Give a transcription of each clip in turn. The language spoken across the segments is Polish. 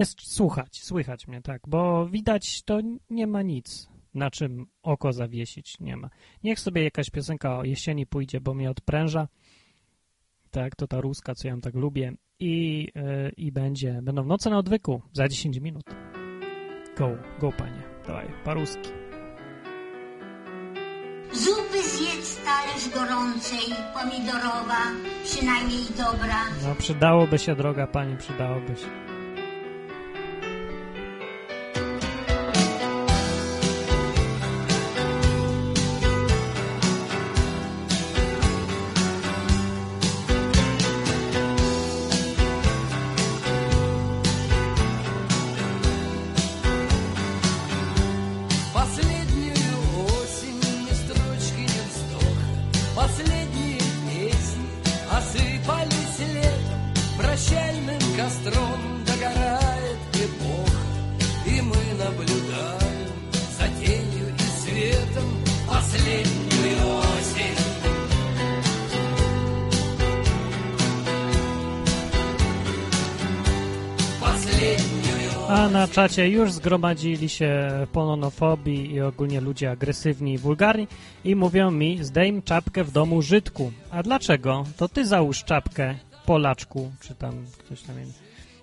jest słuchać, słychać mnie, tak, bo widać to nie ma nic, na czym oko zawiesić, nie ma. Niech sobie jakaś piosenka o jesieni pójdzie, bo mnie odpręża, tak, to ta ruska, co ja tak lubię i, yy, i będzie, będą noce na odwyku za 10 minut. Go, go panie, dawaj, paruski. Zupy zjedz talerz gorącej, pomidorowa, przynajmniej dobra. No przydałoby się, droga pani, przydałoby się. Czacie już zgromadzili się pononofobii i ogólnie ludzie agresywni i wulgarni i mówią mi, zdejm czapkę w domu Żydku. A dlaczego? To ty załóż czapkę, Polaczku, czy tam ktoś tam inny.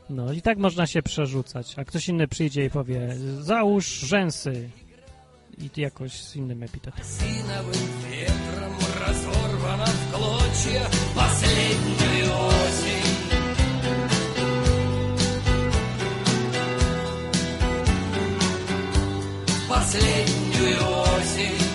No i tak można się przerzucać, a ktoś inny przyjdzie i powie, załóż rzęsy i jakoś z innym epitetem. Последнюю осень.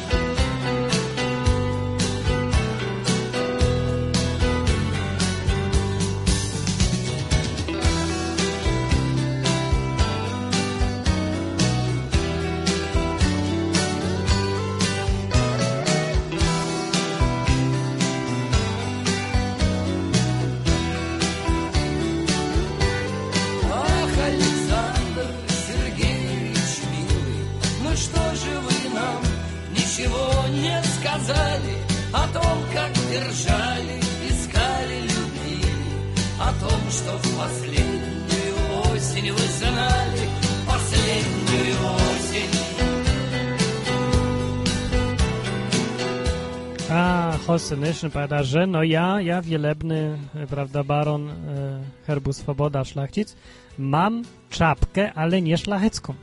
ничего не сказали о том, как держали, искали, любили, о том, что в последнюю осень вы знали, последнюю осень. A, Hosynyszny powiada, że no ja, ja wielebny, e, prawda, baron e, herbu Swoboda Szlachcic, mam czapkę, ale nie szlachecką.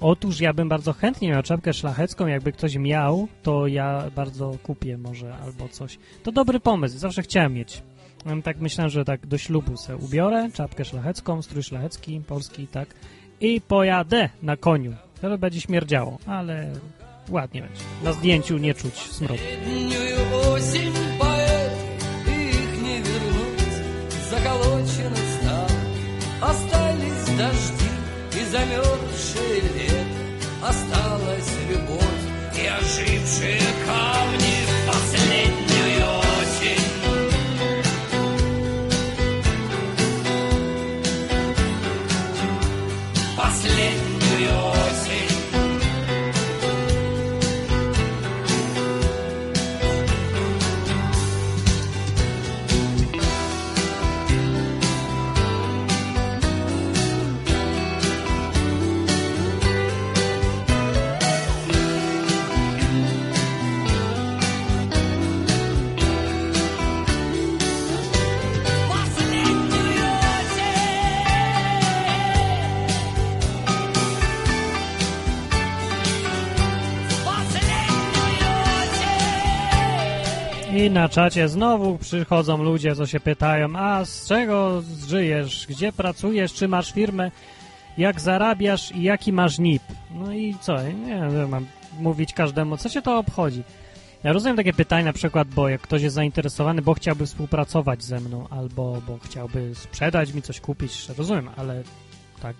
Otóż ja bym bardzo chętnie miał czapkę szlachecką, jakby ktoś miał, to ja bardzo kupię może albo coś. To dobry pomysł, zawsze chciałem mieć. Em, Tak myślałem, że tak do ślubu se ubiorę, czapkę szlachecką, strój szlachecki, polski, tak, i pojadę na koniu. To będzie śmierdziało, ale ładnie będzie. Na zdjęciu nie czuć smrodu. Последнюю осень поэты, их не вернуть, заколочено стало. Остались дожди и замерзшее cheap, cheap car. I na czacie znowu przychodzą ludzie, co się pytają, a z czego żyjesz, gdzie pracujesz, czy masz firmę, jak zarabiasz i jaki masz NIP. No i co, nie wiem, mam mówić każdemu, co się to obchodzi. Ja rozumiem takie pytania na przykład, bo jak ktoś jest zainteresowany, bo chciałby współpracować ze mną, albo bo chciałby sprzedać mi coś kupić, rozumiem, ale tak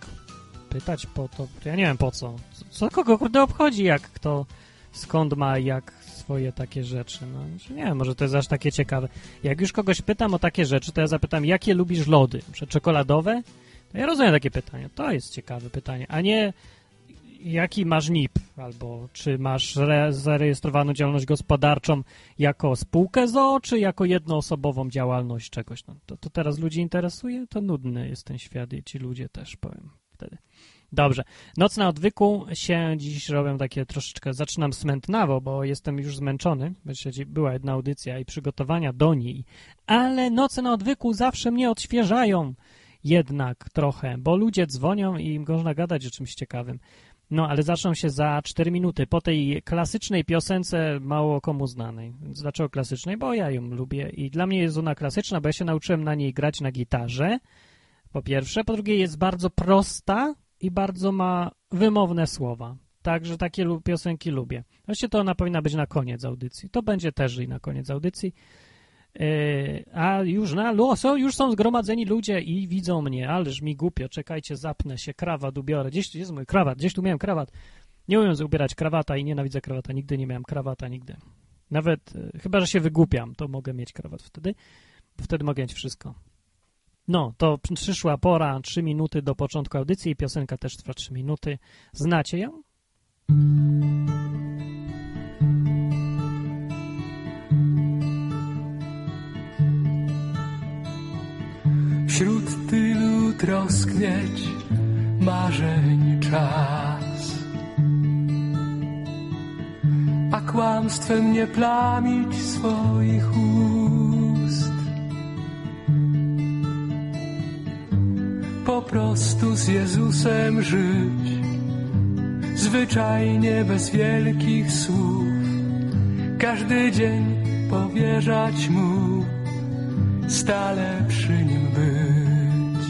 pytać po to, ja nie wiem po co. Co, co kogo kurde obchodzi, jak kto skąd ma jak swoje takie rzeczy. No, znaczy nie wiem, może to jest aż takie ciekawe. Jak już kogoś pytam o takie rzeczy, to ja zapytam, jakie lubisz lody? Przykład czekoladowe? To ja rozumiem takie pytanie. To jest ciekawe pytanie, a nie jaki masz NIP, albo czy masz re- zarejestrowaną działalność gospodarczą jako spółkę ZOO, czy jako jednoosobową działalność czegoś. No, to, to teraz ludzi interesuje? To nudny jest ten świat i ci ludzie też, powiem wtedy. Dobrze. Noc na odwyku się dziś robią takie troszeczkę, zaczynam smętnawo, bo jestem już zmęczony. Była jedna audycja i przygotowania do niej, ale noce na odwyku zawsze mnie odświeżają jednak trochę, bo ludzie dzwonią i można gadać o czymś ciekawym. No, ale zaczną się za 4 minuty po tej klasycznej piosence, mało komu znanej. Dlaczego klasycznej? Bo ja ją lubię i dla mnie jest ona klasyczna, bo ja się nauczyłem na niej grać na gitarze, po pierwsze. Po drugie jest bardzo prosta i bardzo ma wymowne słowa. Także takie piosenki lubię. Właściwie to ona powinna być na koniec audycji. To będzie też i na koniec audycji. Yy, a już na loso, już są zgromadzeni ludzie i widzą mnie, ależ mi głupio, czekajcie, zapnę się, krawat ubiorę. Gdzieś jest mój krawat, gdzieś tu miałem krawat. Nie umiem ubierać krawata i nienawidzę krawata, nigdy nie miałem krawata, nigdy. Nawet, yy, chyba, że się wygłupiam, to mogę mieć krawat wtedy, wtedy mogę mieć wszystko. No, to przyszła pora, trzy minuty do początku audycji, piosenka też trwa trzy minuty. Znacie ją? Wśród tylu trosk mieć marzeń czas A kłamstwem nie plamić swoich ust Po prostu z Jezusem żyć Zwyczajnie bez wielkich słów Każdy dzień powierzać Mu stale przy nim być.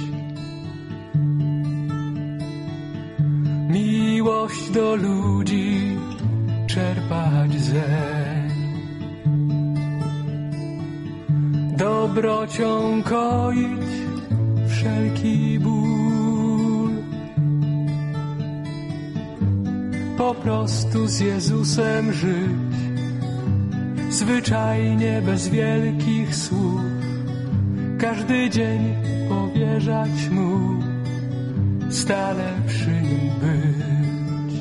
Miłość do ludzi czerpać zeń. Dobrocią koić wszelki ból. Po prostu z Jezusem żyć zwyczajnie bez wielkich słów każdy dzień powierzać mu, stale przy nim być.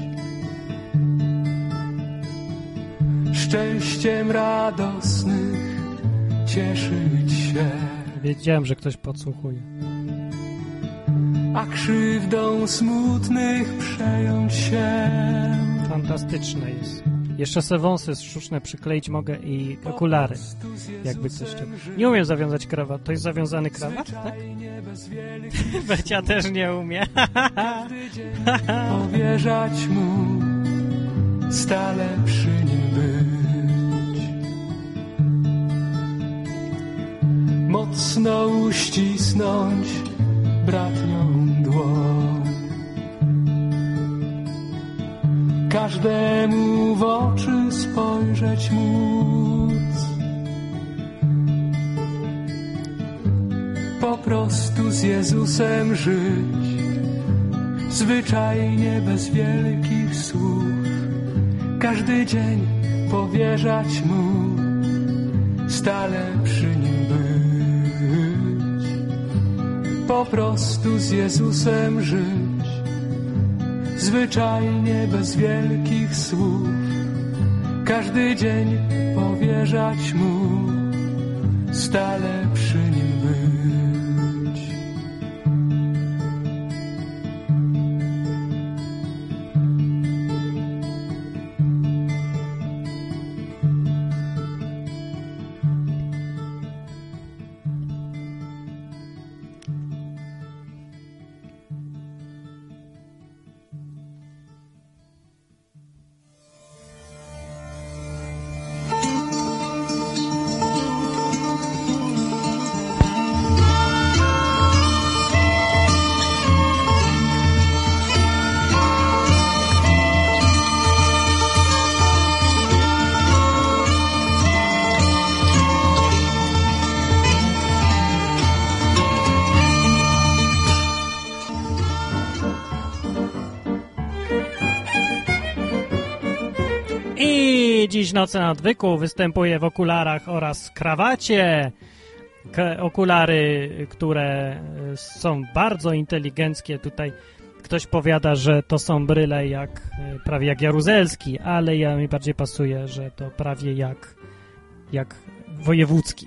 Szczęściem radosnych cieszyć się, Wiedziałem, że ktoś podsłuchuje. A krzywdą smutnych przejąć się. Fantastyczne jest. Jeszcze se wąsy sztuczne przykleić mogę i okulary, jakby coś tam. Nie umiem zawiązać krawat. To jest zawiązany krawat, tak? Becia też nie umie. Powierzać mu, stale przy nim być. Mocno uścisnąć bratnią dłoń. Każdemu w oczy spojrzeć móc. Po prostu z Jezusem żyć zwyczajnie bez wielkich słów. Każdy dzień powierzać mu, stale przy Po prostu z Jezusem żyć, zwyczajnie bez wielkich słów. Każdy dzień powierzać mu, stale przy Noce na odwyku występuje w okularach oraz krawacie. K okulary, które y, są bardzo inteligenckie. Tutaj ktoś powiada, że to są bryle jak y, prawie jak jaruzelski, ale ja mi bardziej pasuje, że to prawie jak, jak wojewódzki.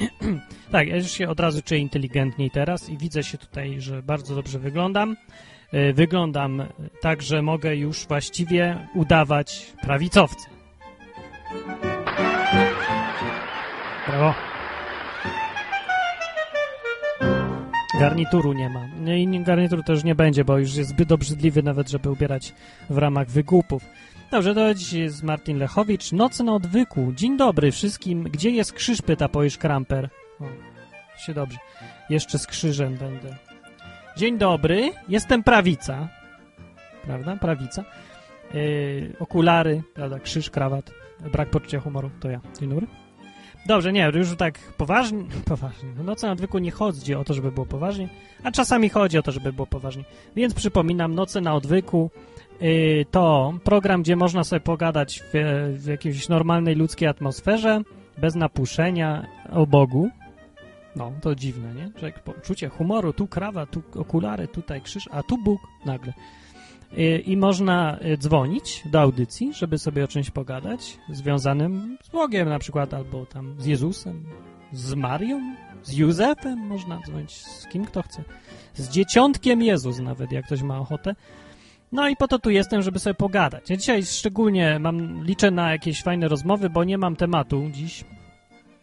Tak, ja już się od razu czuję inteligentniej teraz i widzę się tutaj, że bardzo dobrze wyglądam. y, wyglądam tak, że mogę już właściwie udawać prawicowcę. Brawo. Garnituru nie ma. Nie, i garnituru też nie będzie, bo już jest zbyt obrzydliwy nawet, żeby ubierać w ramach wygłupów. Dobrze, to dziś jest Martin Lechowicz. Noce na odwyku. Dzień dobry wszystkim. Gdzie jest krzyż, pyta Poisz Kramper. O, się dobrze. Jeszcze z krzyżem będę. Dzień dobry. Jestem prawica. Prawda? Prawica. Yy, okulary, prawda? Krzyż, krawat. Brak poczucia humoru. To ja. Dzień dobry. Dobrze, nie, już tak poważnie, poważnie. W nocy na odwyku nie chodzi o to, żeby było poważnie, a czasami chodzi o to, żeby było poważnie. Więc przypominam, Noce na odwyku y, to program, gdzie można sobie pogadać w, w jakiejś normalnej ludzkiej atmosferze, bez napuszenia o Bogu. No, to dziwne, nie? Że jak poczucie humoru, tu krawa, tu okulary, tutaj krzyż, a tu Bóg nagle. Y, I można y, dzwonić do audycji, żeby sobie o czymś pogadać, związanym z Bogiem na przykład, albo tam z Jezusem, z Marią, z Józefem, można dzwonić z kim kto chce. Z dzieciątkiem Jezus nawet, jak ktoś ma ochotę. No i po to tu jestem, żeby sobie pogadać. Ja dzisiaj szczególnie mam, liczę na jakieś fajne rozmowy, bo nie mam tematu dziś.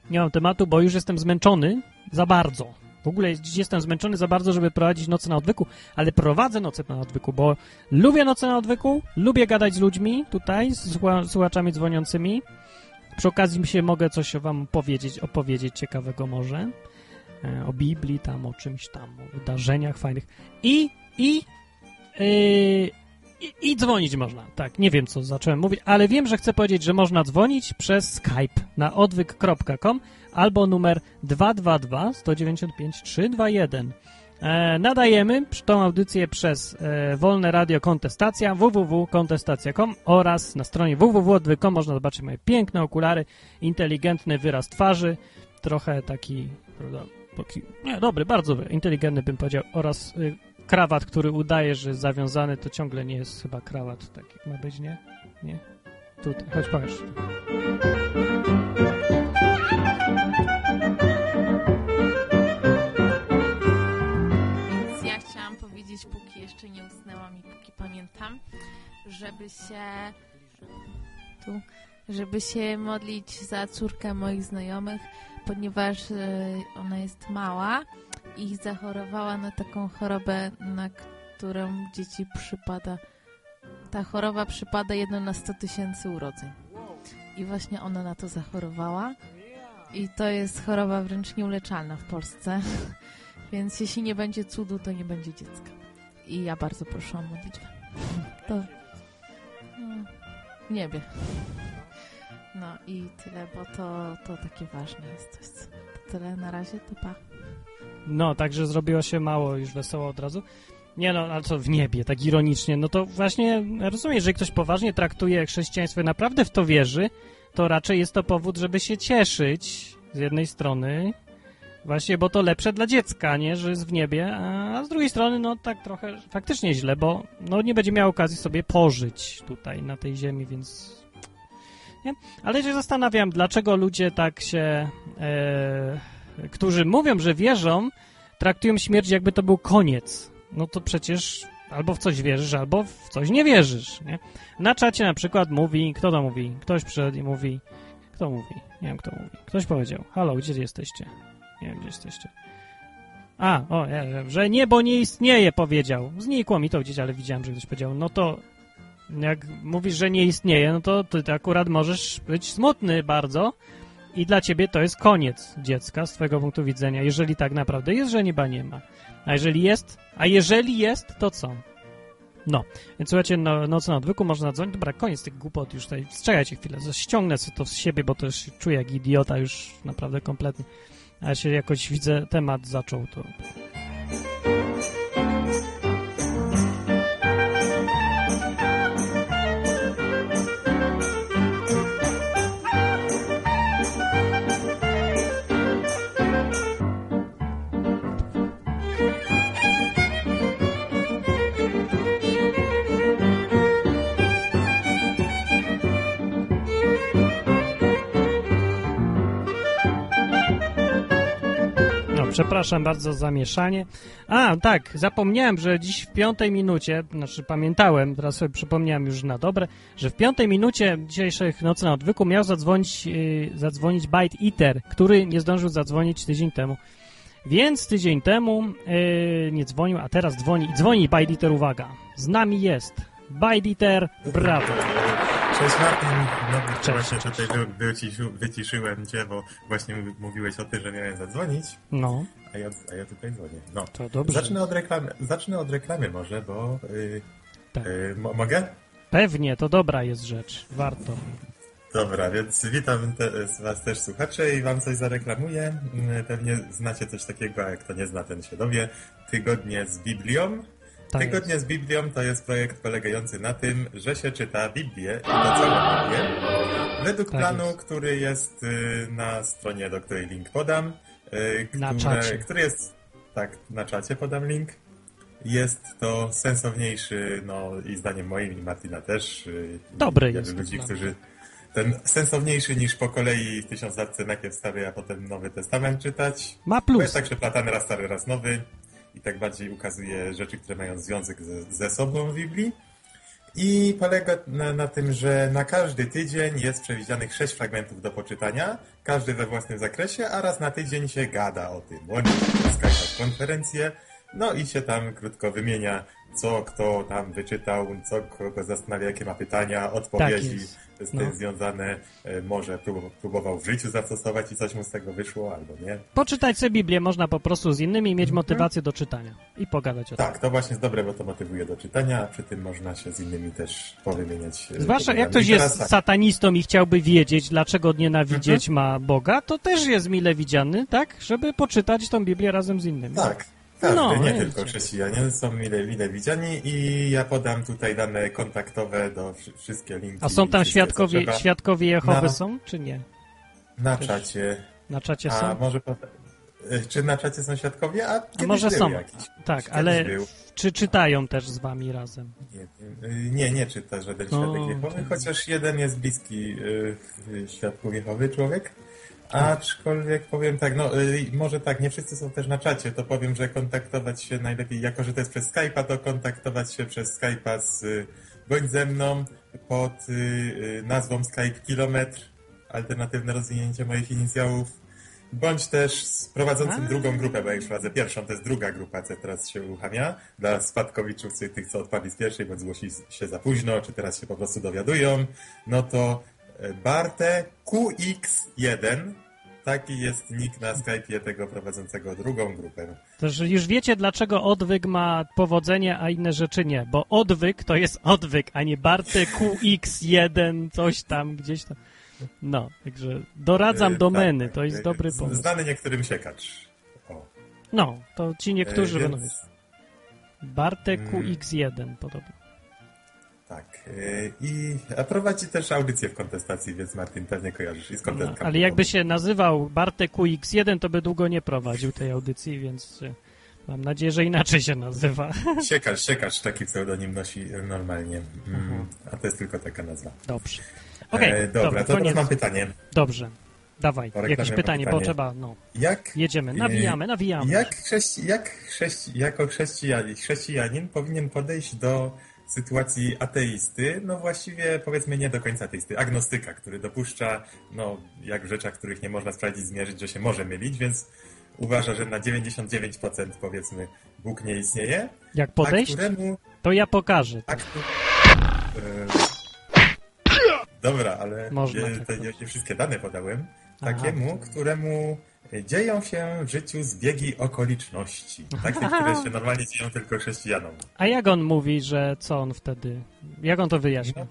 Nie mam tematu, bo już jestem zmęczony za bardzo. W ogóle jestem zmęczony za bardzo, żeby prowadzić noce na odwyku, ale prowadzę noce na odwyku, bo lubię noce na odwyku, lubię gadać z ludźmi tutaj, z słucha- słuchaczami dzwoniącymi. Przy okazji mi się mogę coś wam powiedzieć, opowiedzieć ciekawego może. E, o Biblii, tam o czymś tam, o wydarzeniach fajnych. I, i, yy, i, i dzwonić można. Tak, nie wiem co zacząłem mówić, ale wiem, że chcę powiedzieć, że można dzwonić przez Skype na odwyk.com albo numer 222 195 321. E, nadajemy tą audycję przez e, Wolne Radio Kontestacja www.kontestacja.com oraz na stronie www.odwyk.com można zobaczyć moje piękne okulary, inteligentny wyraz twarzy, trochę taki, prawda, nie, dobry, bardzo inteligentny bym powiedział, oraz y, krawat, który udaje, że zawiązany, to ciągle nie jest chyba krawat, tak jak ma być, nie? Nie? Tutaj, chodź pokaż. Jeszcze nie usnęłam i póki pamiętam, żeby się tu, żeby się modlić za córkę moich znajomych, ponieważ e, ona jest mała i zachorowała na taką chorobę, na którą dzieci przypada. Ta choroba przypada jedno na 100 tysięcy urodzeń. I właśnie ona na to zachorowała. I to jest choroba wręcz nieuleczalna w Polsce. Więc jeśli nie będzie cudu, to nie będzie dziecka. I ja bardzo proszę o modlitwę. To no, w niebie. No i tyle, bo to, to takie ważne jest. Jest. to tyle na razie, to pa. No, także zrobiło się mało już wesoło od razu. Nie no, ale co w niebie, tak ironicznie, no to właśnie rozumiem, że ktoś poważnie traktuje chrześcijaństwo i naprawdę w to wierzy, to raczej jest to powód, żeby się cieszyć z jednej strony, właśnie, bo to lepsze dla dziecka, nie, że jest w niebie, a z drugiej strony, no tak trochę faktycznie źle, bo no nie będzie miał okazji sobie pożyć tutaj na tej ziemi, więc... Nie? Ale się zastanawiam, dlaczego ludzie tak się... E, którzy mówią, że wierzą, traktują śmierć jakby to był koniec. No to przecież albo w coś wierzysz, albo w coś nie wierzysz, nie? Na czacie na przykład mówi, kto to mówi? Ktoś przyszedł i mówi, kto mówi? Nie wiem, kto mówi. Ktoś powiedział, halo, gdzie jesteście? Nie wiem, gdzie jesteście. A, o, że niebo nie istnieje, powiedział. Znikło mi to gdzieś, ale widziałem, że ktoś powiedział. No to jak mówisz, że nie istnieje, no to ty akurat możesz być smutny bardzo i dla ciebie to jest koniec dziecka z twojego punktu widzenia, jeżeli tak naprawdę jest, że nieba nie ma. A jeżeli jest, a jeżeli jest, to co? No, więc słuchajcie, no, noc na odwyku można dzwonić. Dobra, koniec tych głupot już tutaj. Czekajcie chwilę, ściągnę sobie to z siebie, bo to już czuję jak idiota już naprawdę kompletnie. A się jakoś widzę, temat zaczął to. Przepraszam bardzo za mieszanie. A, tak, zapomniałem, że dziś w piątej minucie, znaczy pamiętałem, teraz sobie przypomniałem już na dobre, że w piątej minucie dzisiejszych Nocy na Odwyku miał zadzwonić, yy, zadzwonić Byte Eater, który nie zdążył zadzwonić tydzień temu. Więc tydzień temu yy, nie dzwonił, a teraz dzwoni. Dzwoni Byte Eater, uwaga. Z nami jest Byte Eater, brawo. Cześć Martin, no Cześć, właśnie tutaj wy- wyciszył, wyciszyłem cię, bo właśnie mówi- mówiłeś o tym, że miałem zadzwonić, No, a ja, a ja tutaj dzwonię. No. to dobrze. Zacznę od reklamy, zacznę od reklamy może, bo... Yy, Tak. yy, mo- mogę? Pewnie, to dobra jest rzecz. Warto. Dobra, więc witam te, z was też słuchacze i wam coś zareklamuję. Mm, Pewnie znacie coś takiego, a jak kto nie zna, ten się dowie. Tygodnie z Biblią. Tak Tygodnie z Biblią to jest projekt polegający na tym, że się czyta Biblię i to całą Biblię według Tak planu, jest. który jest y, na stronie, do której link podam. y, Na które- czacie. Który jest, tak, na czacie podam link. Jest to sensowniejszy, no i zdaniem moim i Martina też. y, Dobry jest ludzi, którzy ten sensowniejszy niż po kolei w tysiąclatce najpierw stary, a potem Nowy Testament czytać. Ma Bo plus. jest tak przeplatany raz stary, raz nowy i tak bardziej ukazuje rzeczy, które mają związek ze, ze sobą w Biblii. I polega na, na tym, że na każdy tydzień jest przewidzianych sześć fragmentów do poczytania, każdy we własnym zakresie, a raz na tydzień się gada o tym. Się Skype'a konferencję, no i się tam krótko wymienia, co kto tam wyczytał, co kogo zastanawia, jakie ma pytania, odpowiedzi Tak jest. z No. tym związane, e, może prób- próbował w życiu zastosować i coś mu z tego wyszło, albo nie. Poczytać sobie Biblię można po prostu z innymi i mieć motywację do czytania. I pogadać o tym. Tak, to właśnie jest dobre, bo to motywuje do czytania, a przy tym można się z innymi też powymieniać. e, Zwłaszcza jak ktoś jest tak, satanistą i chciałby wiedzieć, dlaczego nienawidzieć ma Boga, to też jest mile widziany, tak? Żeby poczytać tą Biblię razem z innymi. Tak, każdy, No, nie wiecie. tylko chrześcijanie są mile, mile widziani i ja podam tutaj dane kontaktowe do wszy- wszystkie linki. A są tam świadkowie, trzeba. świadkowie Jehowy Na- są, czy nie? Na też czacie. Na czacie A są? może... po- e, Czy na czacie są świadkowie? A, kiedyś może są. Jakiś. Tak, ale był. czy czytają też z wami razem? Nie, nie, nie czyta żaden O, świadek Jehowy, chociaż jeden jest bliski y, y, świadków Jehowy człowiek. Aczkolwiek powiem tak, no y, może tak, nie wszyscy są też na czacie, to powiem, że kontaktować się najlepiej, jako że to jest przez Skype'a, to kontaktować się przez Skype'a z y, Bądź ze mną pod y, y, nazwą Skype Kilometr, alternatywne rozwinięcie moich inicjałów, bądź też z prowadzącym A. drugą grupę, bo jak już prowadzę pierwszą, to jest druga grupa, co teraz się uruchamia, dla spadkowiczów, tych, co odpadli z pierwszej, bądź zgłosili się za późno, czy teraz się po prostu dowiadują, no to Barte QX1, taki jest nick na Skype'ie tego prowadzącego drugą grupę. To, że już wiecie, dlaczego odwyk ma powodzenie, a inne rzeczy nie. Bo odwyk to jest odwyk, a nie Barte QX1, coś tam, gdzieś tam. No, także doradzam E, domeny, tak, to jest e, dobry pomysł. Znany niektórym siekacz. O. No, to ci niektórzy E, będą więc- wiedzieć. Barte Mm. QX1 podobno. Tak. e, I prowadzi też audycję w kontestacji, więc Martin pewnie kojarzysz i z No, ale jakby się nazywał Barte QX1, to by długo nie prowadził tej audycji, więc e, mam nadzieję, że inaczej się nazywa. Siekacz, siekacz taki pseudonim nosi normalnie. Mm, Mhm. a to jest tylko taka nazwa. Dobrze. Okej, e, dobra, dobra, to teraz koniec. mam pytanie. Dobrze. Dawaj, jakieś mam pytanie, bo pytanie. trzeba, no. Jak, Jedziemy, e, nawijamy, nawijamy. Jak, chrześci, jak chrześci, jako chrześcijanin, chrześcijanin powinien podejść do sytuacji ateisty, no właściwie powiedzmy nie do końca ateisty, agnostyka, który dopuszcza, no jak w rzeczach, których nie można sprawdzić, zmierzyć, że się może mylić, więc uważa, że na 99% powiedzmy Bóg nie istnieje, Jak podejść, któremu... to ja pokażę. A któ... e, Dobra, ale Można nie, tak nie, nie wszystkie dane podałem. Aha. Takiemu, któremu dzieją się w życiu zbiegi okoliczności. Takie, które się normalnie dzieją tylko chrześcijanom. A jak on mówi, że co on wtedy, jak on to wyjaśnia?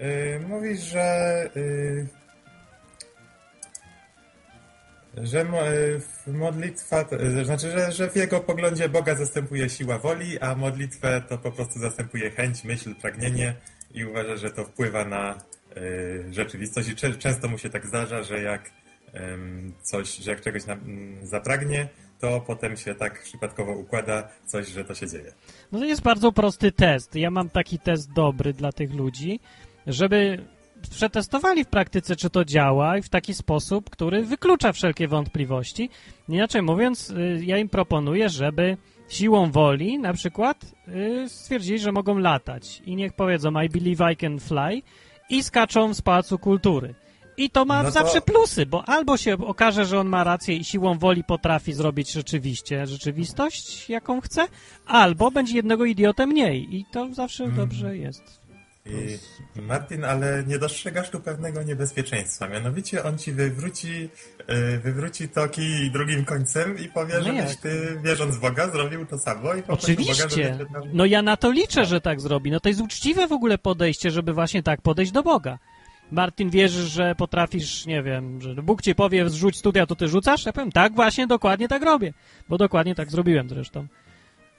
Yy, mówi, że yy, że yy, modlitwa, to, yy, znaczy, że, że w jego poglądzie Boga zastępuje siła woli, a modlitwę to po prostu zastępuje chęć, myśl, pragnienie i uważa, że to wpływa na yy, rzeczywistość i często mu się tak zdarza, że jak coś, że jak czegoś mm, zapragnie, to potem się tak przypadkowo układa coś, że to się dzieje. No to jest bardzo prosty test. Ja mam taki test dobry dla tych ludzi, żeby przetestowali w praktyce, czy to działa i w taki sposób, który wyklucza wszelkie wątpliwości. Inaczej mówiąc, y, ja im proponuję, żeby siłą woli na przykład y, stwierdzili, że mogą latać i niech powiedzą I believe I can fly i skaczą z Pałacu Kultury. I to ma No to- zawsze plusy, bo albo się okaże, że on ma rację i siłą woli potrafi zrobić rzeczywiście rzeczywistość, jaką chce, albo będzie jednego idiotę mniej i to zawsze Mm. dobrze jest. I Martin, ale nie dostrzegasz tu pewnego niebezpieczeństwa. Mianowicie on ci wywróci, y, wywróci toki drugim końcem i powie, No żebyś jak? ty, wierząc w Boga, zrobił to samo i Boga, Oczywiście. tam... No ja na to liczę, że tak zrobi. No to jest uczciwe w ogóle podejście, żeby właśnie tak podejść do Boga. Martin, wierzysz, że potrafisz, nie wiem, że Bóg ci powie zrzuć studia, to ty rzucasz? Ja powiem, tak, właśnie, dokładnie tak robię. Bo dokładnie tak zrobiłem zresztą.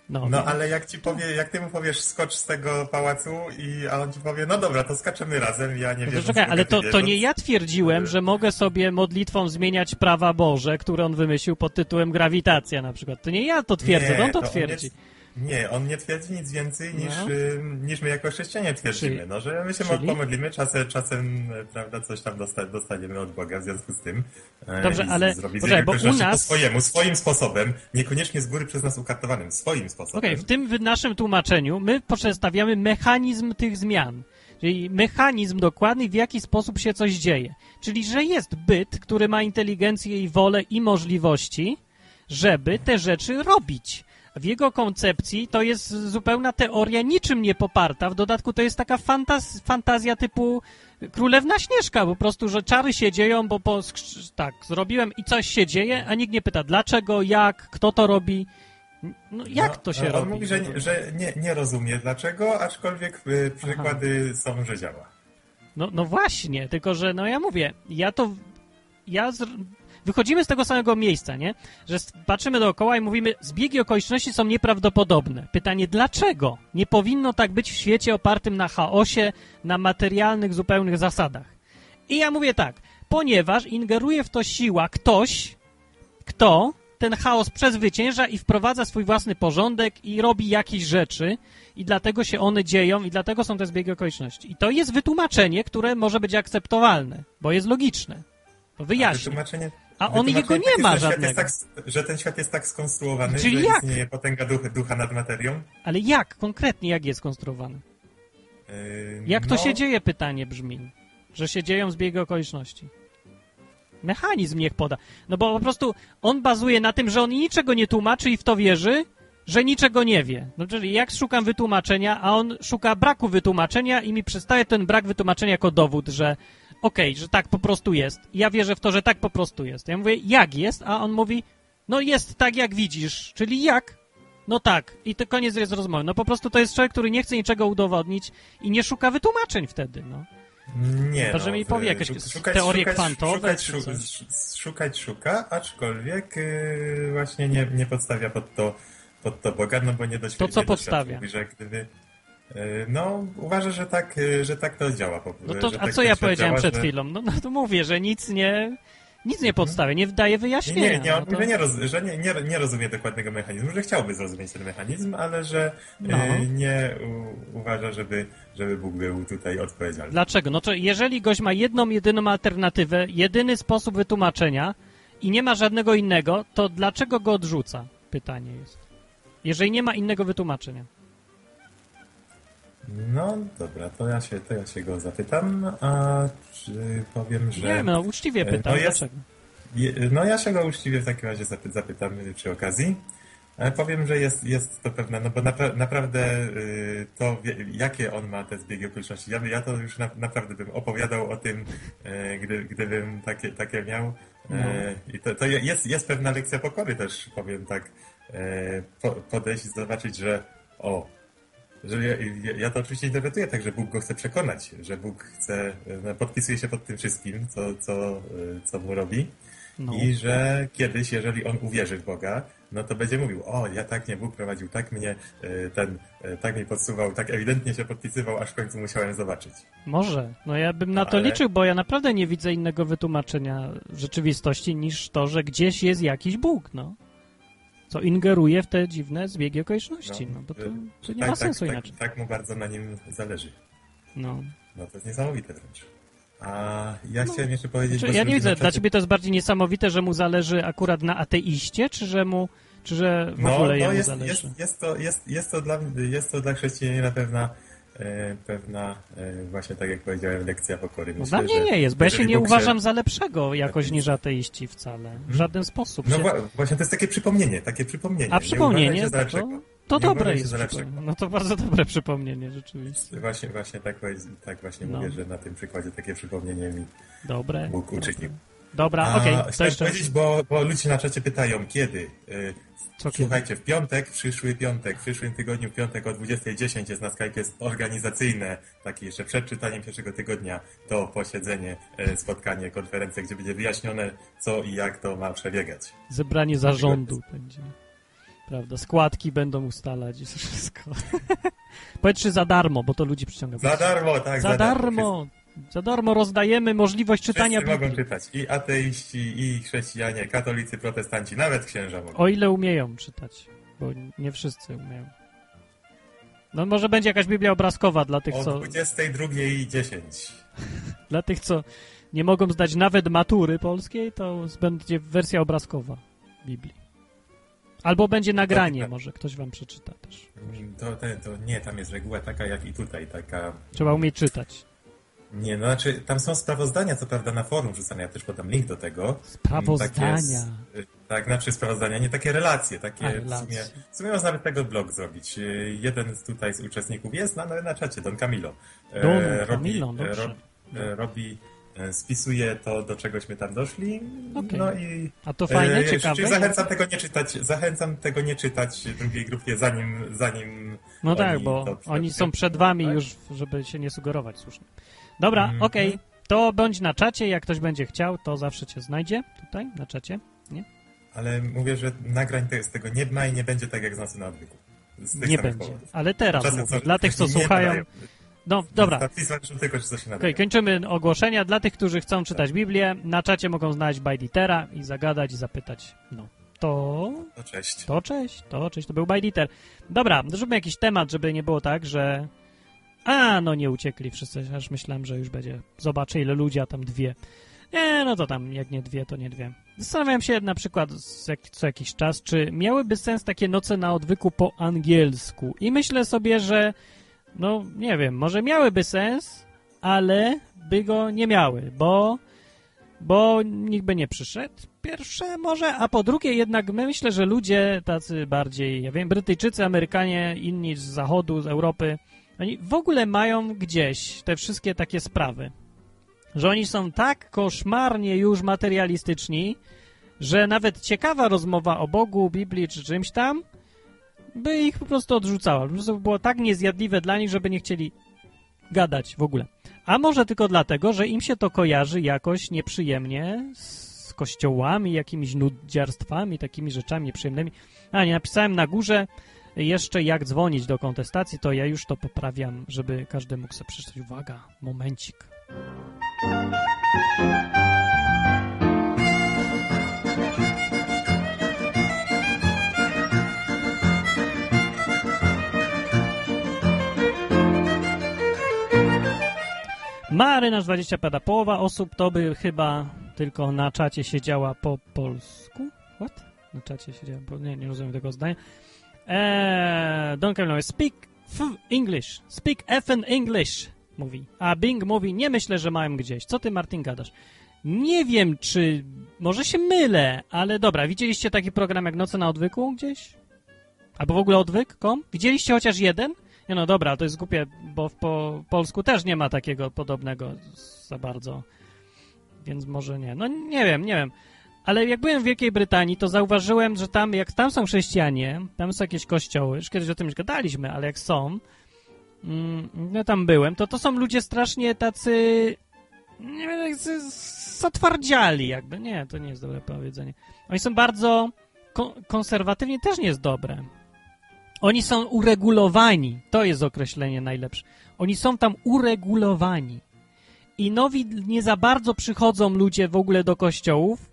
No, No ale jak ci powie, jak ty mu powiesz skocz z tego pałacu i a on ci powie, no dobra, to skaczemy razem, ja nie No wiem. to czekaj, ale to, to nie ja twierdziłem, że mogę sobie modlitwą zmieniać prawa Boże, które on wymyślił pod tytułem grawitacja na przykład. To nie ja to twierdzę, to on to on twierdzi. Nie, nie, on nie twierdzi nic więcej niż, No. niż my jako chrześcijanie twierdzimy. Czyli- No, że my się czyli? pomodlimy, czasem, czasem e, prawda, coś tam dosta, dostaniemy od Boga w związku z tym. e, Dobrze, ale- poczekaj, bo u nas- Po swojemu, swoim sposobem, niekoniecznie z góry przez nas ukartowanym, swoim sposobem. Okej, w tym w naszym tłumaczeniu my przedstawiamy mechanizm tych zmian. Czyli mechanizm dokładny, w jaki sposób się coś dzieje. Czyli, że jest byt, który ma inteligencję i wolę i możliwości, żeby te rzeczy robić. W jego koncepcji to jest zupełna teoria, niczym nie poparta. W dodatku to jest taka fantaz fantazja typu Królewna Śnieżka, po prostu, że czary się dzieją, bo po, tak, zrobiłem i coś się dzieje, a nikt nie pyta dlaczego, jak, kto to robi. No, jak No, to się on robi? mówi, że, nie- że nie, nie rozumie dlaczego, aczkolwiek y, przykłady są, że działa. No, no właśnie, tylko że, no ja mówię, ja to, ja z, wychodzimy z tego samego miejsca, nie? Że patrzymy dookoła i mówimy, zbiegi okoliczności są nieprawdopodobne. Pytanie, dlaczego? Nie powinno tak być w świecie opartym na chaosie, na materialnych, zupełnych zasadach. I ja mówię tak, ponieważ ingeruje w to siła ktoś, kto ten chaos przezwycięża i wprowadza swój własny porządek i robi jakieś rzeczy i dlatego się one dzieją i dlatego są te zbiegi okoliczności. I to jest wytłumaczenie, które może być akceptowalne, bo jest logiczne. Bo wyjaśnia. Wytłumaczenie, A on jego nie ma żadnego. Tak, że ten świat jest tak skonstruowany, Czyli że jak? istnieje potęga ducha, ducha nad materią. Ale jak? Konkretnie jak jest konstruowany? Yy, Jak to no, się dzieje, pytanie brzmi. Że się dzieją zbiegi okoliczności. Mechanizm niech poda. No bo po prostu on bazuje na tym, że on niczego nie tłumaczy i w to wierzy, że niczego nie wie. No czyli jak szukam wytłumaczenia, a on szuka braku wytłumaczenia i mi przedstawia ten brak wytłumaczenia jako dowód, że okej, że tak po prostu jest. Ja wierzę w to, że tak po prostu jest. Ja mówię, jak jest? A on mówi, no jest tak, jak widzisz. Czyli jak? No tak. I to koniec jest rozmowy. No po prostu to jest człowiek, który nie chce niczego udowodnić i nie szuka wytłumaczeń wtedy, no. Nie, Chyba, że mi powie jakieś szuk- teorie kwantowe Szukać, czy szu- coś. sz- szukać szuka, aczkolwiek yy, właśnie nie, nie podstawia pod to, pod to Boga, no bo nie doświadczył. To co podstawia? Mówi, że gdyby... yy, No, uważa, że tak, yy, że tak to działa. po- No to, a tak co ja powiedziałem działa, przed że- chwilą? No, no to mówię, że nic nie, nic nie podstawia, nie daje Nie, wyjaśnienia. nie, nie, on no to... że, nie, roz, że nie, nie, nie rozumie dokładnego mechanizmu, że chciałby zrozumieć ten mechanizm, ale że No. yy, nie u, uważa, żeby, żeby Bóg był tutaj odpowiedzialny. Dlaczego? No to jeżeli gość ma jedną, jedyną alternatywę, jedyny sposób wytłumaczenia i nie ma żadnego innego, to dlaczego go odrzuca? Pytanie jest. Jeżeli nie ma innego wytłumaczenia. No dobra, to ja się, to ja się go zapytam, a czy powiem, że... Nie no uczciwie E, pytam, no dlaczego? Je, no ja się go uczciwie w takim razie zapy, zapytam przy okazji. Ale powiem, że jest, jest to pewne, no bo napra naprawdę y, to, wie, jakie on ma te zbiegi okoliczności. Ja, ja to już na, naprawdę bym opowiadał o tym, y, gdy, gdybym takie, takie miał. Y, No. I to, to jest, jest pewna lekcja pokory też, powiem tak, po, podejść i zobaczyć, że o, że ja, ja, to oczywiście interpretuję tak, że Bóg go chce przekonać, że Bóg chce, no, podpisuje się pod tym wszystkim, co, co, y, co mu robi. No. I że kiedyś, jeżeli on uwierzy w Boga, no to będzie mówił, o, ja tak mnie Bóg prowadził, tak mnie e, ten, e, tak mi podsuwał, tak ewidentnie się podpisywał, aż w końcu musiałem zobaczyć. Może. No ja bym na to Ale- liczył, bo ja naprawdę nie widzę innego wytłumaczenia rzeczywistości niż to, że gdzieś jest jakiś Bóg, no. Co ingeruje w te dziwne zbiegi okoliczności, no, bo to, to nie tak, ma sensu tak, inaczej. Tak, tak mu bardzo na nim zależy. No. No to jest niesamowite wręcz. A ja chciałem jeszcze powiedzieć... Czy bo ja nie widzę, dla ciebie to jest bardziej niesamowite, że mu zależy akurat na ateiście, czy że mu, czy że w No, ogóle no jest, zależy? jest, jest, to, jest, jest, to dla, jest to dla chrześcijanina pewna, pewna e, właśnie tak jak powiedziałem, lekcja pokory. No, Myślę, dla mnie że nie jest, bo ja się nie Bóg się- uważam za lepszego jakoś niż ateiści wcale. W żaden sposób. No się... właśnie to jest takie przypomnienie, takie przypomnienie. A Nie przypomnienie, się za to, to dobre jest. No to bardzo dobre przypomnienie, rzeczywiście. Właśnie, właśnie tak, tak właśnie No. mówię, że na tym przykładzie takie przypomnienie mi Dobre. Bóg uczynił. Dobra, okej, to chciałem jeszcze powiedzieć, bo, bo ludzie na czacie pytają, kiedy? Co kiedy? Słuchajcie, w piątek, przyszły piątek, w przyszłym tygodniu, w piątek o 20.10 jest na Skype, jest organizacyjne, takie jeszcze przed czytaniem pierwszego tygodnia, to posiedzenie, e, spotkanie, konferencja, gdzie będzie wyjaśnione, co i jak to ma przebiegać. Zebranie zarządu będzie. Prawda, składki będą ustalać i wszystko. Powiedz, czy za darmo, bo to ludzi przyciąga. Za darmo, tak, Za darmo! Za darmo rozdajemy możliwość czytania Wszyscy mogą Biblii. czytać. I ateiści, i chrześcijanie, katolicy, protestanci, nawet księża mogą. O ile umieją czytać, bo nie wszyscy umieją. No może będzie jakaś Biblia obrazkowa dla tych, O co, 22.10. dla tych, co nie mogą zdać nawet matury polskiej, to będzie wersja obrazkowa Biblii. Albo będzie nagranie, tak. może ktoś wam przeczyta też. To, to, to nie, tam jest reguła taka jak i tutaj, taka Trzeba umieć czytać. Nie, no znaczy tam są sprawozdania, co prawda na forum rzucane, ja też podam link do tego. Sprawozdania. Takie, s- tak, znaczy sprawozdania, nie takie relacje, takie A, w relacje. sumie, w sumie można by tego blog zrobić. Y, Jeden z tutaj z uczestników jest na, na czacie, Don Camilo. E, Don Camilo, dobrze. rob, e, robi, e, spisuje to, do czegośmy tam doszli, Okej. no i A to fajne, e, ciekawe. Zachęcam tego nie czytać, zachęcam tego nie czytać drugiej grupie, zanim, zanim No tak, bo oni są przed wami tak? już, żeby się nie sugerować słusznie. Dobra, Mhm. okej. To bądź na czacie, jak ktoś będzie chciał, to zawsze cię znajdzie tutaj, na czacie. Ale mówię, że nagrań z tego nie ma i nie będzie tak jak z nocy na odwyku. Nie będzie. powodów. Ale teraz Czasem mówię, są- dla tych, co nie słuchają. No, dobra. Tylko, nadaje. kończymy ogłoszenia. Dla tych, którzy chcą czytać Biblię, na czacie mogą znaleźć Bajditera i zagadać i zapytać. No, to No cześć. To cześć, to cześć, to był Bajditer. Dobra, zróbmy jakiś temat, żeby nie było tak, że... A, no nie uciekli wszyscy, aż myślałem, że już będzie. Zobaczę, ile ludzi, a tam dwie. Nie, no to tam, jak nie dwie, to nie dwie. Zastanawiam się na przykład co jakiś czas, czy miałyby sens takie noce na odwyku po angielsku. I myślę sobie, że no, nie wiem, może miałyby sens, ale by go nie miały, bo bo nikt by nie przyszedł. Pierwsze może, a po drugie jednak my myślę, że ludzie tacy bardziej, ja wiem, Brytyjczycy, Amerykanie, inni z zachodu, z Europy, oni w ogóle mają gdzieś te wszystkie takie sprawy, że oni są tak koszmarnie już materialistyczni, że nawet ciekawa rozmowa o Bogu, Biblii czy czymś tam by ich po prostu odrzucała. Po prostu było tak niezjadliwe dla nich, żeby nie chcieli gadać w ogóle. A może tylko dlatego, że im się to kojarzy jakoś nieprzyjemnie z kościołami, jakimiś nudziarstwami, takimi rzeczami nieprzyjemnymi. A, nie napisałem na górze jeszcze jak dzwonić do kontestacji, to ja już to poprawiam, żeby każdy mógł sobie przeczytać. Uwaga, momencik. Marynarz 20 pada. Połowa osób to by chyba tylko na czacie siedziała po polsku. What? Na czacie siedziała, po... nie, nie rozumiem tego zdania. Eee, Don Camilo, speak f English. Speak effing English, mówi. A Bing mówi, nie myślę, że mają gdzieś. Co ty, Martin, gadasz? Nie wiem, czy... Może się mylę, ale dobra. Widzieliście taki program jak Noce na Odwyku gdzieś? Albo w ogóle Odwyk.com? Widzieliście chociaż jeden? Nie no dobra, to jest głupie, bo w po polsku też nie ma takiego podobnego za bardzo. Więc może nie. No nie wiem, nie wiem. Ale jak byłem w Wielkiej Brytanii, to zauważyłem, że tam, jak tam są chrześcijanie, tam są jakieś kościoły, już kiedyś o tym już gadaliśmy, ale jak są, mm, no tam byłem, to to są ludzie strasznie tacy, nie wiem, zatwardziali jakby. Nie, to nie jest dobre powiedzenie. Oni są bardzo ko- konserwatywni, też nie jest dobre. Oni są uregulowani. To jest określenie najlepsze. Oni są tam uregulowani. I nowi nie za bardzo przychodzą ludzie w ogóle do kościołów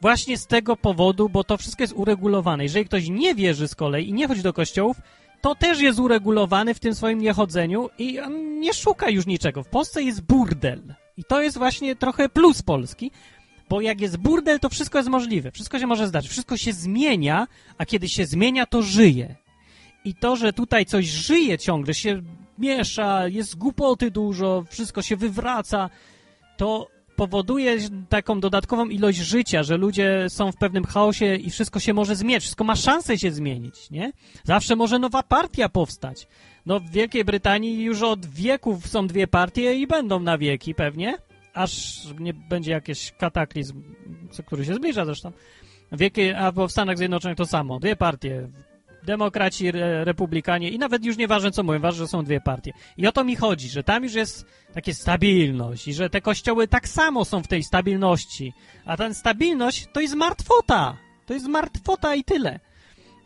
właśnie z tego powodu, bo to wszystko jest uregulowane. Jeżeli ktoś nie wierzy z kolei i nie chodzi do kościołów, to też jest uregulowany w tym swoim niechodzeniu i on nie szuka już niczego. W Polsce jest burdel. I to jest właśnie trochę plus Polski, bo jak jest burdel, to wszystko jest możliwe. Wszystko się może zdarzyć. Wszystko się zmienia, a kiedy się zmienia, to żyje. I to, że tutaj coś żyje ciągle, się miesza, jest głupoty dużo, wszystko się wywraca, to powoduje taką dodatkową ilość życia, że ludzie są w pewnym chaosie i wszystko się może zmienić, wszystko ma szansę się zmienić, nie? Zawsze może nowa partia powstać. No w Wielkiej Brytanii już od wieków są dwie partie i będą na wieki pewnie, aż nie będzie jakiś kataklizm, który się zbliża zresztą. Wielkie, a w Stanach Zjednoczonych to samo, dwie partie. Demokraci, re, republikanie i nawet już nieważne co mówią, ważne, że są dwie partie. I o to mi chodzi, że tam już jest takie stabilność i że te kościoły tak samo są w tej stabilności. A ta stabilność to jest martwota. To jest martwota i tyle.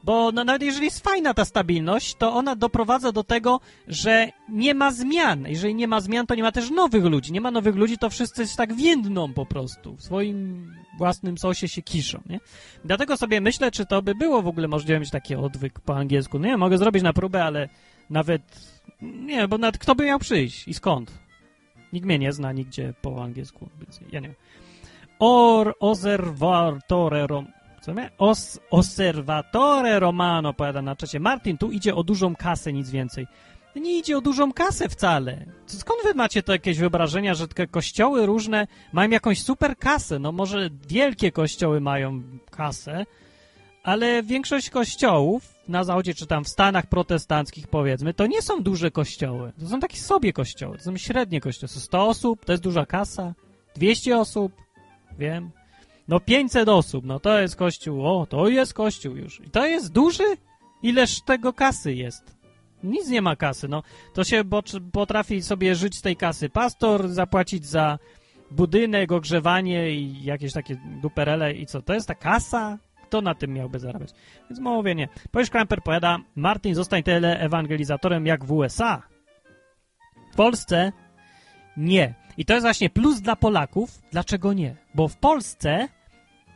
Bo no, nawet jeżeli jest fajna ta stabilność, to ona doprowadza do tego, że nie ma zmian. Jeżeli nie ma zmian, to nie ma też nowych ludzi. Nie ma nowych ludzi, to wszyscy się tak więdną po prostu. W swoim własnym sosie się kiszą, nie? Dlatego sobie myślę, czy to by było w ogóle możliwe mieć taki odwyk po angielsku. Nie, mogę zrobić na próbę, ale nawet... Nie, bo nawet kto by miał przyjść i skąd? Nikt mnie nie zna nigdzie po angielsku, więc ja nie wiem. Or osservatore rom... Co mnie? Os, osservatore romano, powiada na czacie. Martin, tu idzie o dużą kasę, nic więcej. Nie idzie o dużą kasę wcale. Skąd wy macie to jakieś wyobrażenia, że te kościoły różne mają jakąś super kasę? No może wielkie kościoły mają kasę, ale większość kościołów na zachodzie, czy tam w Stanach protestanckich powiedzmy, to nie są duże kościoły. To są takie sobie kościoły, to są średnie kościoły. To 100 osób, to jest duża kasa. 200 osób, wiem. No 500 osób, no to jest kościół, o, to jest kościół już. I to jest duży? Ileż tego kasy jest? Nic nie ma kasy, no. To się potrafi sobie żyć z tej kasy pastor, zapłacić za budynek, ogrzewanie i jakieś takie duperele i co, to jest ta kasa? Kto na tym miałby zarabiać? Więc mówię nie. Polish Kramper powiada, Martin zostań tyle ewangelizatorem jak w USA. W Polsce nie. I to jest właśnie plus dla Polaków. Dlaczego nie? Bo w Polsce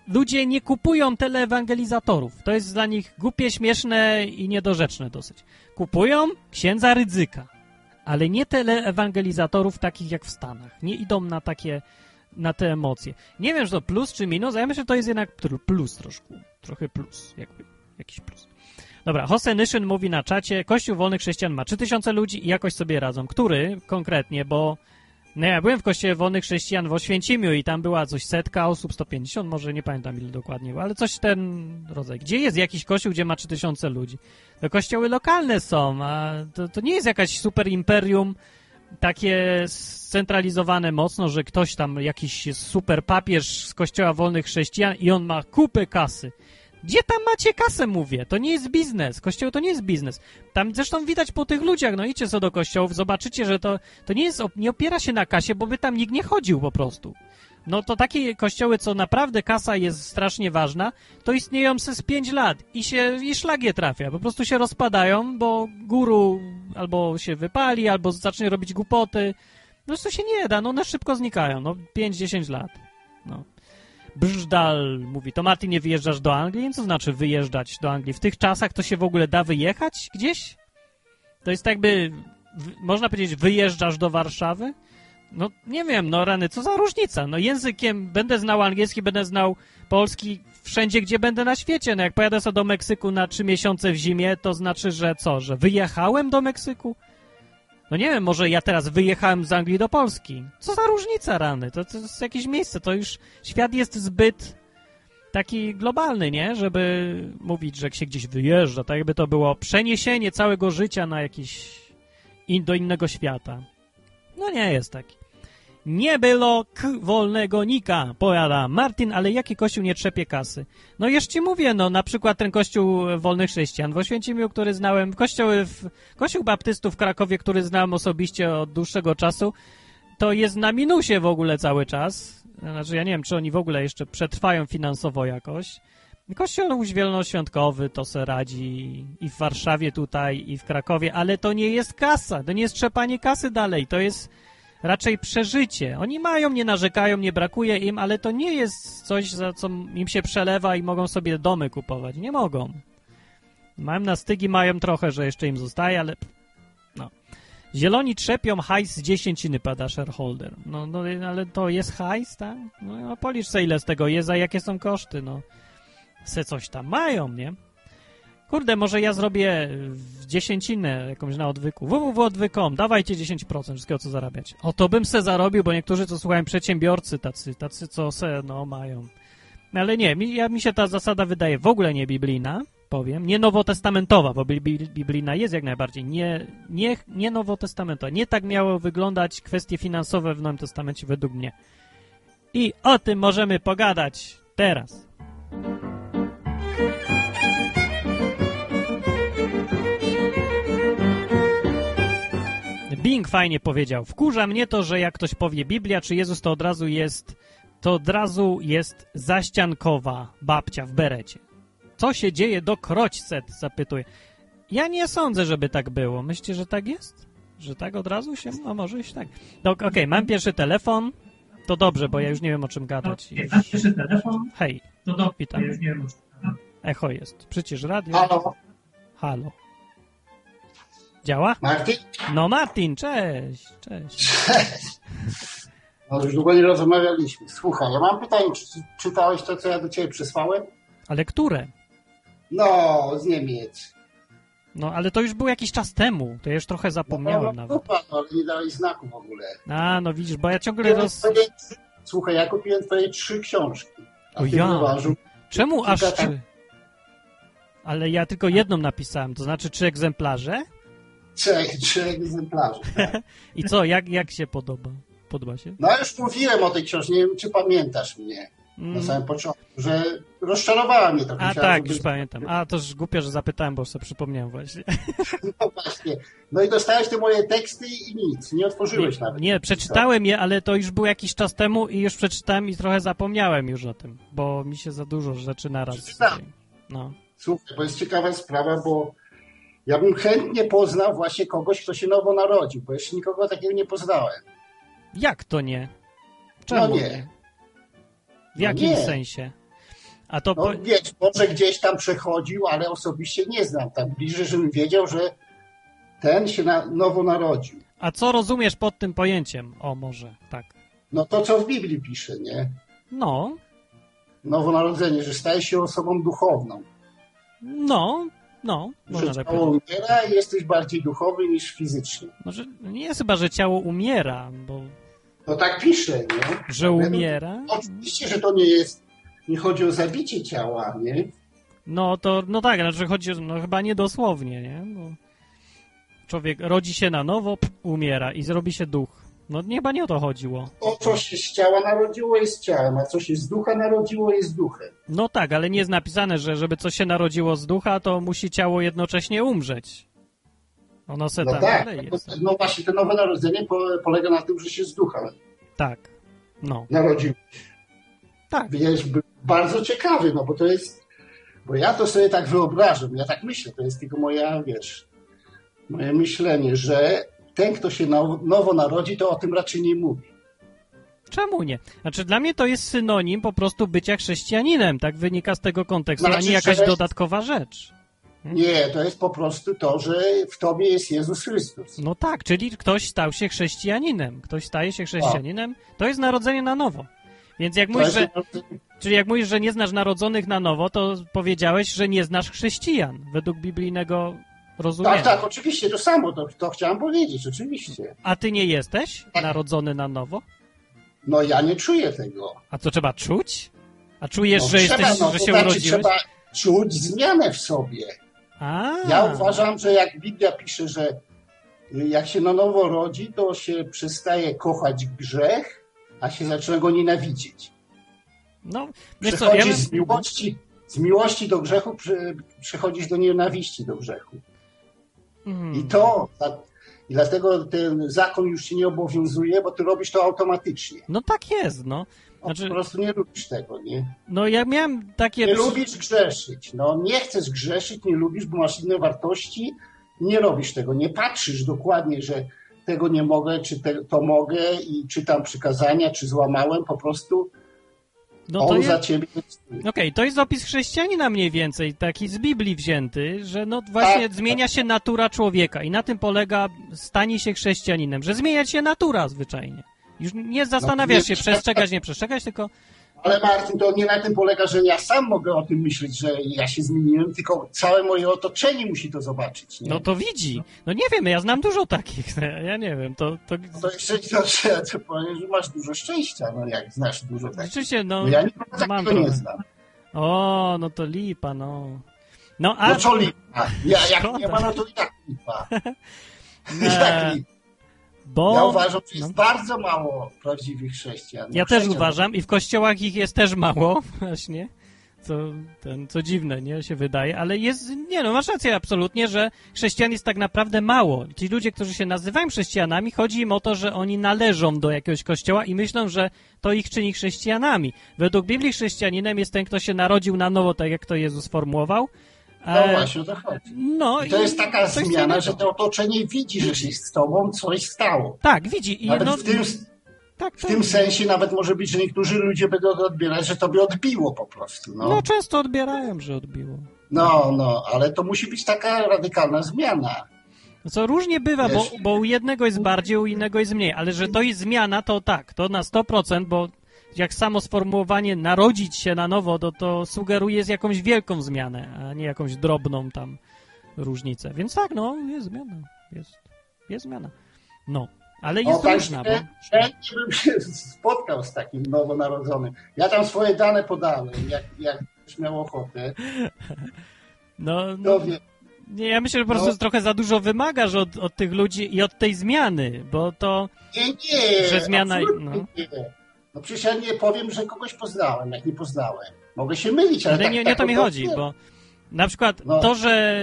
ludzie nie kupują teleewangelizatorów. To jest dla nich głupie, śmieszne i niedorzeczne dosyć. Kupują księdza ryzyka, ale nie teleewangelizatorów takich jak w Stanach. Nie idą na takie, na te emocje. Nie wiem, czy to plus czy minus, a ja myślę, że to jest jednak plus troszkę. Trochę plus, jakby, jakiś plus. Dobra, Jose Nyszyn mówi na czacie, Kościół Wolnych Chrześcijan ma 3000 ludzi i jakoś sobie radzą. Który konkretnie, bo no ja byłem w Kościele Wolnych Chrześcijan w Oświęcimiu i tam była coś setka osób, 150, może nie pamiętam ile dokładnie ale coś ten rodzaj. Gdzie jest jakiś kościół, gdzie ma 3000 ludzi? To kościoły lokalne są, a to, to nie jest jakaś super imperium takie scentralizowane mocno, że ktoś tam, jakiś super papież z Kościoła Wolnych Chrześcijan i on ma kupę kasy. Gdzie tam macie kasę, mówię? To nie jest biznes. Kościół to nie jest biznes. Tam zresztą widać po tych ludziach, no idźcie co do kościołów, zobaczycie, że to, to nie jest, nie opiera się na kasie, bo by tam nikt nie chodził po prostu. No to takie kościoły, co naprawdę kasa jest strasznie ważna, to istnieją przez 5 lat i się i szlag je trafia. Po prostu się rozpadają, bo guru albo się wypali, albo zacznie robić głupoty. Po prostu się nie da, no one szybko znikają, no 5-10 lat. No. Brzdal mówi, to Martin, nie wyjeżdżasz do Anglii? Co znaczy wyjeżdżać do Anglii? W tych czasach to się w ogóle da wyjechać gdzieś? To jest tak jakby, można powiedzieć, wyjeżdżasz do Warszawy? No nie wiem, no rany, co za różnica? No językiem będę znał angielski, będę znał polski wszędzie, gdzie będę na świecie. No jak pojadę sobie do Meksyku na trzy miesiące w zimie, to znaczy, że co, że wyjechałem do Meksyku? No nie wiem, może ja teraz wyjechałem z Anglii do Polski. Co za różnica, rany? To, to jest jakieś miejsce, to już świat jest zbyt taki globalny, nie? Żeby mówić, że się gdzieś wyjeżdża, tak jakby to było przeniesienie całego życia na jakiś do innego świata. No nie jest taki. Nie było k wolnego nika, powiada Martin, ale jaki kościół nie trzepie kasy? No już ci mówię, no na przykład ten kościół wolnych chrześcijan w Oświęcimiu, który znałem, kościoły w, kościół baptystów w Krakowie, który znałem osobiście od dłuższego czasu, to jest na minusie w ogóle cały czas. Znaczy ja nie wiem, czy oni w ogóle jeszcze przetrwają finansowo jakoś. Kościół wielonoświątkowy to se radzi i w Warszawie tutaj, i w Krakowie, ale to nie jest kasa, to nie jest trzepanie kasy dalej, to jest raczej przeżycie. Oni mają, nie narzekają, nie brakuje im, ale to nie jest coś, za co im się przelewa i mogą sobie domy kupować. Nie mogą. Mają na stygi, mają trochę, że jeszcze im zostaje, ale no. Zieloni trzepią hajs z dziesięciny, pada shareholder. No, no ale to jest hajs, tak? No, no policz sobie ile z tego jest, a jakie są koszty, no. Se coś tam mają, nie? Kurde, może ja zrobię dziesięcinę jakąś na odwyku. www.odwyk.com, dawajcie 10% wszystkiego, co zarabiać. O, to bym se zarobił, bo niektórzy, co słuchają, przedsiębiorcy tacy, tacy, co se, no, mają. Ale nie, mi, ja, mi się ta zasada wydaje w ogóle nie biblijna, powiem, nie nowotestamentowa, bo bi- bi- biblijna jest jak najbardziej, nie, nie, nie nowotestamentowa. Nie tak miało wyglądać kwestie finansowe w Nowym Testamencie według mnie. I o tym możemy pogadać teraz. Bing fajnie powiedział. Wkurza mnie to, że jak ktoś powie Biblia czy Jezus, to od razu jest to od razu jest zaściankowa babcia w berecie. Co się dzieje do kroćset? Zapytuje. Ja nie sądzę, żeby tak było. Myślicie, że tak jest? Że tak od razu się? No może iść tak. No, Okej, mam pierwszy telefon. To dobrze, bo ja już nie wiem o czym gadać. Już. Mam pierwszy telefon, Hej, to do Witam. Ja już nie wiem, o czym gadam. echo jest. Przecież radio. Halo, Halo. Działa? Martin? No Martin, cześć, cześć. No już długo nie rozmawialiśmy. Słuchaj, ja mam pytanie, czy czy czytałeś to, co ja do ciebie przysłałem? Ale które? No, z Niemiec. No, ale to już był jakiś czas temu. To ja już trochę zapomniałem no, nawet. Kupa, no, ale nie dałeś znaku w ogóle. A, no widzisz, bo ja ciągle roz... twoje Słuchaj, ja kupiłem twoje trzy książki. A O ja. Czemu aż trzy? Ale ja tylko jedną napisałem, to znaczy trzy egzemplarze? Trzech, trzy egzemplarze. Tak. I co, jak, jak się podoba? Podoba się? No już mówiłem o tej książce, nie wiem, czy pamiętasz mnie na Mm. samym początku, że rozczarowała mnie trochę. A tak, już pamiętam. A, to już głupio, że zapytałem, bo sobie przypomniałem właśnie. No właśnie. No i dostałeś te moje teksty i nic, nie otworzyłeś nawet. Nie, przeczytałem je, ale to już był jakiś czas temu i już przeczytałem i trochę zapomniałem już o tym, bo mi się za dużo rzeczy naraz... Przeczytałem. No. Słuchaj, to jest ciekawa sprawa, bo ja bym chętnie poznał właśnie kogoś, kto się nowo narodził, bo jeszcze nikogo takiego nie poznałem. Jak to nie? Czemu No nie? nie. W jakim nie. sensie? A to No po... wiesz, może gdzieś tam przechodził, ale osobiście nie znam tak bliżej, żebym wiedział, że ten się na, nowo narodził. A co rozumiesz pod tym pojęciem? O, może, tak. No to, co w Biblii pisze, nie? No, Nowonarodzenie, że staje się osobą duchowną. no, no, można Że ciało umiera i jesteś bardziej duchowy niż fizyczny. Może nie jest chyba, że ciało umiera, bo No tak pisze, nie? że umiera? Oczywiście, że to nie jest, nie chodzi o zabicie ciała, nie? No to, no tak, znaczy chodzi, o- no chyba nie dosłownie, nie? Bo człowiek rodzi się na nowo, umiera i zrobi się duch. No nie, chyba nie o to chodziło. To, co się z ciała narodziło, jest ciałem, a co się z ducha narodziło, jest duchem. No tak, ale nie jest napisane, że żeby coś się narodziło z ducha, to musi ciało jednocześnie umrzeć. Ono se No tam tak, dalej no, jest. no właśnie to nowe narodzenie po, polega na tym, że się z ducha Tak. No, narodził. tak. Wiesz, bardzo ciekawy, no bo to jest, bo ja to sobie tak wyobrażam, ja tak myślę, to jest tylko moja, wiesz, moje myślenie, że ten, kto się now, nowo narodzi, to o tym raczej nie mówi. Czemu nie? Znaczy dla mnie to jest synonim po prostu bycia chrześcijaninem, tak wynika z tego kontekstu, a Znaczy, nie jakaś że- dodatkowa rzecz. Nie, to jest po prostu to, że w tobie jest Jezus Chrystus. No tak, czyli ktoś stał się chrześcijaninem. Ktoś staje się chrześcijaninem, to jest narodzenie na nowo. Więc jak To mówisz, że, czyli jak mówisz, że nie znasz narodzonych na nowo, to powiedziałeś, że nie znasz chrześcijan, według biblijnego rozumienia. tak, tak, oczywiście, to samo, to, to chciałem powiedzieć, oczywiście. A ty nie jesteś Tak. narodzony na nowo? No ja nie czuję tego. A co trzeba czuć? A czujesz, no, że, trzeba, jesteś, no, że to się znaczy, urodziłeś? Trzeba czuć zmianę w sobie. A, Ja uważam, że jak Biblia pisze, że jak się na nowo rodzi, to się przestaje kochać grzech, a się zaczyna go nienawidzieć. No, wiesz co, ja bym... z, miłości, z miłości do grzechu, przechodzisz do nienawiści do grzechu. Mhm. I to, dla- i dlatego ten zakon już ci nie obowiązuje, bo ty robisz to automatycznie. No tak jest, no. Znaczy- Po prostu nie lubisz tego, nie? No ja miałem takie... Nie lubisz grzeszyć. No nie chcesz grzeszyć, nie lubisz, bo masz inne wartości. Nie robisz tego. Nie patrzysz dokładnie, że tego nie mogę, czy te, to mogę i czytam przykazania, czy złamałem. Po prostu No to On jest... za ciebie. Okej, to jest opis chrześcijanina mniej więcej, taki z Biblii wzięty, że no właśnie Tak. zmienia się natura człowieka i na tym polega stanie się chrześcijaninem, że zmienia się natura zwyczajnie. Już nie zastanawiasz nie- się przestrzegać, nie przestrzegać, tylko Ale Martin, to nie na tym polega, że ja sam mogę o tym myśleć, że ja się zmieniłem, tylko całe moje otoczenie musi to zobaczyć. Nie? no to widzi. No nie wiem, ja znam dużo takich, ja nie wiem, to... to... No to jeszcze to, że, to powiem, że masz dużo szczęścia, no jak znasz dużo takich. Rzeczywiście, no, No ja nie, mam takiego nie znam. O, no to lipa, no. No a... No co lipa? Ja, jak Szkoda. nie ma, no to jak lipa? Jak lipa? Bo... Ja uważam, że jest no. bardzo mało prawdziwych chrześcijan. Ja też uważam i w kościołach ich jest też mało, właśnie. Co, ten, co dziwne, nie, się wydaje, ale jest, nie no, masz rację absolutnie, że chrześcijan jest tak naprawdę mało. Ci ludzie, którzy się nazywają chrześcijanami, chodzi im o to, że oni należą do jakiegoś kościoła i myślą, że to ich czyni chrześcijanami. Według Biblii chrześcijaninem jest ten, kto się narodził na nowo, tak jak to Jezus sformułował. No właśnie o to chodzi. no I to jest taka zmiana, że to otoczenie widzi, że się z tobą coś stało. Tak, widzi. I Nawet no, w tym, tak, w tak. tym sensie nawet może być, że niektórzy ludzie będą to odbierać, że tobie odbiło po prostu. No No, często odbierają, że odbiło. no, no ale to musi być taka radykalna zmiana. No co różnie bywa, bo, bo u jednego jest bardziej, u innego jest mniej, ale że to jest zmiana, to tak, to na 100%, bo jak samo sformułowanie narodzić się na nowo, to, to sugeruje z jakąś wielką zmianę, a nie jakąś drobną tam różnicę. Więc tak, no, jest zmiana, jest, jest zmiana. No, ale jest O, tak, różna, bo... chętnie bym się spotkał z takim nowonarodzonym. Ja tam swoje dane podałem, jak, jak ktoś miał ochotę. No, no, nie, ja myślę, że po No. prostu trochę za dużo wymagasz od, od tych ludzi i od tej zmiany, bo to... nie, nie, Że zmiana- no. nie. No przecież ja nie powiem, że kogoś poznałem, jak nie poznałem. Mogę się mylić, ale, Ale tak, nie, nie tak o to mi chodzi, bo na przykład No. to, że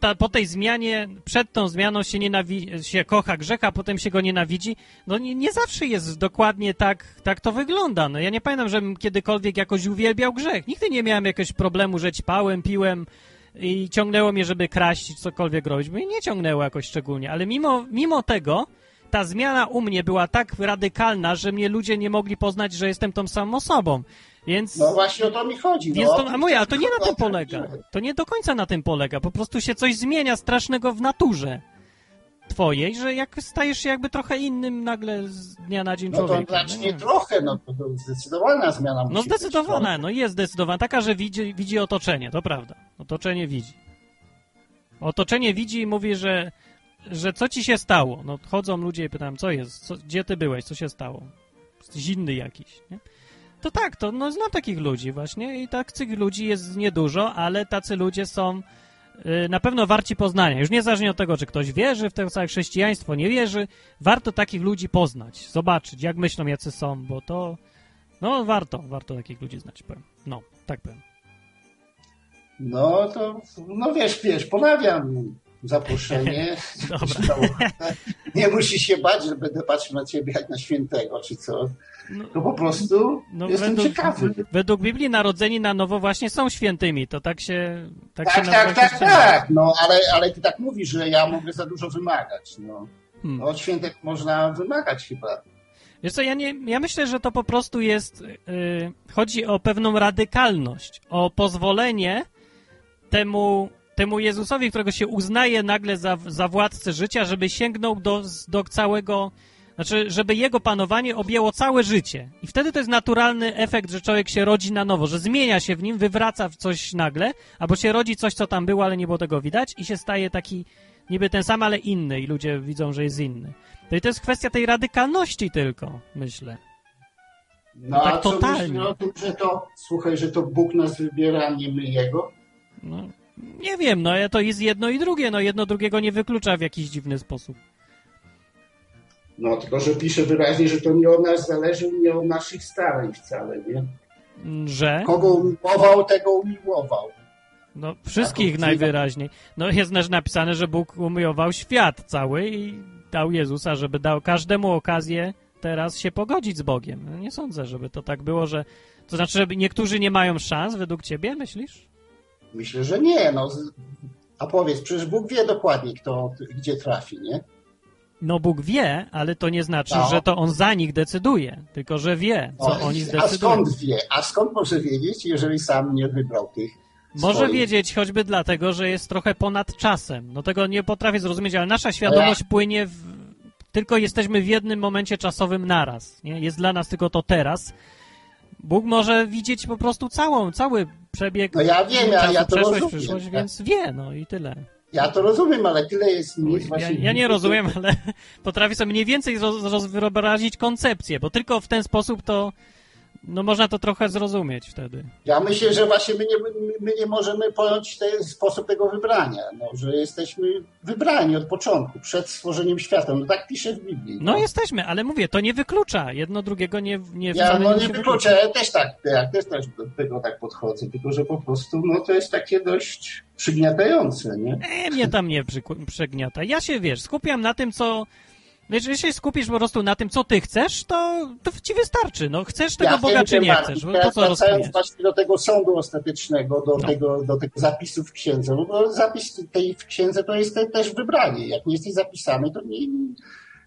ta, po tej zmianie, przed tą zmianą się, nienawi- się kocha grzecha, a potem się go nienawidzi, no nie, nie zawsze jest dokładnie tak, tak to wygląda. No ja nie pamiętam, żebym kiedykolwiek jakoś uwielbiał grzech. Nigdy nie miałem jakiegoś problemu, że ćpałem, piłem i ciągnęło mnie, żeby kraść cokolwiek robić, bo mnie nie ciągnęło jakoś szczególnie, ale mimo, mimo tego ta zmiana u mnie była tak radykalna, że mnie ludzie nie mogli poznać, że jestem tą samą osobą. Więc... No właśnie o to mi chodzi. Więc no, to, a ale to nie na tym to polega. To nie do końca na tym polega. Po prostu się coś zmienia strasznego w naturze twojej, że jak stajesz się jakby trochę innym nagle z dnia na dzień No to człowiekiem. znaczy no, nie trochę, no to, to zdecydowana zmiana no musi być, zdecydowana, no jest zdecydowana. Taka, że widzi, widzi otoczenie, to prawda. Otoczenie widzi. Otoczenie widzi i mówi, że, że co ci się stało? No chodzą ludzie i pytają, co jest? Co, gdzie ty byłeś? Co się stało? Jesteś jakiś, nie? To tak, to no, znam takich ludzi właśnie i takich ludzi jest niedużo, ale tacy ludzie są y, na pewno warci poznania. Już niezależnie od tego, czy ktoś wierzy w to całe chrześcijaństwo, nie wierzy, warto takich ludzi poznać, zobaczyć, jak myślą, jacy są, bo to, no warto, warto takich ludzi znać, powiem. No, tak powiem. No to, no wiesz, wiesz, ponawiam zaproszenie. Nie musisz się bać, że będę patrzył na ciebie jak na świętego, czy co. No, To po prostu no, jestem według, ciekawy. według Biblii narodzeni na nowo właśnie są świętymi, to tak się tak, się Tak, nazywa tak, tak, chrześcijaństwo. tak. No ale, ale ty tak mówisz, że ja mogę za dużo wymagać. No. Hmm. Od świętek można wymagać chyba. Wiesz co, ja, nie, ja myślę, że to po prostu jest, yy, chodzi o pewną radykalność, o pozwolenie temu, temu Jezusowi, którego się uznaje nagle za, za władcę życia, żeby sięgnął do, do całego, znaczy, żeby jego panowanie objęło całe życie. I wtedy to jest naturalny efekt, że człowiek się rodzi na nowo, że zmienia się w nim, wywraca w coś nagle, albo się rodzi coś, co tam było, ale nie było tego widać i się staje taki niby ten sam, ale inny i ludzie widzą, że jest inny. To i to jest kwestia tej radykalności tylko, myślę. No tak a co totalnie. myślisz o tym, że to, słuchaj, że to Bóg nas wybiera, a nie my Jego? No, nie wiem, no to jest jedno i drugie, no jedno drugiego nie wyklucza w jakiś dziwny sposób. No tylko, że pisze wyraźnie, że to nie od nas zależy, nie od naszych starań wcale, nie? Że? Kogo umiłował, tego umiłował. No wszystkich Tak, najwyraźniej. No jest też napisane, że Bóg umiłował świat cały i dał Jezusa, żeby dał każdemu okazję teraz się pogodzić z Bogiem. No, nie sądzę, żeby to tak było, że... To znaczy, że niektórzy nie mają szans według ciebie, myślisz? Myślę, że nie. No. A powiedz, przecież Bóg wie dokładnie, kto gdzie trafi, nie? No Bóg wie, ale to nie znaczy, No. że to On za nich decyduje, tylko że wie, co No, oni a zdecydują. skąd wie? A skąd może wiedzieć, jeżeli sam nie wybrał tych Może swoich? wiedzieć choćby dlatego, że jest trochę ponad czasem. No tego nie potrafię zrozumieć, ale nasza świadomość płynie w... Tylko jesteśmy w jednym momencie czasowym naraz. Nie? Jest dla nas tylko to teraz. Bóg może widzieć po prostu całą, cały przebieg No ja wiem, ja- ja to przeszłość, rozumiem, przyszłość, tak. więc wie, no i tyle. Ja to rozumiem, ale tyle jest nic Ja, ja nie rozumiem, ale potrafię sobie mniej więcej roz, roz, wyobrazić koncepcję, bo tylko w ten sposób to no można to trochę zrozumieć wtedy. Ja myślę, że właśnie my nie, my- nie możemy pojąć ten sposób tego wybrania, no, że jesteśmy wybrani od początku, przed stworzeniem świata. No tak pisze w Biblii. No jesteśmy, ale mówię, to nie wyklucza. Jedno drugiego nie, nie Ja no, nie wykluczę, ja też tak, ja też, też do tego tak podchodzę, tylko że po prostu no, to jest takie dość przygniatające, nie? E, mnie tam nie przegniata. Ja się, wiesz, skupiam na tym, co... Jeśli się skupisz po prostu na tym, co ty chcesz, to, to ci wystarczy. No, chcesz tego Ja Boga, czy nie chcesz? Po co wracając właśnie do tego sądu ostatecznego, do, No. tego, do tego zapisu w księdze, no bo zapis tej w księdze to jest te- też wybranie. Jak nie jesteś zapisany, to nie,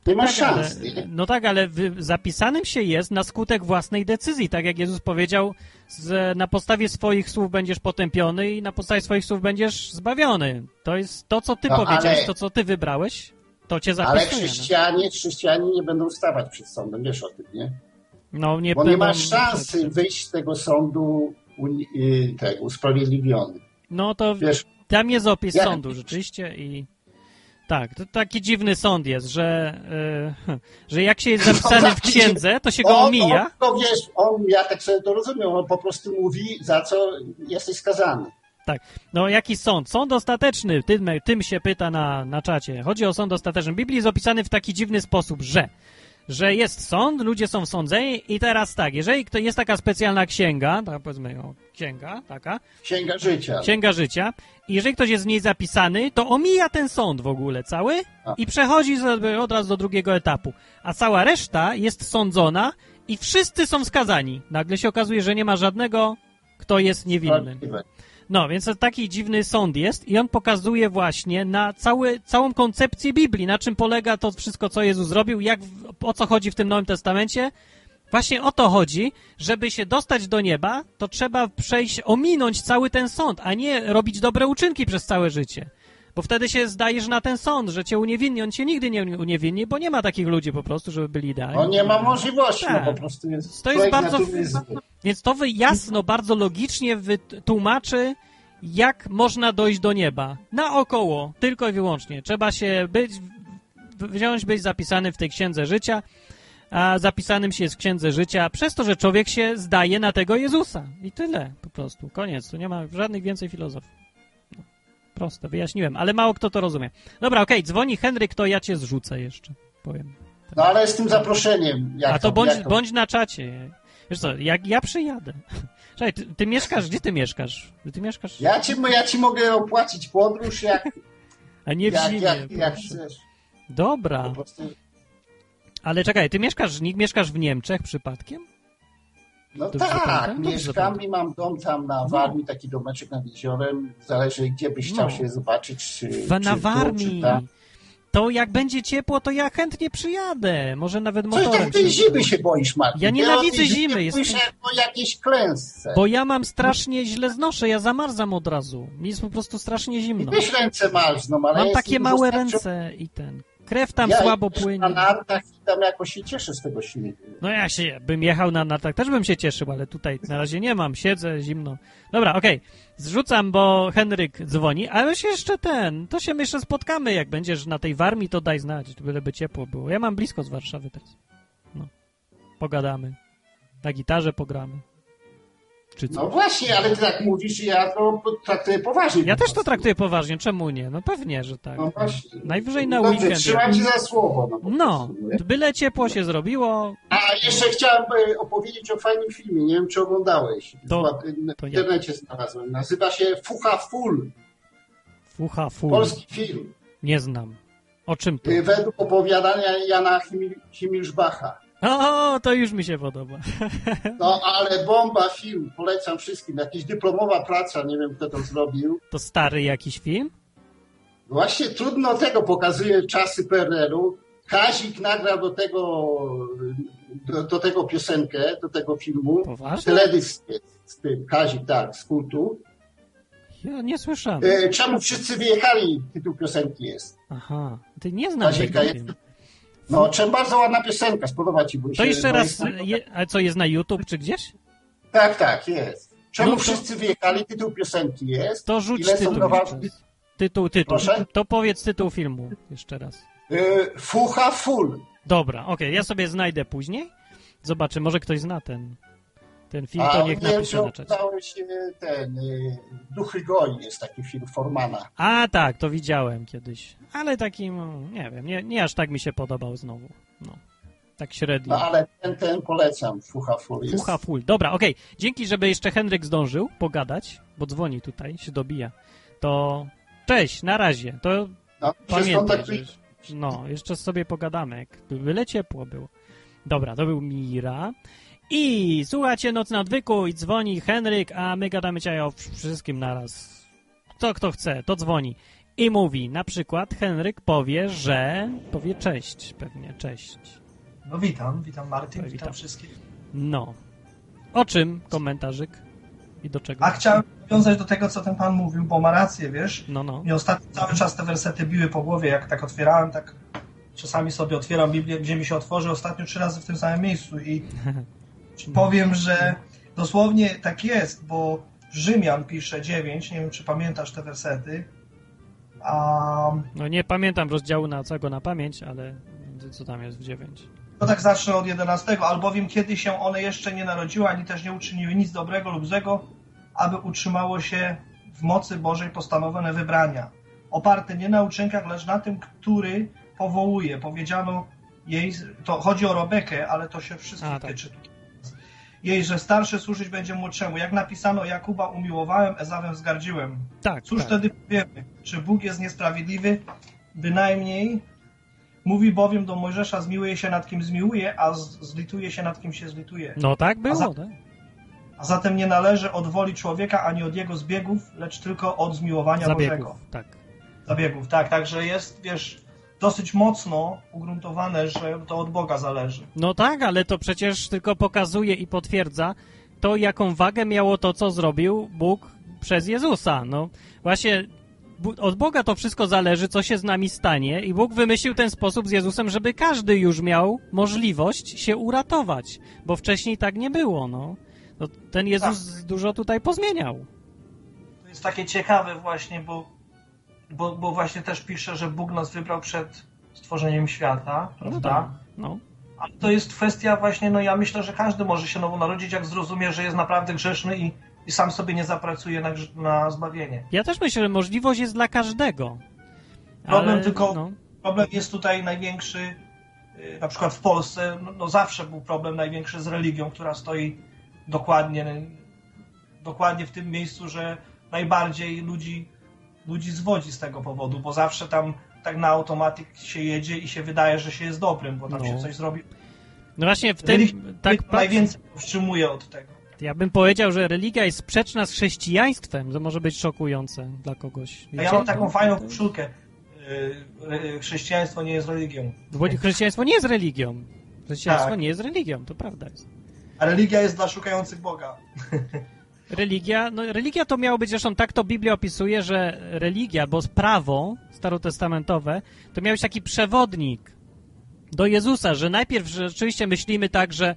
nie masz Tak, ale, szans. Nie? no tak, ale zapisanym się jest na skutek własnej decyzji. Tak jak Jezus powiedział, z, na podstawie swoich słów będziesz potępiony i na podstawie swoich słów będziesz zbawiony. To jest to, co ty No, powiedziałeś, ale- to, co ty wybrałeś, to cię Ale zapisuje. no. chrześcijanie, chrześcijanie nie będą stawać przed sądem, wiesz o tym, nie? No, nie Bo nie masz szansy wyjść z tego sądu uni- y, usprawiedliwiony. No to Wiesz, tam jest opis Ja- sądu rzeczywiście i tak, to taki dziwny sąd jest, że, e, że jak się jest zapisany w księdze, to się go on, omija. On, to wiesz, on, ja tak sobie to rozumiem, on po prostu mówi, za co jesteś skazany. Tak. No jaki sąd? Sąd ostateczny, tym, tym się pyta na, na czacie. Chodzi o sąd ostateczny. W Biblii jest opisany w taki dziwny sposób, że że jest sąd, ludzie są sądzeni i teraz tak, jeżeli to jest taka specjalna księga, tak powiedzmy, księga taka, Księga życia. księga życia i jeżeli ktoś jest w niej zapisany, to omija ten sąd w ogóle cały A. i przechodzi od razu do drugiego etapu. A cała reszta jest sądzona i wszyscy są skazani. Nagle się okazuje, że nie ma żadnego, kto jest niewinny. Sprawiedliwe. No, więc taki dziwny sąd jest i on pokazuje właśnie na cały, całą koncepcję Biblii, na czym polega to wszystko, co Jezus zrobił, jak, o co chodzi w tym Nowym Testamencie. Właśnie o to chodzi, żeby się dostać do nieba, to trzeba przejść, ominąć cały ten sąd, a nie robić dobre uczynki przez całe życie. Bo wtedy się zdajesz na ten sąd, że cię uniewinni. On cię nigdy nie uniewinni, bo nie ma takich ludzi po prostu, żeby byli idealni. No nie ma możliwości, Tak. no po prostu jest. To jest bardzo-. Więc to jasno, bardzo logicznie wytłumaczy, jak można dojść do nieba. Naokoło, tylko i wyłącznie. Trzeba się być, wziąć, być zapisany w tej księdze życia, a zapisanym się jest w księdze życia przez to, że człowiek się zdaje na tego Jezusa. I tyle, po prostu. Koniec. Tu nie ma żadnych więcej filozofii. Proste, wyjaśniłem, ale mało kto to rozumie. Dobra, okej, dzwoni Henryk, to ja cię zrzucę jeszcze, powiem. No ale z tym zaproszeniem. Jak A to bądź, jak bądź na czacie. Wiesz co, jak ja przyjadę. Czekaj, ty, ty mieszkasz, gdzie ty mieszkasz? Ty mieszkasz? Ja ci, ja ci mogę opłacić podróż, jak, A nie w jak, zimie. jak, jak chcesz. Dobra, ale czekaj, ty mieszkasz, mieszkasz w Niemczech przypadkiem? No Dobrze tak, pamiętam? Dobrze mieszkam pamiętam. i mam dom tam na Warmii, taki domeczek nad jeziorem. Zależy, gdzie byś chciał No. się zobaczyć. Czy, W, czy na Warmii. To jak będzie ciepło, to ja chętnie przyjadę. Może nawet Coś motorem. tak tej zimy się boisz, Martin. Ja nienawidzę tej zimy, jest- Słyszę o jakiejś klęsce. Bo ja mam strasznie źle znoszę, ja zamarzam od razu. Mi jest po prostu strasznie I zimno. też ręce marzną, ale Mam takie małe ręce i ten. Krew tam ja słabo płynie. na nartach i tam jakoś się cieszę z tego śniegu. No ja się, bym jechał na nartach, też bym się cieszył, ale tutaj na razie nie mam, siedzę, zimno. Dobra, okej, zrzucam, bo Henryk dzwoni, ale się jeszcze ten, to się my jeszcze spotkamy, jak będziesz na tej Warmii, to daj znać, byleby ciepło było. Ja mam blisko z Warszawy teraz. No, pogadamy. Na gitarze pogramy. Czy co? No właśnie, ale ty tak mówisz i ja to traktuję poważnie. Ja też to traktuję poważnie, czemu nie? No pewnie, że tak. No właśnie. Najwyżej na Dobrze, weekend. trzymam za słowo. No, No, prostu, byle ciepło się zrobiło, A jeszcze chciałem e, opowiedzieć o fajnym filmie. Nie wiem, czy oglądałeś. To- w to ja. internecie znalazłem. Nazywa się Fucha Full. fucha, fu, Polski film. nie znam. O czym to? E, Według opowiadania Jana Himil- Himilszbacha. O, to już mi się podoba. No, ale bomba film. Polecam wszystkim. Jakaś dyplomowa praca. Nie wiem, kto to zrobił. To stary jakiś film? Właśnie trudno tego pokazuje czasy PRL-u. Kazik nagrał do tego, do, do tego piosenkę, do tego filmu. Poważnie? Teledysk jest z tym, Kazik, tak, z kultu. Ja nie słyszałem. E, Czemu wszyscy wyjechali? Tytuł piosenki jest. Aha, ty nie znam Kazika tego filmu. No, czym bardzo ładna piosenka, spodoba ci. Bo To się- jeszcze raz, je, a co, jest na YouTube czy gdzieś? Tak, tak, jest. Czemu No to- wszyscy wyjechali? Tytuł piosenki jest. To rzuć Ile tytuł jeszcze. Tytuł, tytuł. Proszę? To powiedz tytuł filmu jeszcze raz. E, Fucha full. Dobra, okej, ja sobie znajdę później. Zobaczę, może ktoś zna ten, ten film, A to niech napisze na czacie. oglądałeś e, ten e, Duchy Goi, jest taki film Formana. A tak, to widziałem kiedyś. Ale taki, no, nie wiem, nie, nie aż tak mi się podobał znowu. No, tak średnio. No ale ten, ten polecam, Fucha full jest. Fucha full. Dobra, okej. Dzięki, żeby jeszcze Henryk zdążył pogadać, bo dzwoni tutaj, się dobija. To cześć, na razie. To No, pamiętaj, skontaktuj. że, no, jeszcze sobie pogadamy, byle ciepło było. Dobra, to był Mira. I słuchacie Noc na Odwyku i dzwoni Henryk, a my gadamy dzisiaj o wszystkim naraz. Kto kto chce, to dzwoni. I mówi, na przykład Henryk powie, że... Powie cześć, pewnie, cześć. No witam, witam Martin, witam, witam. wszystkich. No. O czym komentarzyk? I do czego? A chciałem nawiązać do tego, co ten pan mówił, bo ma rację, wiesz? No, no. Mnie ostatnio cały czas te wersety biły po głowie, jak tak otwierałem, tak czasami sobie otwieram Biblię, gdzie mi się otworzy, ostatnio trzy razy w tym samym miejscu i powiem, że dosłownie tak jest, bo Rzymian pisze 9, nie wiem czy pamiętasz te wersety, a No nie pamiętam rozdziału na całego na pamięć, ale co tam jest w 9? No tak zacznę od 11. Albowiem kiedy się one jeszcze nie narodziły, ani też nie uczyniły nic dobrego lub złego, aby utrzymało się w mocy Bożej postanowione wybrania. Oparte nie na uczynkach, lecz na tym, który powołuje. Powiedziano jej, to chodzi o Robekę, ale to się wszystkich A, tak. tyczy. Jej, że starszy służyć będzie młodszemu. Jak napisano, Jakuba umiłowałem, Ezawem wzgardziłem. Tak, Cóż tak. wtedy powiemy? Czy Bóg jest niesprawiedliwy? Bynajmniej. Mówi bowiem do Mojżesza, zmiłuje się nad kim zmiłuje, a zlituje się nad kim się zlituje. No tak było, za- tak? A zatem nie należy od woli człowieka, ani od jego zbiegów, lecz tylko od zmiłowania Bożego. Zabiegów, tak. Zabiegów, tak. Także jest, wiesz, dosyć mocno ugruntowane, że to od Boga zależy. No tak, ale to przecież tylko pokazuje i potwierdza to, jaką wagę miało to, co zrobił Bóg przez Jezusa. No właśnie od Boga to wszystko zależy, co się z nami stanie i Bóg wymyślił ten sposób z Jezusem, żeby każdy już miał możliwość się uratować, bo wcześniej tak nie było, no. no ten Jezus dużo tutaj pozmieniał. To jest takie ciekawe właśnie, bo, bo, bo właśnie też pisze, że Bóg nas wybrał przed stworzeniem świata, No prawda? tak, no. Ale to jest kwestia właśnie, no ja myślę, że każdy może się nowo narodzić, jak zrozumie, że jest naprawdę grzeszny i, i sam sobie nie zapracuje na, na zbawienie. Ja też myślę, że możliwość jest dla każdego. Problem Ale, tylko- no, Problem jest tutaj największy, y, na przykład w Polsce, no, no zawsze był problem największy z religią, która stoi dokładnie, dokładnie w tym miejscu, że najbardziej ludzi, ludzi zwodzi z tego powodu, bo zawsze tam tak na automatyk się jedzie i się wydaje, że się jest dobrym, bo tam No. się coś zrobi. no właśnie w tym, tak najwięcej powstrzymuje od tego. ja bym powiedział, że religia jest sprzeczna z chrześcijaństwem, to może być szokujące dla kogoś. A ja Wiecie? mam taką fajną koszulkę. Y, y, Chrześcijaństwo nie jest religią. Bo chrześcijaństwo nie jest religią. Chrześcijaństwo Tak. nie jest religią, to prawda jest. A religia jest dla szukających Boga. Religia, no religia to miało być, zresztą tak to Biblia opisuje, że religia, bo prawo starotestamentowe, to miał być taki przewodnik do Jezusa, że najpierw rzeczywiście myślimy tak, że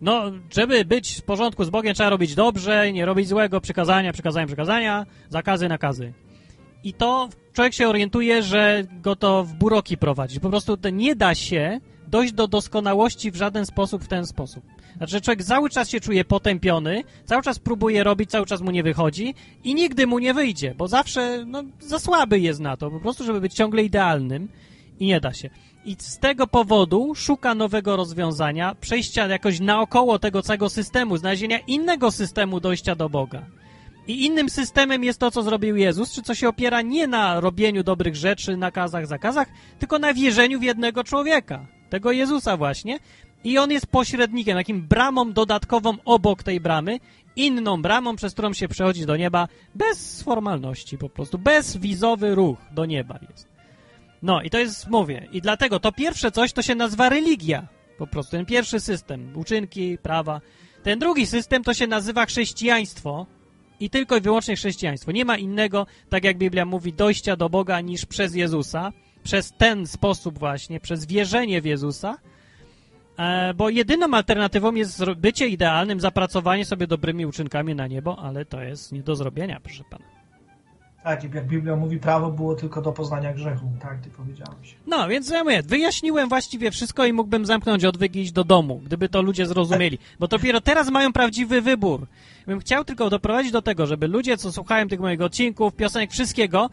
no, żeby być w porządku z Bogiem, trzeba robić dobrze, nie robić złego, przykazania, przykazania, przykazania, zakazy, nakazy. I to człowiek się orientuje, że go to w buroki prowadzi. Po prostu nie da się dojść do doskonałości w żaden sposób w ten sposób. Znaczy, człowiek cały czas się czuje potępiony, cały czas próbuje robić, cały czas mu nie wychodzi i nigdy mu nie wyjdzie, bo zawsze no, za słaby jest na to, po prostu, żeby być ciągle idealnym i nie da się. I z tego powodu szuka nowego rozwiązania, przejścia jakoś naokoło tego całego systemu, znalezienia innego systemu dojścia do Boga. I innym systemem jest to, co zrobił Jezus, czy co się opiera nie na robieniu dobrych rzeczy, nakazach, zakazach, tylko na wierzeniu w jednego człowieka, tego Jezusa właśnie. I on jest pośrednikiem, takim bramą dodatkową obok tej bramy, inną bramą, przez którą się przechodzi do nieba bez formalności po prostu, bezwizowy ruch do nieba jest. No i to jest, mówię, i dlatego to pierwsze coś to się nazywa religia. Po prostu ten pierwszy system, uczynki, prawa. Ten drugi system to się nazywa chrześcijaństwo i tylko i wyłącznie chrześcijaństwo. Nie ma innego, tak jak Biblia mówi, dojścia do Boga niż przez Jezusa. Przez ten sposób właśnie, przez wierzenie w Jezusa. E, bo jedyną alternatywą jest bycie idealnym, zapracowanie sobie dobrymi uczynkami na niebo, ale to jest nie do zrobienia, proszę pana. Tak, jak Biblia mówi, prawo było tylko do poznania grzechu, tak ty powiedziałeś. No, więc ja mówię, wyjaśniłem właściwie wszystko i mógłbym zamknąć odwyk i iść do domu, gdyby to ludzie zrozumieli. Bo dopiero teraz mają prawdziwy wybór. Bym chciał tylko doprowadzić do tego, żeby ludzie, co słuchają tych moich odcinków, piosenek, wszystkiego,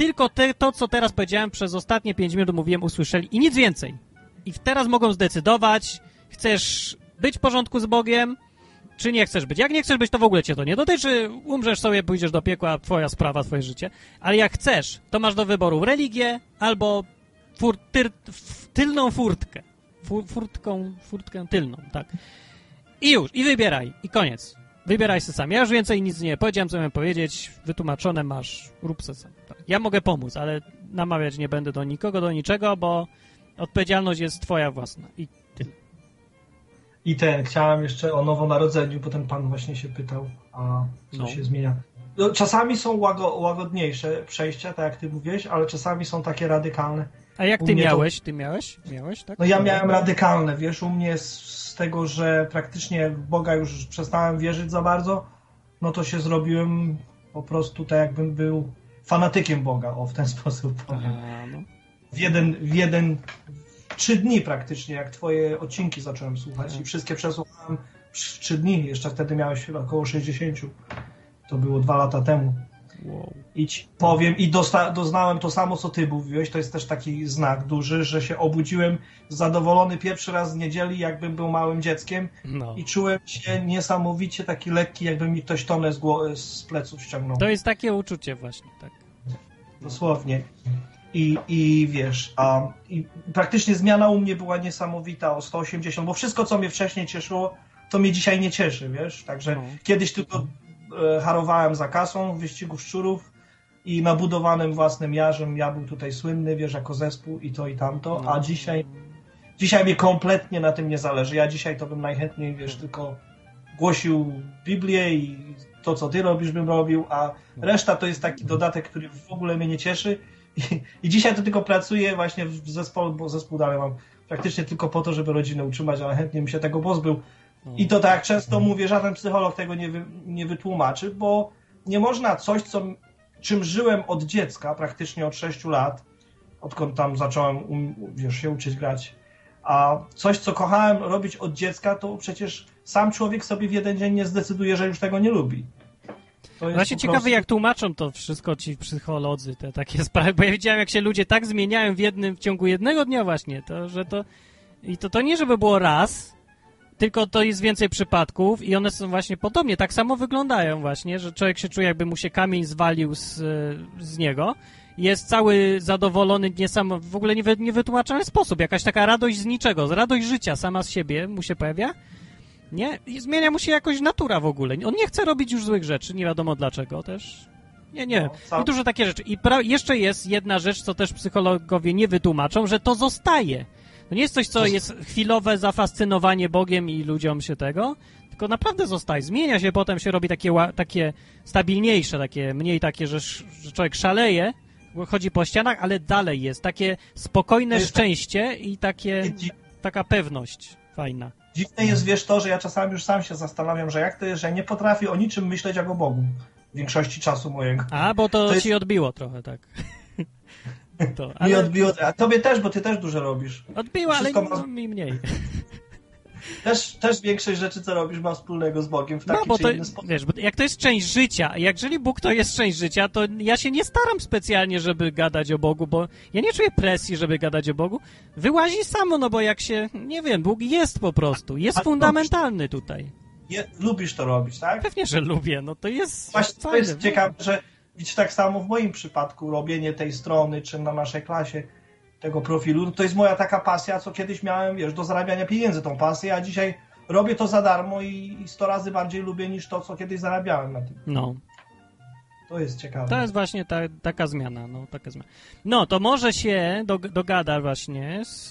tylko te, to, co teraz powiedziałem przez ostatnie 5 minut mówiłem, usłyszeli i nic więcej. I teraz mogą zdecydować, chcesz być w porządku z Bogiem, czy nie chcesz być. Jak nie chcesz być, to w ogóle cię to nie dotyczy. Umrzesz sobie, pójdziesz do piekła, twoja sprawa, twoje życie. Ale jak chcesz, to masz do wyboru religię albo fur, tyr, tylną furtkę. Fu, furtką, furtkę tylną, tak. I już, i wybieraj, i koniec. Wybieraj se sam. Ja już więcej nic nie powiedziałem, co miałem powiedzieć. Wytłumaczone masz, rób se sam. Tak. Ja mogę pomóc, ale namawiać nie będę do nikogo, do niczego, bo odpowiedzialność jest twoja własna. I tyle. I ten, chciałem jeszcze o nowonarodzeniu, bo ten pan właśnie się pytał, a co No. się zmienia. No, czasami są łago, łagodniejsze przejścia, tak jak ty mówiłeś, ale czasami są takie radykalne. A jak ty mnie to- miałeś? Ty miałeś? Miałeś, tak? No ja miałem radykalne, wiesz, u mnie z tego, że praktycznie w Boga już przestałem wierzyć za bardzo, no to się zrobiłem po prostu tak jakbym był fanatykiem Boga, o w ten sposób powiem. No. W jeden, w jeden, trzy dni praktycznie, jak twoje odcinki zacząłem słuchać i wszystkie przesłuchałem w trzy dni, jeszcze wtedy miałeś chyba około 60, to było dwa lata temu. Wow. I ci powiem, i dosta, doznałem to samo, co ty mówiłeś, to jest też taki znak duży, że się obudziłem zadowolony pierwszy raz z niedzieli, jakbym był małym dzieckiem No. i czułem się niesamowicie taki lekki, jakby mi ktoś tonę z, gło- z pleców ściągnął. To jest takie uczucie właśnie, tak. Dosłownie. I, I wiesz, a i praktycznie zmiana u mnie była niesamowita o 180, bo wszystko, co mnie wcześniej cieszyło, to mnie dzisiaj nie cieszy, wiesz? Także No. kiedyś tylko harowałem za kasą w wyścigu szczurów i nabudowanym własnym jarzem ja był tutaj słynny, wiesz, jako zespół i to i tamto, No. a dzisiaj dzisiaj mi kompletnie na tym nie zależy. Ja dzisiaj to bym najchętniej, wiesz, tylko głosił Biblię i to, co ty robisz, bym robił, a reszta to jest taki dodatek, który w ogóle mnie nie cieszy. I, i dzisiaj to tylko pracuję właśnie w zespole, bo zespół dalej mam praktycznie tylko po to, żeby rodzinę utrzymać, ale chętnie bym się tego pozbył. I to tak często mówię, żaden psycholog tego nie, wy, nie wytłumaczy, bo nie można coś, co, czym żyłem od dziecka, praktycznie od 6 lat, odkąd tam zacząłem um, wiesz, się uczyć grać, a coś, co kochałem robić od dziecka, to przecież sam człowiek sobie w jeden dzień nie zdecyduje, że już tego nie lubi. Jest Właśnie po ciekawe, prostu- jak tłumaczą to wszystko ci psycholodzy, te takie sprawy, bo ja widziałem, jak się ludzie tak zmieniają w jednym, w ciągu jednego dnia właśnie, to, że to, i to, to nie, żeby było raz, tylko to jest więcej przypadków i one są właśnie podobnie, tak samo wyglądają właśnie, że człowiek się czuje, jakby mu się kamień zwalił z, z niego, jest cały zadowolony, niesam, w ogóle niewy, niewytłumaczony sposób, jakaś taka radość z niczego, radość życia sama z siebie mu się pojawia, nie? I zmienia mu się jakoś natura w ogóle. On nie chce robić już złych rzeczy, nie wiadomo dlaczego też. Nie, nie. No, sam- I dużo takie rzeczy. I pra- jeszcze jest jedna rzecz, co też psychologowie nie wytłumaczą, że to zostaje. To nie jest coś, co jest chwilowe zafascynowanie Bogiem i ludziom się tego, tylko naprawdę zostaje. Zmienia się, potem się robi takie, takie stabilniejsze, takie mniej takie, że, że człowiek szaleje, chodzi po ścianach, ale dalej jest takie spokojne jest tak- szczęście i takie, taka pewność fajna. Dziwne jest, wiesz, to, że ja czasami już sam się zastanawiam, że jak to jest, że nie potrafię o niczym myśleć jak o Bogu. W większości czasu mojego. A, bo to, To jest- ci odbiło trochę, tak. To, Mi ale odbiło, a tobie też, bo ty też dużo robisz. odbiło, ale wszystko ma- no, mi mniej. Też, też większość rzeczy, co robisz, ma wspólnego z Bogiem w taki No, bo to, sposób. wiesz, bo jak to jest część życia, jeżeli Bóg to jest część życia, to ja się nie staram specjalnie, żeby gadać o Bogu, bo ja nie czuję presji, żeby gadać o Bogu. Wyłazi samo, no bo jak się, nie wiem, Bóg jest po prostu, jest A- a- fundamentalny tutaj. Nie, lubisz to robić, tak? Pewnie, że lubię, no to jest Właśnie to fajne. jest ciekawe, że widzisz, tak samo w moim przypadku robienie tej strony, czy na naszej klasie tego profilu, no to jest moja taka pasja, co kiedyś miałem, wiesz, do zarabiania pieniędzy tą pasję, a dzisiaj robię to za darmo i, i 100 razy bardziej lubię niż to, co kiedyś zarabiałem na tym. No, To jest ciekawe. To jest właśnie ta, taka zmiana, no, taka zmiana. No, to może się dog, dogada właśnie z,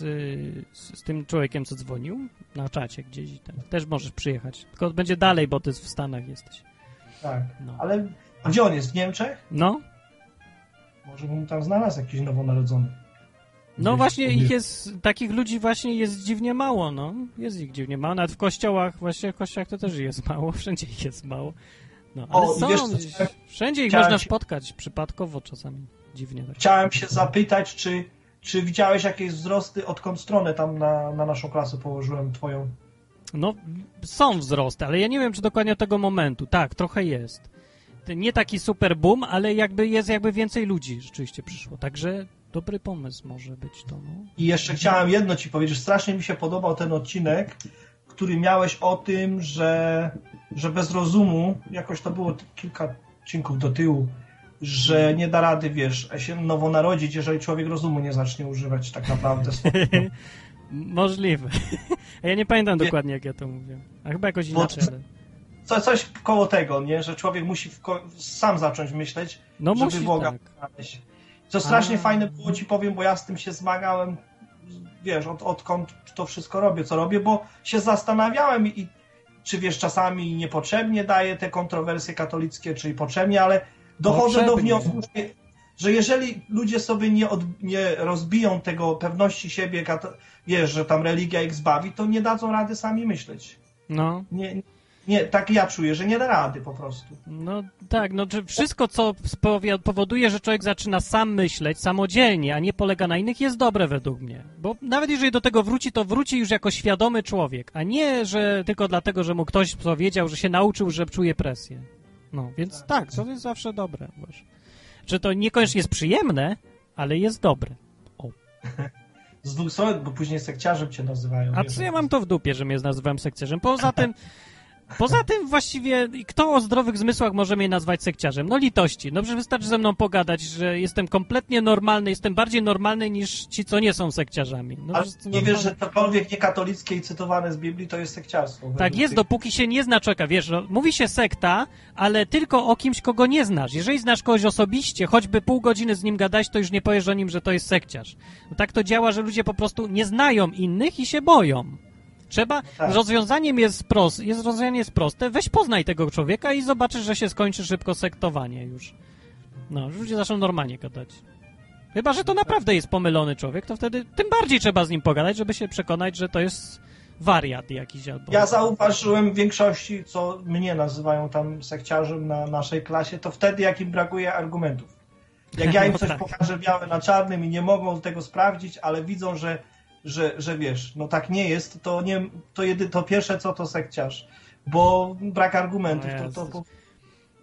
z, z tym człowiekiem, co dzwonił na czacie gdzieś. i Ten. Też możesz przyjechać, tylko będzie dalej, bo ty w Stanach jesteś. Tak. No. Ale a gdzie on jest? W Niemczech? No, Może bym tam znalazł jakiś nowonarodzony. no Gdzieś właśnie ich jest, takich ludzi właśnie jest dziwnie mało, no. Jest ich dziwnie mało, nawet w kościołach, właśnie w kościołach to też jest mało, wszędzie ich jest mało. No, ale O, są, wiesz co, wszędzie ich można się- spotkać, przypadkowo czasami, dziwnie tak. Chciałem się zapytać, czy, czy widziałeś jakieś wzrosty, odkąd stronę tam na, na naszą klasę położyłem twoją? No, są wzrosty, ale ja nie wiem, czy dokładnie od tego momentu. Tak, trochę jest. Nie taki super boom, ale jakby jest jakby więcej ludzi rzeczywiście przyszło. Także dobry pomysł może być to, no. I jeszcze chciałem jedno ci powiedzieć, że strasznie mi się podobał ten odcinek, który miałeś o tym, że, że bez rozumu, jakoś to było kilka odcinków do tyłu, że nie da rady, wiesz, się nowo narodzić, jeżeli człowiek rozumu nie zacznie używać tak naprawdę. Możliwe. ja nie pamiętam Nie. dokładnie, jak ja to mówię. A chyba jakoś Bo- inaczej, ale... Co, coś koło tego, nie? Że człowiek musi sam zacząć myśleć, No żeby musi, Boga tak. znaleźć. Co strasznie A. fajne było, ci powiem, bo ja z tym się zmagałem, wiesz, od, odkąd to wszystko robię, co robię, bo się zastanawiałem i czy wiesz, czasami niepotrzebnie daję te kontrowersje katolickie, czyli potrzebnie, ale dochodzę do Potrzebnie. wniosku, że, że jeżeli ludzie sobie nie, od, nie rozbiją tego pewności siebie, kato, wiesz, że tam religia ich zbawi, to nie dadzą rady sami myśleć. No, Nie, nie, tak ja czuję, że nie da rady po prostu. no tak, no czy wszystko, co powoduje, że człowiek zaczyna sam myśleć samodzielnie, a nie polega na innych, jest dobre według mnie. Bo nawet jeżeli do tego wróci, to wróci już jako świadomy człowiek, a nie, że tylko dlatego, że mu ktoś powiedział, że się nauczył, że czuje presję. No, więc tak, to jest zawsze dobre. Wiesz. Że to niekoniecznie jest przyjemne, ale jest dobre. Z dwóch bo później sekciarzem cię nazywają. A co ja mam to w dupie, że mnie nazywałem sekciarzem? Poza tym, poza tym właściwie kto o zdrowych zmysłach może mnie nazwać sekciarzem? No litości. No przecież wystarczy ze mną pogadać, że jestem kompletnie normalny, jestem bardziej normalny niż ci, co nie są sekciarzami. No, A wszyscy nie wiesz, że cokolwiek niekatolickie i cytowane z Biblii to jest sekciarstwo. Tak jest, tych- dopóki się nie zna człowieka. Wiesz, no, mówi się sekta, ale tylko o kimś, kogo nie znasz. Jeżeli znasz kogoś osobiście, choćby pół godziny z nim gadać, to już nie powiesz o nim, że to jest sekciarz. No, tak to działa, że ludzie po prostu nie znają innych i się boją. Trzeba, Tak. rozwiązaniem jest, prost, jest rozwiązanie jest proste, weź poznaj tego człowieka i zobaczysz, że się skończy szybko sektowanie już. No, już ludzie zaczną normalnie gadać. Chyba, że to naprawdę jest pomylony człowiek, to wtedy tym bardziej trzeba z nim pogadać, żeby się przekonać, że to jest wariat jakiś albo... Ja zauważyłem w większości, co mnie nazywają tam sekciarzem na naszej klasie, to wtedy, jak im brakuje argumentów. Jak ja im No coś tak. pokażę białe na czarnym i nie mogą tego sprawdzić, ale widzą, że, że, że wiesz, no tak nie jest, to, nie, to, jedy, to pierwsze co to sekciarz. Bo brak argumentów, O to, to.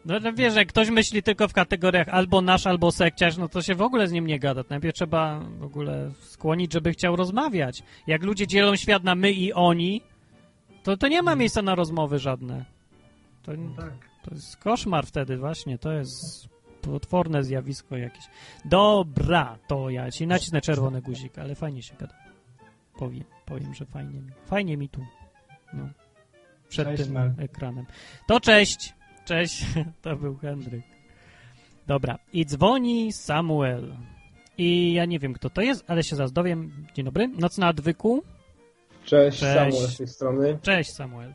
No to wiesz, jak ktoś myśli tylko w kategoriach albo nasz, albo sekciarz, no to się w ogóle z nim nie gada. Najpierw trzeba w ogóle skłonić, żeby chciał rozmawiać. Jak ludzie dzielą świat na my i oni, to, to nie ma miejsca na rozmowy żadne. To, tak. to jest koszmar wtedy właśnie, to jest potworne zjawisko jakieś. Dobra, to ja ci nacisnę czerwony guzik, ale fajnie się gada. Powiem, powiem, że fajnie mi. Fajnie mi tu. No. Przed Cześć, tym Mel. ekranem. To cześć! Cześć, to był Henryk. Dobra, i dzwoni Samuel. I ja nie wiem, kto to jest, ale się zaraz dowiem. Dzień dobry. Noc na odwyku. Cześć, Cześć. Samuel z tej strony. Cześć, Samuel.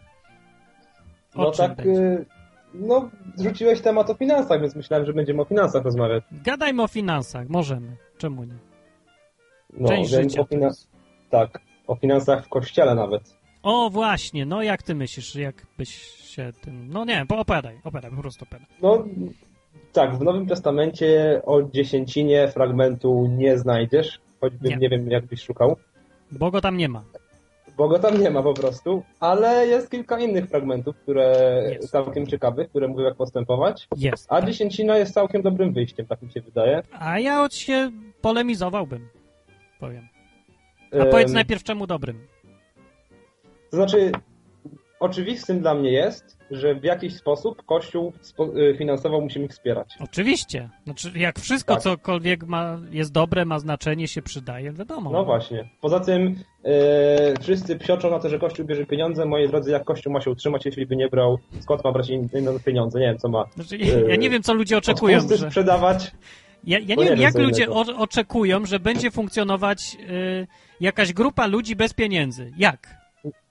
O No tak, będzie? y, no zrzuciłeś temat o finansach, więc myślałem, że będziemy o finansach rozmawiać. Gadajmy o finansach, możemy. Czemu nie? No, Część życia o to fina- jest. Tak, o finansach w kościele nawet. O, właśnie, no jak ty myślisz, jak byś się tym... No nie, bo opowiadaj, opowiadaj, po prostu opowiadaj. No tak, w Nowym Testamencie o dziesięcinie fragmentu nie znajdziesz, choćby Nie. nie, wiem jak byś szukał, Bo go tam nie ma. bo go tam nie ma po prostu, ale jest kilka innych fragmentów, które Jest. całkiem ciekawych, które mówią jak postępować, Jest. a dziesięcina jest całkiem dobrym wyjściem, tak mi się wydaje. A ja od się polemizowałbym, powiem. A powiedz najpierw czemu dobrym. To znaczy, oczywistym dla mnie jest, że w jakiś sposób Kościół y, finansowo musimy wspierać. Oczywiście. Znaczy, jak wszystko, Tak. cokolwiek ma, jest dobre, ma znaczenie, się przydaje, wiadomo. No właśnie. Poza tym e, wszyscy psioczą na to, że Kościół bierze pieniądze. Moi drodzy, jak Kościół ma się utrzymać, jeśli by nie brał, skąd ma brać inne pieniądze? Nie wiem, co ma. Znaczy, ja nie wiem, co ludzie oczekują. Że... sprzedawać? Ja, ja nie wiem, jak ludzie o, oczekują, że będzie funkcjonować y, jakaś grupa ludzi bez pieniędzy. Jak?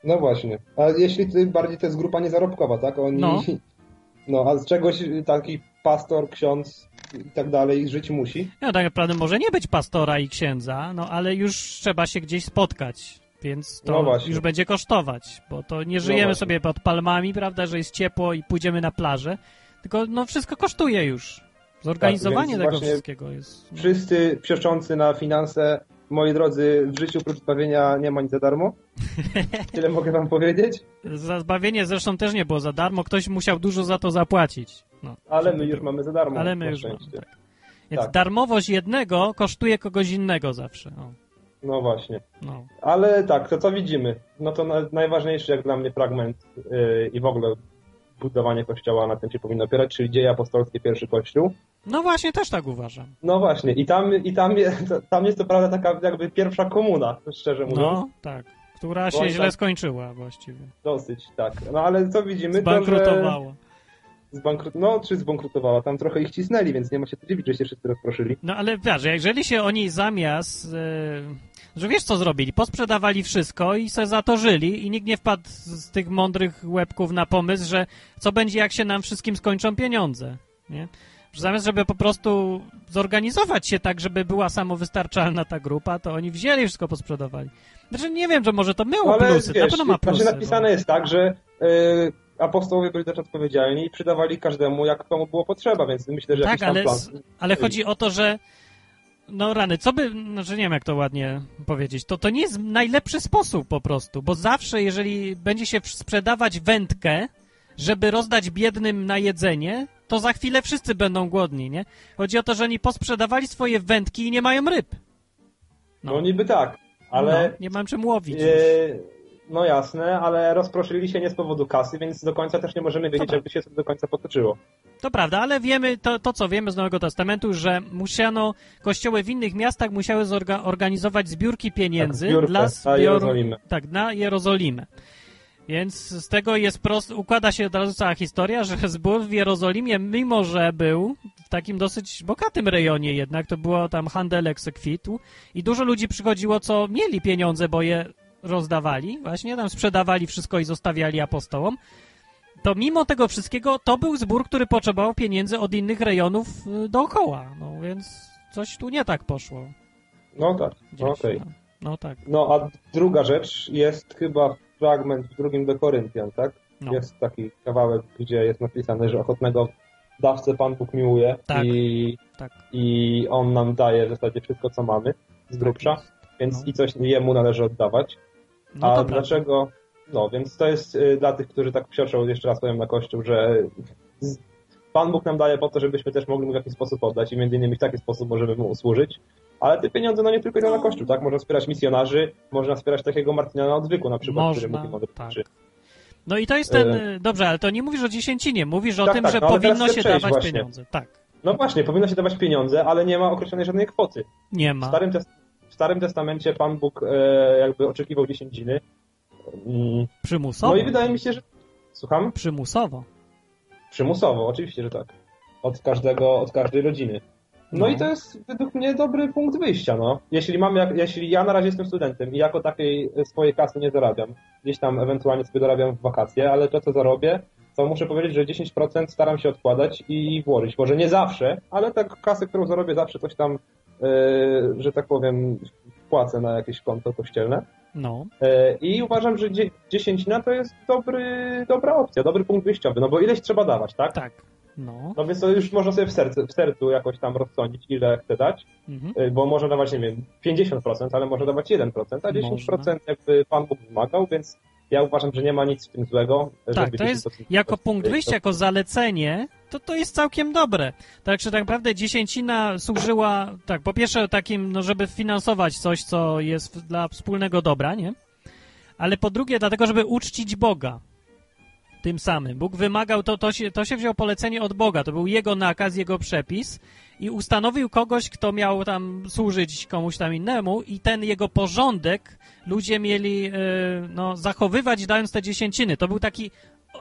No właśnie. A jeśli to bardziej to jest grupa niezarobkowa, tak? Oni, No. no. a z czegoś taki pastor, ksiądz i tak dalej żyć musi? No tak naprawdę może nie być pastora i księdza, no ale już trzeba się gdzieś spotkać, więc No to właśnie. już będzie kosztować, bo to nie żyjemy właśnie. sobie pod palmami, prawda, że jest ciepło i pójdziemy na plażę, tylko no wszystko kosztuje już. Zorganizowanie Tak, tego wszystkiego jest... No. Wszyscy psioczący na finanse, moi drodzy, w życiu oprócz bawienia nie ma nic za darmo. Tyle mogę wam powiedzieć. Za zbawienie zresztą też nie było za darmo, ktoś musiał dużo za to zapłacić. No, Ale my już mamy za darmo. ale my już mamy, tak. Więc Tak. darmowość jednego kosztuje kogoś innego zawsze. O, No właśnie. no. Ale tak, to co widzimy? No to na, najważniejszy jak dla mnie fragment yy, i w ogóle budowanie kościoła na tym się powinno opierać, czyli dzieje apostolskie, pierwszy kościół. No właśnie, też tak uważam. No właśnie, i tam, i tam, to, tam jest to prawda taka jakby pierwsza komuna, szczerze mówiąc. No, tak. Która się Bo źle tak- skończyła właściwie. Dosyć, tak. No ale co widzimy? To, Zbankrutowała. że zbankrut... No, czy zbankrutowała? Tam trochę ich cisnęli, więc nie ma się co dziwić, że się wszyscy rozproszyli. No ale wiesz, jeżeli się oni zamiast... E, że wiesz co zrobili? Posprzedawali wszystko i se za to żyli i nikt nie wpadł z tych mądrych łebków na pomysł, że co będzie jak się nam wszystkim skończą pieniądze, nie? Że zamiast, żeby po prostu zorganizować się tak, żeby była samowystarczalna ta grupa, to oni wzięli wszystko, posprzedawali. Znaczy nie wiem, że może to miało ale plusy, na wiesz, pewno ma plusy. Znaczy napisane no. jest tak, że y, apostołowie byli też odpowiedzialni i przydawali każdemu, jak komu było potrzeba, więc myślę, że Tak, jakiś tam ale, plan... ale chodzi o to, że no rany, co by, znaczy nie wiem jak to ładnie powiedzieć, to, to nie jest najlepszy sposób po prostu, bo zawsze jeżeli będzie się sprzedawać wędkę, żeby rozdać biednym na jedzenie, to za chwilę wszyscy będą głodni, nie? Chodzi o to, że oni posprzedawali swoje wędki i nie mają ryb. No niby tak, ale... No, nie mam czym łowić. Yy, no jasne, ale rozproszyli się nie z powodu kasy, więc do końca też nie możemy wiedzieć, jakby się to do końca potoczyło. To prawda, ale wiemy, to, to co wiemy z Nowego Testamentu, że musiano, kościoły w innych miastach musiały zorga, organizować zbiórki pieniędzy Tak, zbiórkę dla na zbioru, Jerozolimę. Tak, na Jerozolimę. Więc z tego jest prost, układa się od razu cała historia, że zbór w Jerozolimie, mimo że był w takim dosyć bogatym rejonie jednak, to było tam handel eksekwitu i dużo ludzi przychodziło, co mieli pieniądze, bo je rozdawali, właśnie tam sprzedawali wszystko i zostawiali apostołom, to mimo tego wszystkiego to był zbór, który potrzebował pieniędzy od innych rejonów y, dookoła. No więc coś tu nie tak poszło. No tak, okej. no. no tak. No a druga rzecz jest chyba fragment w drugim do Koryntian, tak? No. Jest taki kawałek, gdzie jest napisane, że ochotnego dawcę Pan Bóg miłuje Tak. i, Tak. i On nam daje w zasadzie wszystko, co mamy z grubsza, więc No. i coś Jemu należy oddawać. No A to prawda. dlaczego? No, więc to jest y, dla tych, którzy tak psioczą, jeszcze raz powiem na Kościół, że z- Pan Bóg nam daje po to, żebyśmy też mogli mu w jakiś sposób oddać i między innymi w taki sposób możemy mu usłużyć. Ale te pieniądze no nie tylko idą na Kościół, tak? Można wspierać misjonarzy, można wspierać takiego Martyniana Odwyku na przykład, który Można, mówi mądre tak. No i to jest ten... E. y, Dobrze, ale to nie mówisz o dziesięcinie, mówisz o Tak, tym, tak, że no powinno się dawać właśnie. pieniądze. Tak. No właśnie, powinno się dawać pieniądze, ale nie ma określonej żadnej kwoty. Nie W ma. Starym, Tes- w Starym Testamencie Pan Bóg e, jakby oczekiwał dziesięciny. Mm, Przymusowo. No i wydaje mi się, że... Słucham? Przymusowo. Przymusowo, oczywiście, że tak. Od każdego, od każdej rodziny. No, No. i to jest według mnie dobry punkt wyjścia, no. Jeśli mam, jak, jeśli ja na razie jestem studentem i jako takiej swojej kasy nie zarabiam, gdzieś tam ewentualnie sobie dorabiam w wakacje, ale to co zarobię, to muszę powiedzieć, że 10% staram się odkładać i włożyć. Może nie zawsze, ale tak kasę, którą zarobię zawsze coś tam, e, że tak powiem, wpłacę na jakieś konto kościelne. No. E, I uważam, że dzie- dziesięcina to jest dobry, dobra opcja, dobry punkt wyjściowy, no bo ileś trzeba dawać, tak? Tak. No. No więc to już można sobie w sercu, w sercu jakoś tam rozsądzić, ile chce dać, Mhm. y, bo może dawać, nie wiem, 50%, ale może dawać 1%, a 10% jakby Pan Bóg wymagał, więc ja uważam, że nie ma nic w tym złego, Tak, żeby to jest 10% jako punkt wyjścia, jako zalecenie, to to jest całkiem dobre. Także tak naprawdę dziesięcina służyła, tak, po pierwsze takim, no żeby finansować coś, co jest dla wspólnego dobra, nie? Ale po drugie dlatego, żeby uczcić Boga. Tym samym. Bóg wymagał, to, to, się, to się wziął polecenie od Boga, to był jego nakaz, jego przepis i ustanowił kogoś, kto miał tam służyć komuś tam innemu i ten jego porządek ludzie mieli e, no, zachowywać dając te dziesięciny. To był taki,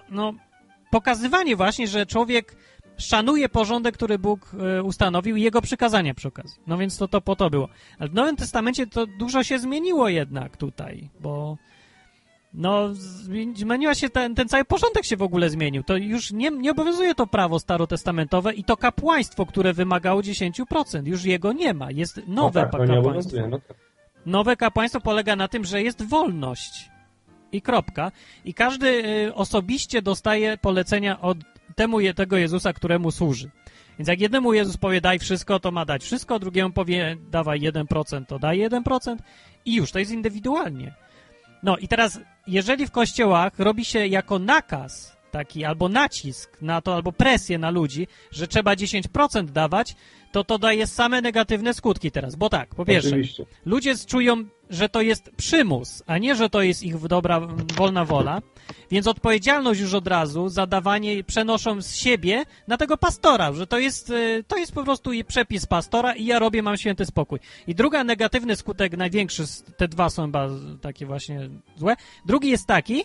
no, pokazywanie właśnie, że człowiek szanuje porządek, który Bóg e, ustanowił i jego przykazania przy okazji. No więc to, to po to było. Ale w Nowym Testamencie to dużo się zmieniło jednak tutaj, bo no, zmi- zmieniła się ten, ten cały porządek się w ogóle zmienił. To już nie, nie obowiązuje to prawo starotestamentowe i to kapłaństwo, które wymagało 10%. Już jego nie ma. Jest nowe no tak, pa- no nie kapłaństwo. no tak. Nowe kapłaństwo polega na tym, że jest wolność. I kropka. I każdy y, osobiście dostaje polecenia od temu tego Jezusa, któremu służy. Więc jak jednemu Jezus powie daj wszystko, to ma dać wszystko, drugiemu powie dawaj 1%, to daj 1% i już, to jest indywidualnie. No i teraz, jeżeli w kościołach robi się jako nakaz taki, albo nacisk na to, albo presję na ludzi, że trzeba 10% dawać, to to daje same negatywne skutki teraz. Bo tak, po pierwsze, Oczywiście. ludzie czują, że to jest przymus, a nie, że to jest ich dobra, wolna wola, więc odpowiedzialność już od razu za dawanie przenoszą z siebie na tego pastora, że to jest, y, to jest po prostu przepis pastora i ja robię, mam święty spokój. I druga negatywny skutek, największy, te dwa są chyba takie właśnie złe, drugi jest taki,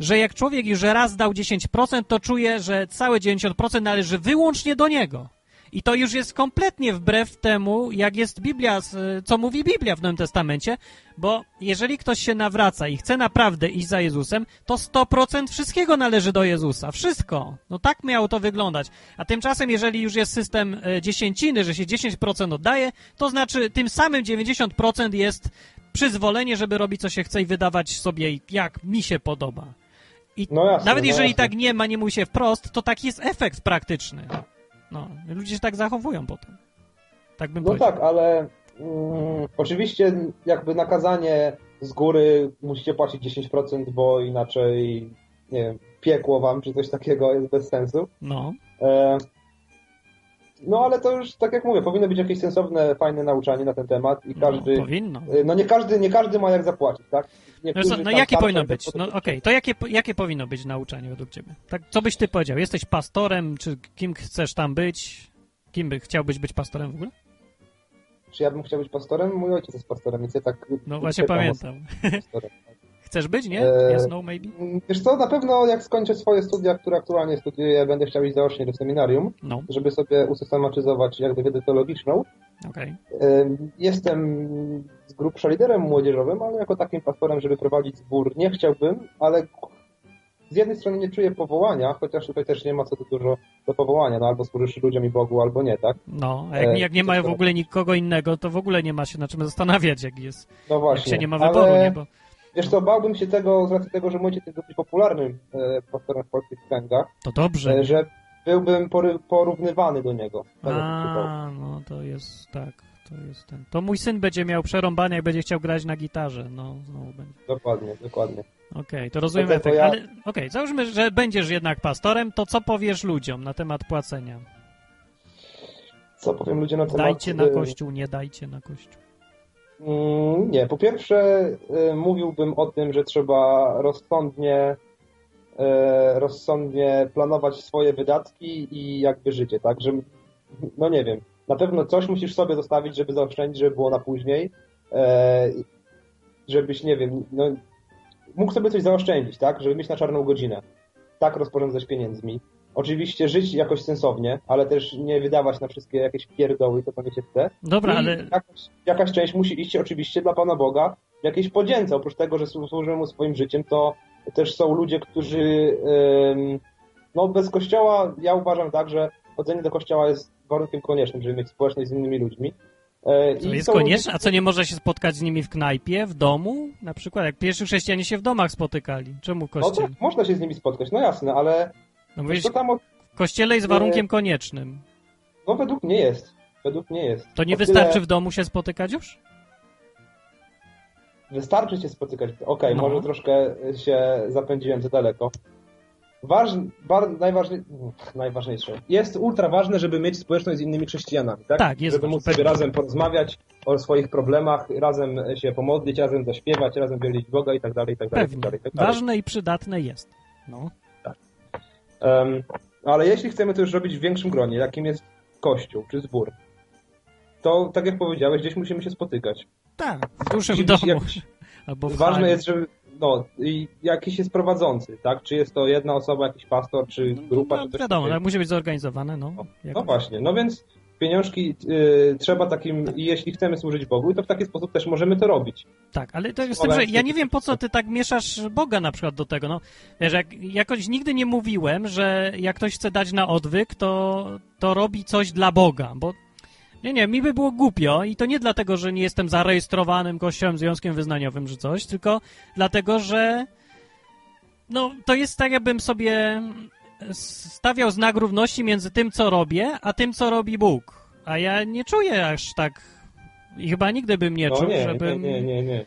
że jak człowiek już raz dał 10%, to czuje, że całe 90% należy wyłącznie do niego. I to już jest kompletnie wbrew temu, jak jest Biblia, co mówi Biblia w Nowym Testamencie, bo jeżeli ktoś się nawraca i chce naprawdę iść za Jezusem, to 100% wszystkiego należy do Jezusa. Wszystko. No tak miało to wyglądać. A tymczasem, jeżeli już jest system e, dziesięciny, że się 10% oddaje, to znaczy tym samym 90% jest przyzwolenie, żeby robić co się chce i wydawać sobie jak mi się podoba. I No jasne, nawet no jeżeli jasne. tak nie ma, nie mówi się wprost, to taki jest efekt praktyczny. No, ludzie się tak zachowują potem. Tak bym No powiedział. tak, ale mm, oczywiście jakby nakazanie z góry musicie płacić 10%, bo inaczej nie wiem, piekło wam czy coś takiego jest bez sensu. No. E, no ale to już, tak jak mówię, powinno być jakieś sensowne, fajne nauczanie na ten temat i każdy... No, powinno. e, No nie każdy, nie każdy ma jak zapłacić, tak? No, co, no jakie powinno być? No okej, to jakie, jakie powinno być nauczanie według ciebie? Tak, co byś ty powiedział? Jesteś pastorem, czy kim chcesz tam być? Kim by chciałbyś być pastorem w ogóle? Czy ja bym chciał być pastorem? Mój ojciec jest pastorem, więc ja tak... No właśnie pamiętam. pastorem. Chcesz być, nie? E, Yes, no, maybe? Wiesz co, na pewno jak skończę swoje studia, które aktualnie studiuję, będę chciał iść zaocznie do seminarium, No, żeby sobie usystematyzować jakby wiedzę teologiczną. okej. Ym, Jestem z grubsza liderem młodzieżowym, ale jako takim pastorem, żeby prowadzić zbór, nie chciałbym, ale z jednej strony nie czuję powołania, chociaż tutaj też nie ma co tu dużo do powołania, no albo służysz ludziom i Bogu, albo nie, tak? No, a jak, E, jak nie ma to- w ogóle nikogo innego, to w ogóle nie ma się na czym zastanawiać, jak jest. No Jak właśnie. się nie ma ale- wyboru, nie? Bo, Wiesz co, bałbym się tego z racji tego, że mój ojciec jest dosyć popularnym e, pastorem w polskich kręgach, to dobrze. e, że byłbym pory, porównywany do niego. Bał. A, no to jest tak, to jest ten. To mój syn będzie miał przerąbane, jak będzie chciał grać na gitarze. No, znowu będzie. Dokładnie, dokładnie. Okej, to rozumiem efekt. ja- Ale okej, załóżmy, że będziesz jednak pastorem, to co powiesz ludziom na temat płacenia? Co powiem ludziom na temat... Dajcie na e, kościół, nie dajcie na kościół. Mm, Nie, po pierwsze y, mówiłbym o tym, że trzeba rozsądnie, y, rozsądnie planować swoje wydatki i jakby życie, tak, że no nie wiem, na pewno coś musisz sobie zostawić, żeby zaoszczędzić, żeby było na później, e, żebyś, nie wiem, no, mógł sobie coś zaoszczędzić, tak, żeby mieć na czarną godzinę, tak rozporządzać pieniędzmi. Oczywiście żyć jakoś sensownie, ale też nie wydawać na wszystkie jakieś pierdoły, to co nie się chce. Dobra, I ale jakaś, jakaś część musi iść oczywiście dla Pana Boga w jakiejś podzięce. Oprócz tego, że słu- służymy mu swoim życiem, to też są ludzie, którzy ym, no bez kościoła, ja uważam tak, że chodzenie do kościoła jest warunkiem koniecznym, żeby mieć społeczność z innymi ludźmi. E, to i jest konieczne? A co, nie może się spotkać z nimi w knajpie, w domu? Na przykład, jak pierwsi chrześcijanie się w domach spotykali. Czemu No kościół? tak, można się z nimi spotkać, no jasne, ale No mówisz, to tam, w kościele jest warunkiem koniecznym. no według mnie jest. Według mnie jest. To nie O tyle wystarczy w domu się spotykać już? Wystarczy się spotykać. Okej, No. może troszkę się zapędziłem za daleko. Ważne, bar, najważniej, najważniejsze. Jest ultra ważne, żeby mieć społeczność z innymi chrześcijanami, tak? Tak, jest Żeby móc sobie pewnie. razem porozmawiać o swoich problemach, razem się pomodlić, razem zaśpiewać, razem wielbić Boga i tak dalej, i tak dalej, i tak Pewnie. dalej. i tak dalej. Ważne i przydatne jest. No. Em, ale jeśli chcemy to już robić w większym gronie, jakim jest kościół czy zbór, to tak jak powiedziałeś, gdzieś musimy się spotykać. Tak, w dużym domu. Albo Ważne jest, żeby no, i jakiś jest prowadzący, tak? Czy jest to jedna osoba, jakiś pastor, czy grupa, No, czy coś wiadomo, ale musi być zorganizowane, no. No jakoś. właśnie, no więc pieniążki y, trzeba takim, i jeśli chcemy służyć Bogu, to w taki sposób też możemy to robić. Tak, ale to jest z tym, że ja nie wiem, po co ty tak mieszasz Boga na przykład do tego, no. Wiesz, jak, jakoś nigdy nie mówiłem, że jak ktoś chce dać na odwyk, to, to robi coś dla Boga, bo nie, nie, mi by było głupio i to nie dlatego, że nie jestem zarejestrowanym kościołem, związkiem wyznaniowym czy coś, tylko dlatego, że no, to jest tak, jakbym sobie stawiał znak równości między tym, co robię, a tym, co robi Bóg. A ja nie czuję aż tak i chyba nigdy bym nie no czuł, nie, żebym... nie, nie, nie, nie.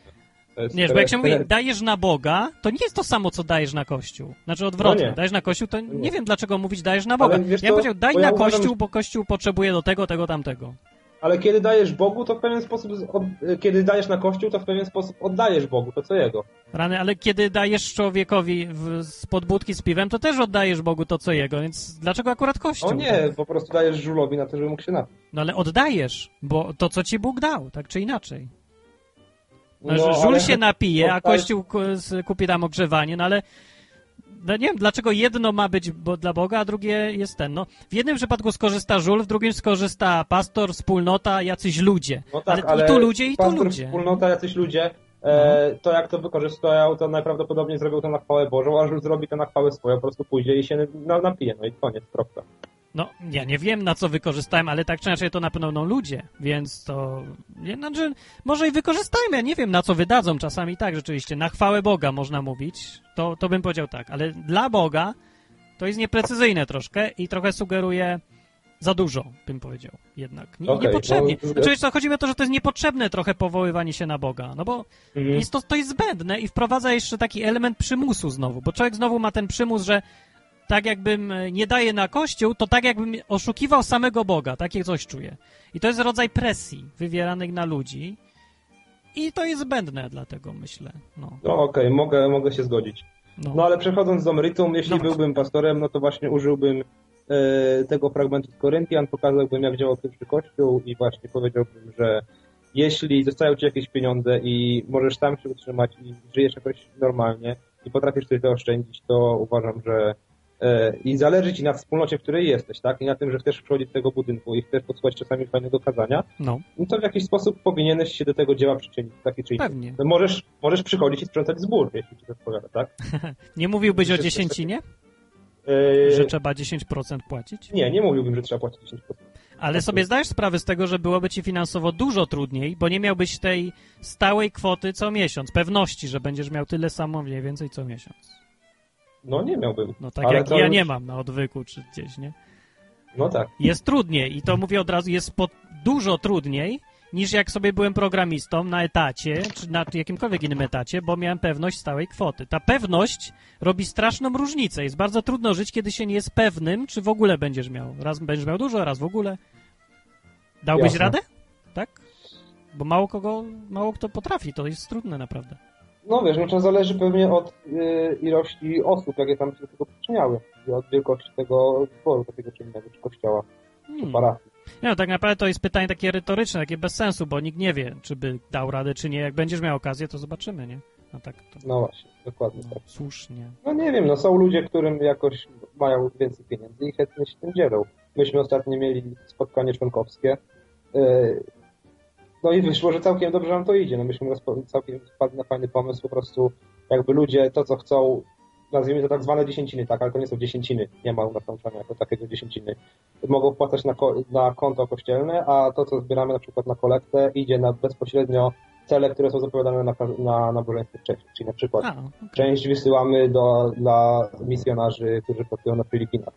Nie, bo jak się mówi, dajesz na Boga, to nie jest to samo, co dajesz na Kościół. Znaczy odwrotnie, No dajesz na Kościół, to nie, Nie. wiem, dlaczego mówić dajesz na Boga. Wiesz ja bym powiedział, daj na ja uważam, Kościół, że- bo Kościół potrzebuje do tego, tego, tamtego. Ale kiedy dajesz Bogu, to w pewien sposób, od, kiedy dajesz na Kościół, to w pewien sposób oddajesz Bogu, to co jego. Rany, ale kiedy dajesz człowiekowi w, z podbudki z piwem, to też oddajesz Bogu to, co jego, więc dlaczego akurat Kościół? O nie, po prostu dajesz żulowi na to, żeby mógł się napić. No ale oddajesz, bo to, co ci Bóg dał, tak czy inaczej. No, No, żul ale- się napije, a oddajesz- Kościół kupi tam ogrzewanie, no ale no nie wiem, dlaczego jedno ma być bo, dla Boga, a drugie jest ten. No, w jednym przypadku skorzysta żul, w drugim skorzysta pastor, wspólnota, jacyś ludzie. No tak, ale, i tu ludzie, i tu pastor, ludzie. No. wspólnota, jacyś ludzie, e, to jak to wykorzystają, to najprawdopodobniej zrobią to na chwałę Bożą, a żul zrobi to na chwałę swoją, po prostu pójdzie i się na, napije, no i koniec, kropka. No, ja nie wiem, na co wykorzystałem, ale tak czy inaczej to na pewno ludzie, więc to... Nie, znaczy, może i wykorzystajmy, ja nie wiem, na co wydadzą czasami tak, rzeczywiście, na chwałę Boga można mówić, to, to bym powiedział tak, ale dla Boga to jest nieprecyzyjne troszkę i trochę sugeruje za dużo, bym powiedział, jednak. Nie, Okej, niepotrzebnie. no, Znaczy, co, chodzi mi o to, że to jest niepotrzebne trochę powoływanie się na Boga, no bo Mhm. jest to, to jest zbędne i wprowadza jeszcze taki element przymusu znowu, bo człowiek znowu ma ten przymus, że tak jakbym e, nie daje na kościół, to tak jakbym oszukiwał samego Boga, takie coś czuję. I to jest rodzaj presji wywieranych na ludzi i to jest zbędne dlatego, myślę. No, No okej, mogę, mogę się zgodzić. no. No ale przechodząc do meritum, jeśli No. byłbym pastorem, no to właśnie użyłbym e, tego fragmentu z Koryntian, pokazałbym jak działał pierwszy kościół i właśnie powiedziałbym, że jeśli zostają ci jakieś pieniądze i możesz tam się utrzymać i żyjesz jakoś normalnie i potrafisz coś zaoszczędzić, to uważam, że i zależy ci na wspólnocie, w której jesteś, tak? I na tym, że chcesz przychodzić do tego budynku i chcesz posłuchać czasami fajnego kazania, no no to w jakiś sposób powinieneś się do tego dzieła przyczynić, taki czy inny. pewnie. No możesz, możesz przychodzić i sprzątać zbór, jeśli ci to odpowiada, tak? Nie mówiłbyś o dziesięcinie? E, Że trzeba 10% płacić? Nie, nie mówiłbym, że trzeba płacić 10%. Ale sobie zdajesz sprawę z tego, że byłoby ci finansowo dużo trudniej, bo nie miałbyś tej stałej kwoty co miesiąc, pewności, że będziesz miał tyle samo mniej więcej co miesiąc. No nie miałbym. No tak jak ja już- nie mam na odwyku czy gdzieś, nie? No tak. Jest trudniej i to mówię od razu, jest po, dużo trudniej niż jak sobie byłem programistą na etacie, czy na jakimkolwiek innym etacie, bo miałem pewność stałej kwoty. Ta pewność robi straszną różnicę. Jest bardzo trudno żyć, kiedy się nie jest pewnym, czy w ogóle będziesz miał. Raz będziesz miał dużo, raz w ogóle. Dałbyś Jasne. radę? Tak? Bo mało kogo, mało kto potrafi, to jest trudne naprawdę. No wiesz, no to zależy pewnie od y, ilości osób, jakie tam się do tego przyczyniały. I od wielkości tego zboru, takiego czy innego, czy kościoła, czy Hmm. parafii. Nie, no, tak naprawdę to jest pytanie takie retoryczne, takie bez sensu, bo nikt nie wie, czy by dał radę, czy nie. Jak będziesz miał okazję, to zobaczymy, nie? No tak, to No właśnie, dokładnie no, tak. słusznie. No nie wiem, no są ludzie, którym jakoś mają więcej pieniędzy i chętnie się tym dzielą. Myśmy ostatnio mieli spotkanie członkowskie. No i wyszło, że całkiem dobrze nam to idzie. No myśmy całkiem wpadli na fajny pomysł, po prostu jakby ludzie to, co chcą, nazwijmy to tak zwane dziesięciny, tak, ale to nie są dziesięciny, nie ma u nas nauczania jako takiego dziesięciny. Mogą wpłacać na, ko- na konto kościelne, a to, co zbieramy na przykład na kolektę, idzie na bezpośrednio cele, które są zapowiadane na, na nabożeństwie wcześniej. Czyli na przykład A, okej. część wysyłamy do, dla misjonarzy, którzy pracują na Filipinach.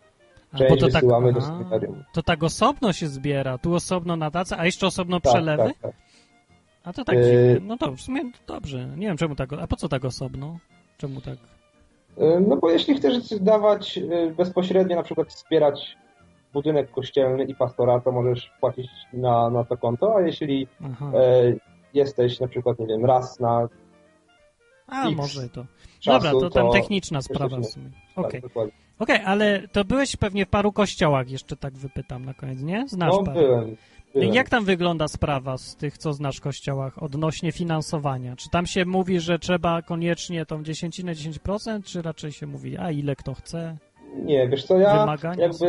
Część bo to tak, wysyłamy do aha, seminarium. to tak osobno się zbiera, tu osobno na tace, a jeszcze osobno Tak, przelewy? tak, tak. A to tak Yy. dziwnie. No to w sumie dobrze. Nie wiem czemu tak, a po co tak osobno? Czemu tak? Y, No bo jeśli chcesz dawać y, bezpośrednio, na przykład wspierać budynek kościelny i pastora, to możesz płacić na, na to konto, a jeśli e, jesteś na przykład, nie wiem, raz na A, X może to. Dobra, to tam to techniczna sprawa w sumie. tak, Okej. dokładnie. Okej, ale to byłeś pewnie w paru kościołach, jeszcze tak wypytam na koniec, nie? Znasz No parę. byłem. byłem. Jak tam wygląda sprawa z tych, co znasz kościołach odnośnie finansowania? Czy tam się mówi, że trzeba koniecznie tą dziesięcinę, 10%, czy raczej się mówi, a ile kto chce? Nie, wiesz co, ja Wymagania jakby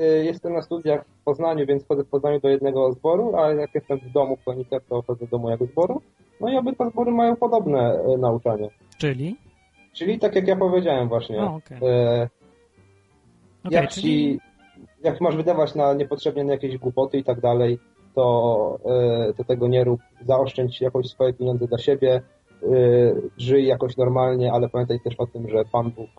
y, jestem na studiach w Poznaniu, więc chodzę w Poznaniu do jednego zboru, a jak jestem w domu w Konicach, to chodzę do mojego zboru. No i obydwa zbory mają podobne y, nauczanie. Czyli? Czyli tak jak ja powiedziałem właśnie, No, e, Okej, jak czyli... ci, jak masz wydawać na niepotrzebnie na jakieś głupoty i tak dalej, to, e, to tego nie rób. Zaoszczędź jakoś swoje pieniądze dla siebie, żyj jakoś normalnie, ale pamiętaj też o tym, że Pan Bóg,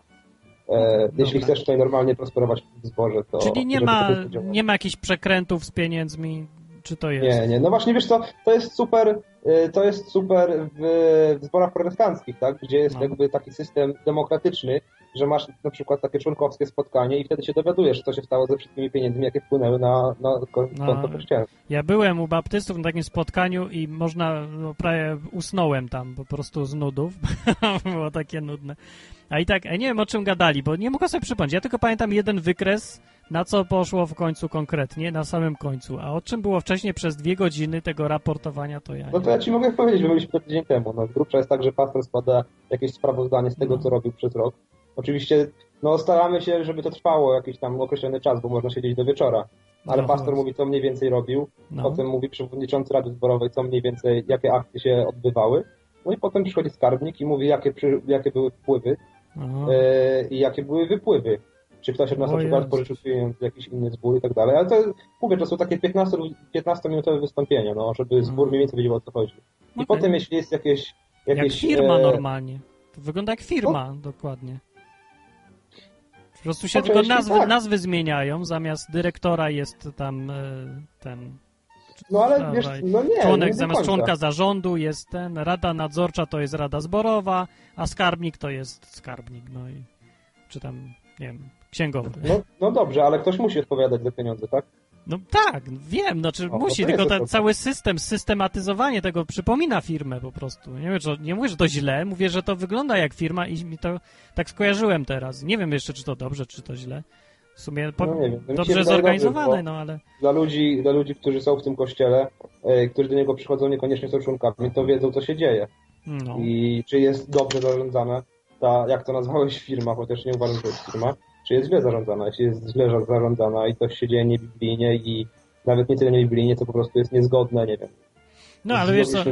jeśli chcesz tutaj normalnie prosperować w zborze, to... Czyli nie ma, nie ma jakichś przekrętów z pieniędzmi, czy to jest? Nie, nie. No właśnie, wiesz co, to jest super, y, to jest super w, w zborach protestanckich, tak? Gdzie jest No. jakby taki system demokratyczny, że masz na przykład takie członkowskie spotkanie i wtedy się dowiadujesz, co się stało ze wszystkimi pieniędzmi, jakie wpłynęły na, na No. konto kościelne. Ja byłem u baptystów na takim spotkaniu i można, no prawie usnąłem tam po prostu z nudów. Było takie nudne. A i tak, nie wiem o czym gadali, bo nie mogę sobie przypomnieć. Ja tylko pamiętam jeden wykres, na co poszło w końcu konkretnie, na samym końcu. A o czym było wcześniej przez dwie godziny tego raportowania, to ja No nie to ja ci mogę powiedzieć, bo byliśmy tydzień temu. No, grubsza jest tak, że pastor składa jakieś sprawozdanie z tego, No. co robił przez rok. Oczywiście, no staramy się, żeby to trwało jakiś tam określony czas, bo można siedzieć do wieczora. Ale No, pastor mówi, co mniej więcej robił, No. potem mówi przewodniczący Rady Zborowej, co mniej więcej, jakie akcje się odbywały. No i potem przychodzi skarbnik i mówi, jakie, przy, jakie były wpływy e, i jakie były wypływy. Czy ktoś od nas na pożyczył pieniądze jakiś inny zbór i tak dalej. Ale to, mówię, to są takie 15, 15-minutowe wystąpienia, no, żeby zbór mniej więcej wiedział o co chodzi. I. Okej. potem, jeśli jest jakieś... Jak jakieś firma e, normalnie. To wygląda jak firma, dokładnie. Po prostu się tylko nazwy, tak. nazwy zmieniają, zamiast dyrektora jest tam e, ten No ale Dobra, wiesz, no nie, członek nie do zamiast członka zarządu jest ten, rada nadzorcza to jest rada zborowa, a skarbnik to jest skarbnik, no i czy tam, nie wiem, księgowy. No, no dobrze, ale ktoś musi odpowiadać za pieniądze, tak? No tak, wiem, znaczy no musi, tylko ten cały system, systematyzowanie tego przypomina firmę po prostu. Nie, wiem, że, nie mówię, że to źle, mówię, że to wygląda jak firma i mi to tak skojarzyłem teraz. Nie wiem jeszcze, czy to dobrze, czy to źle. W sumie po, No wiem, dobrze zorganizowane, dobrze, no ale... Dla ludzi, dla ludzi, którzy są w tym kościele, e, którzy do niego przychodzą, niekoniecznie są członkami, to wiedzą, co się dzieje. No. I czy jest dobrze zarządzana ta, jak to nazwałeś, firma, chociaż nie uważam, że to jest firma, czy jest źle zarządzana. Jeśli jest źle za- zarządzana i to się dzieje niebiblijnie i nawet nie tyle niebiblijnie, to po prostu jest niezgodne, nie wiem. No ale wiesz co,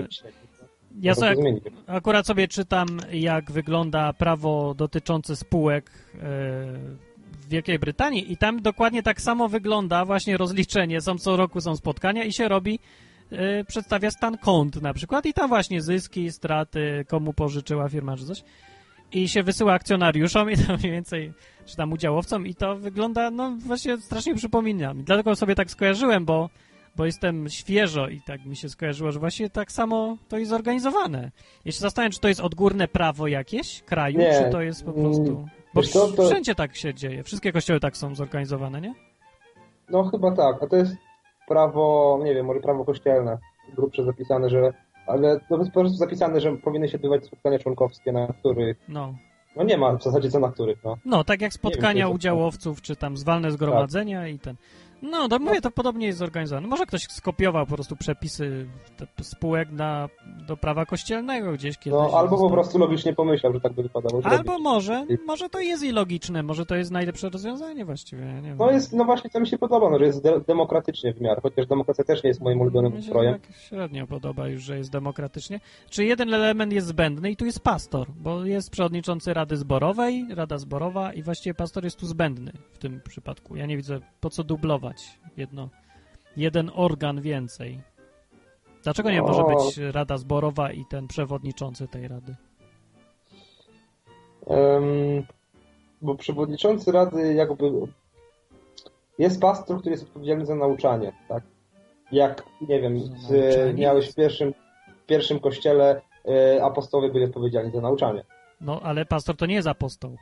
ja Można sobie akurat sobie czytam, jak wygląda prawo dotyczące spółek e, w Wielkiej Brytanii i tam dokładnie tak samo wygląda właśnie rozliczenie. Są co roku są spotkania i się robi, e, przedstawia stan kont na przykład i tam właśnie zyski, straty, komu pożyczyła firma czy coś. I się wysyła akcjonariuszom i tam mniej więcej, czy tam udziałowcom i to wygląda, no właśnie strasznie przypomina mi. Dlatego sobie tak skojarzyłem, bo bo jestem świeżo i tak mi się skojarzyło, że właśnie tak samo to jest zorganizowane. Ja się zastanawiam, czy to jest odgórne prawo jakieś kraju, Nie. czy to jest po prostu... Bo co, to- wszędzie tak się dzieje. Wszystkie kościoły tak są zorganizowane, nie? No chyba tak, a to jest prawo, nie wiem, może prawo kościelne, grubsze zapisane, że, ale to jest po prostu zapisane, że powinny się odbywać spotkania członkowskie, na których, No. no nie ma w zasadzie co na których, no. No, tak jak wiem, spotkania jest- udziałowców, czy tam zwalne zgromadzenia i ten... No, to mówię, to podobnie jest zorganizowane. Może ktoś skopiował po prostu przepisy spółek na, do prawa kościelnego gdzieś kiedyś. No albo po prostu logicznie pomyślał, że tak by wypadało Albo zrobić. może, może to jest i logiczne, może to jest najlepsze rozwiązanie właściwie, nie wiem. No jest, no właśnie to mi się podoba, no, że jest de- demokratycznie w miarę, chociaż demokracja też nie jest moim ulubionym Mi ustrojem. tak średnio podoba już, że jest demokratycznie. Czy jeden element jest zbędny i tu jest pastor, bo jest przewodniczący Rady Zborowej, Rada Zborowa i właściwie pastor jest tu zbędny w tym przypadku. Ja nie widzę po co dublować jedno, jeden organ więcej. Dlaczego nie może być Rada Zborowa i ten przewodniczący tej rady? Em, bo przewodniczący rady jakby jest pastor, który jest odpowiedzialny za nauczanie, tak? Jak, nie wiem, miałeś w pierwszym, w pierwszym kościele e, apostołowie byli odpowiedzialni za nauczanie. No, ale pastor to nie jest apostoł.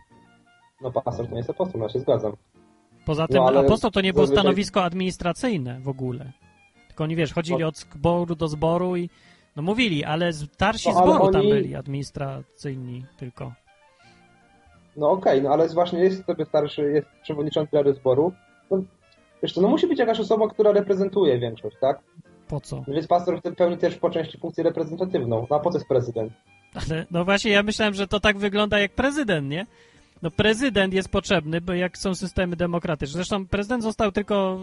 No pastor to nie jest apostoł, no ja się zgadzam. Poza tym No, ale apostoł to nie było zazwyczaj- stanowisko administracyjne w ogóle. Tylko oni, wiesz, chodzili No. od zboru do zboru i no mówili, ale starsi No, ale zboru tam oni- byli administracyjni tylko. No okej, no ale właśnie jest sobie starszy, jest przewodniczący Rady Zboru. No, wiesz co, no musi być jakaś osoba, która reprezentuje większość, tak? Po co? No więc pastor pełni też po części funkcję reprezentatywną. No a po co jest prezydent? Ale, no właśnie, ja myślałem, że to tak wygląda jak prezydent, nie? No prezydent jest potrzebny, bo jak są systemy demokratyczne. Zresztą prezydent został tylko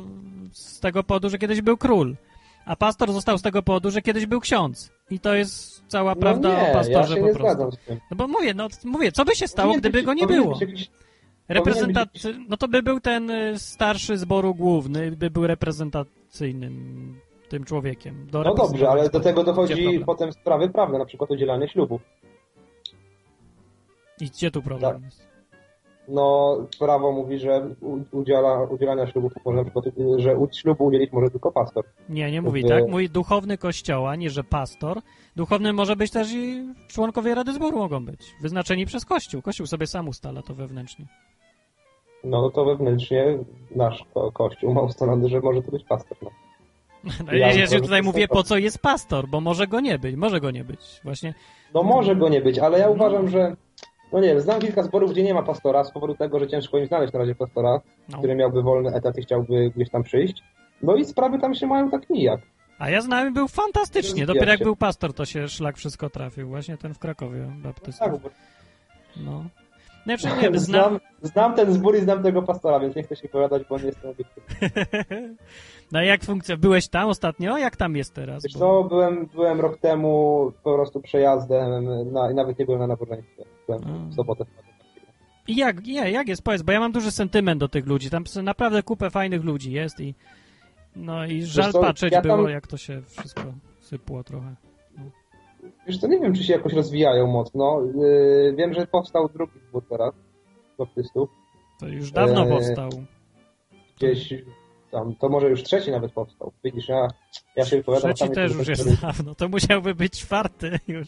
z tego powodu, że kiedyś był król. A pastor został z tego powodu, że kiedyś był ksiądz. I to jest cała prawda no nie, o pastorze ja po prostu. No bo mówię, no mówię, co by się stało, gdyby być- go nie było? być Reprezentat... No to by był ten y, starszy zboru główny, by był reprezentacyjnym tym człowiekiem. No dobrze, ale do tego dochodzi potem sprawy prawne, na przykład udzielanie ślubu. I gdzie tu problem Tak. jest? No, prawo mówi, że udziela, udzielania ślubu może że ślubu udzielić może tylko pastor. Nie, nie mówi tak. Mówi duchowny kościoła, nie że pastor. Duchowny może być też i członkowie Rady Zboru mogą być. Wyznaczeni przez Kościół. Kościół sobie sam ustala to wewnętrznie. No, no to wewnętrznie nasz ko- kościół ma ustalone, że może to być pastor. No. No, Ja ja, tutaj mówię, po co jest pastor, bo może go nie być. Może go nie być. Właśnie. no może go nie być, ale ja uważam, że no nie wiem, znam kilka zborów, gdzie nie ma pastora z powodu tego, że ciężko im znaleźć na razie pastora, No. który miałby wolny etat i chciałby gdzieś tam przyjść. No i sprawy tam się mają tak nijak. A ja znałem, był fantastycznie. Dopiero jak był pastor, to się szlak wszystko trafił. Właśnie ten w Krakowie, baptystów. Tak, bo No. Znaczy, nie wiem, znam... znam, znam ten zbór i znam tego pastora, więc nie chcę się powiadać, bo nie jestem obiektywny. No i jak funkcja? Byłeś tam ostatnio? Jak tam jest teraz? Wiesz Bo- co, byłem, byłem rok temu po prostu przejazdem, na, i nawet nie byłem na nabożeństwie. Byłem A. w sobotę. I jak, nie, jak jest? Powiedz, bo ja mam duży sentyment do tych ludzi. Tam naprawdę kupę fajnych ludzi jest i no i żal co, patrzeć ja tam- było, jak to się wszystko sypło trochę. Wiesz co, nie wiem, czy się jakoś rozwijają mocno. Yy, wiem, że powstał drugi zbór teraz, baptystów. To już dawno Eee, powstał. Gdzieś tam, to może już trzeci nawet powstał. Widzisz, ja, ja się wypowiadam... Trzeci też już jest dawno. To musiałby być czwarty już.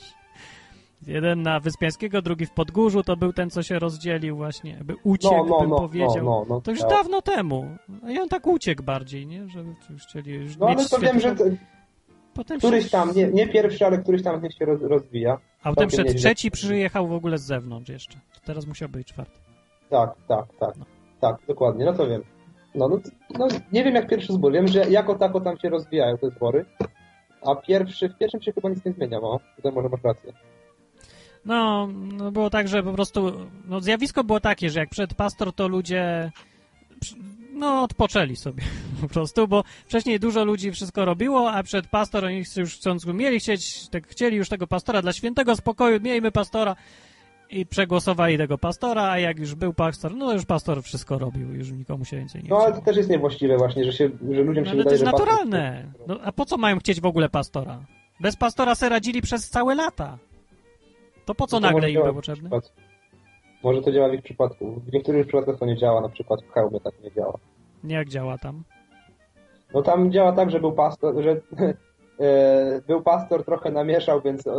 Jeden na Wyspiańskiego, drugi w Podgórzu, to był ten, co się rozdzielił właśnie. Jakby uciekł, No, no, bym no, powiedział. no, no, no, to już tak. dawno temu. A ja on tak uciekł bardziej, nie? Że chcieli już No ale to wiem, że Potem któryś się- tam, nie, nie pierwszy, ale któryś tam się roz, rozwija. A potem przed nieźle. trzeci przyjechał w ogóle z zewnątrz jeszcze. To teraz musiał być czwarty. Tak, tak, tak. No. Tak, dokładnie, no to wiem. No, no, no nie wiem jak pierwszy zbór. Wiem, że jako tako tam się rozwijają te zbory. A pierwszy, w pierwszym się chyba nic nie zmienia, no. Tutaj może masz rację. No, no było tak, że po prostu no zjawisko było takie, że jak przed pastor, to ludzie no odpoczęli sobie po prostu, bo wcześniej dużo ludzi wszystko robiło, a przed pastor oni już chcąc, mieli chcieć, tak, chcieli już tego pastora dla świętego spokoju, miejmy pastora i przegłosowali tego pastora, a jak już był pastor, no to już pastor wszystko robił, już nikomu się więcej nie No ale to też jest niewłaściwe właśnie, że, się, że ludziom No, się ale to wydaje, jest że pastor- naturalne. No, a po co mają chcieć w ogóle pastora? Bez pastora se radzili przez całe lata. To po co No nagle im był potrzebny? Może to działa w ich przypadku. W niektórych przypadkach to nie działa, na przykład w hełmie tak nie działa. Nie jak działa tam. No tam działa tak, że był pastor, że był pastor, trochę namieszał, więc e,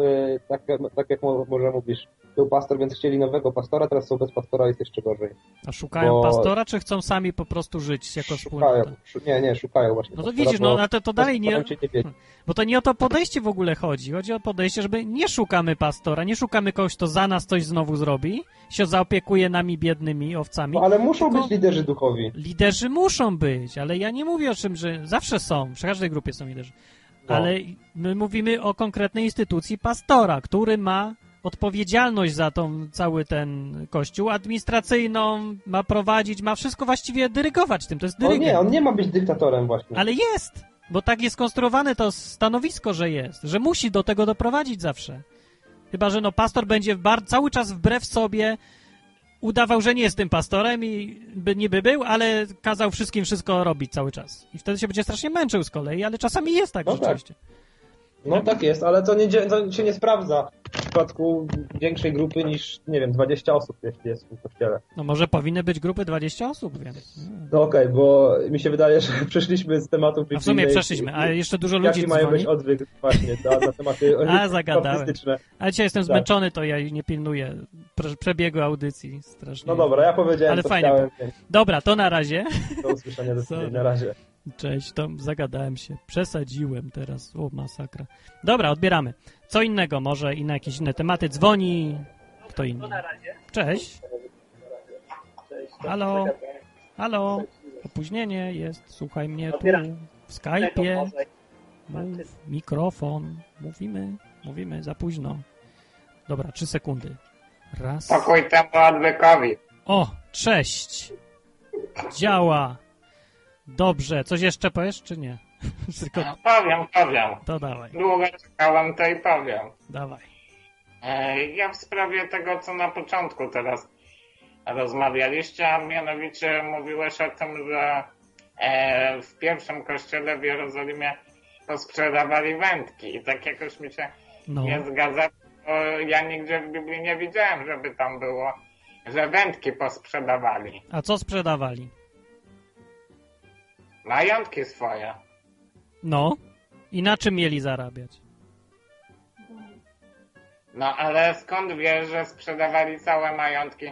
tak, tak jak mo- może mówisz, był pastor, więc chcieli nowego pastora, teraz są bez pastora, jest jeszcze gorzej. A szukają Bo- pastora, czy chcą sami po prostu żyć jako Szukają, wspólnota? nie, nie, szukają właśnie No to pastora, widzisz, no ale to, to dalej nie... nie. Bo to nie o to podejście w ogóle chodzi. Chodzi o podejście, żeby nie szukamy pastora, nie szukamy kogoś, kto za nas coś znowu zrobi, się zaopiekuje nami biednymi owcami. No, ale muszą być liderzy duchowi. Liderzy muszą być, ale ja nie mówię o czym, że zawsze są, w każdej grupie są liderzy. No. Ale my mówimy o konkretnej instytucji pastora, który ma odpowiedzialność za tą cały ten kościół administracyjną, ma prowadzić, ma wszystko właściwie dyrygować tym, to jest dyrygent. nie, on nie ma być dyktatorem właśnie. Ale jest, bo tak jest konstruowane to stanowisko, że jest, że musi do tego doprowadzić zawsze. Chyba, że no pastor będzie cały czas wbrew sobie udawał, że nie jest tym pastorem i by niby był, ale kazał wszystkim wszystko robić cały czas. I wtedy się będzie strasznie męczył z kolei, ale czasami jest tak No tak. No tak jest, ale to, nie, to się nie sprawdza w przypadku większej grupy niż, nie wiem, 20 osób, jeśli jest w kościele. No może powinny być grupy 20 osób, więc... No okej, bo mi się wydaje, że przeszliśmy z tematu A w sumie przeszliśmy, a jeszcze dużo ludzi Jaki mają być odwyk właśnie na, na tematy A, zagadałem. baptystyczne. A dzisiaj jestem Tak. zmęczony, to ja nie pilnuję prze- przebiegu audycji strasznie. No dobra, ja powiedziałem, Ale fajnie chciałem, więc Dobra, to na razie. do usłyszenia do na razie. Cześć, to zagadałem się. Przesadziłem teraz. O, masakra. Dobra, odbieramy. Co innego może i na jakieś inne tematy. Dzwoni kto inny. Cześć. Halo? Halo? Opóźnienie jest, słuchaj mnie tu w Skype'ie. Mów, mikrofon. Mówimy, mówimy, za późno. Dobra, trzy sekundy. Raz. Pokój temu odwykowi. O, cześć. Działa. Dobrze. Coś jeszcze powiesz, czy nie? Tylko No, powiem, powiem. to dawaj, Długo czekałem, to i powiem. dawaj. E, Ja w sprawie tego, co na początku teraz rozmawialiście, a mianowicie mówiłeś o tym, że e, w pierwszym kościele w Jerozolimie posprzedawali wędki i tak jakoś mi się No. nie zgadza, bo ja nigdzie w Biblii nie widziałem, żeby tam było, że wędki posprzedawali. A co sprzedawali? Majątki swoje. No. I na czym mieli zarabiać? No ale skąd wiesz, że sprzedawali całe majątki,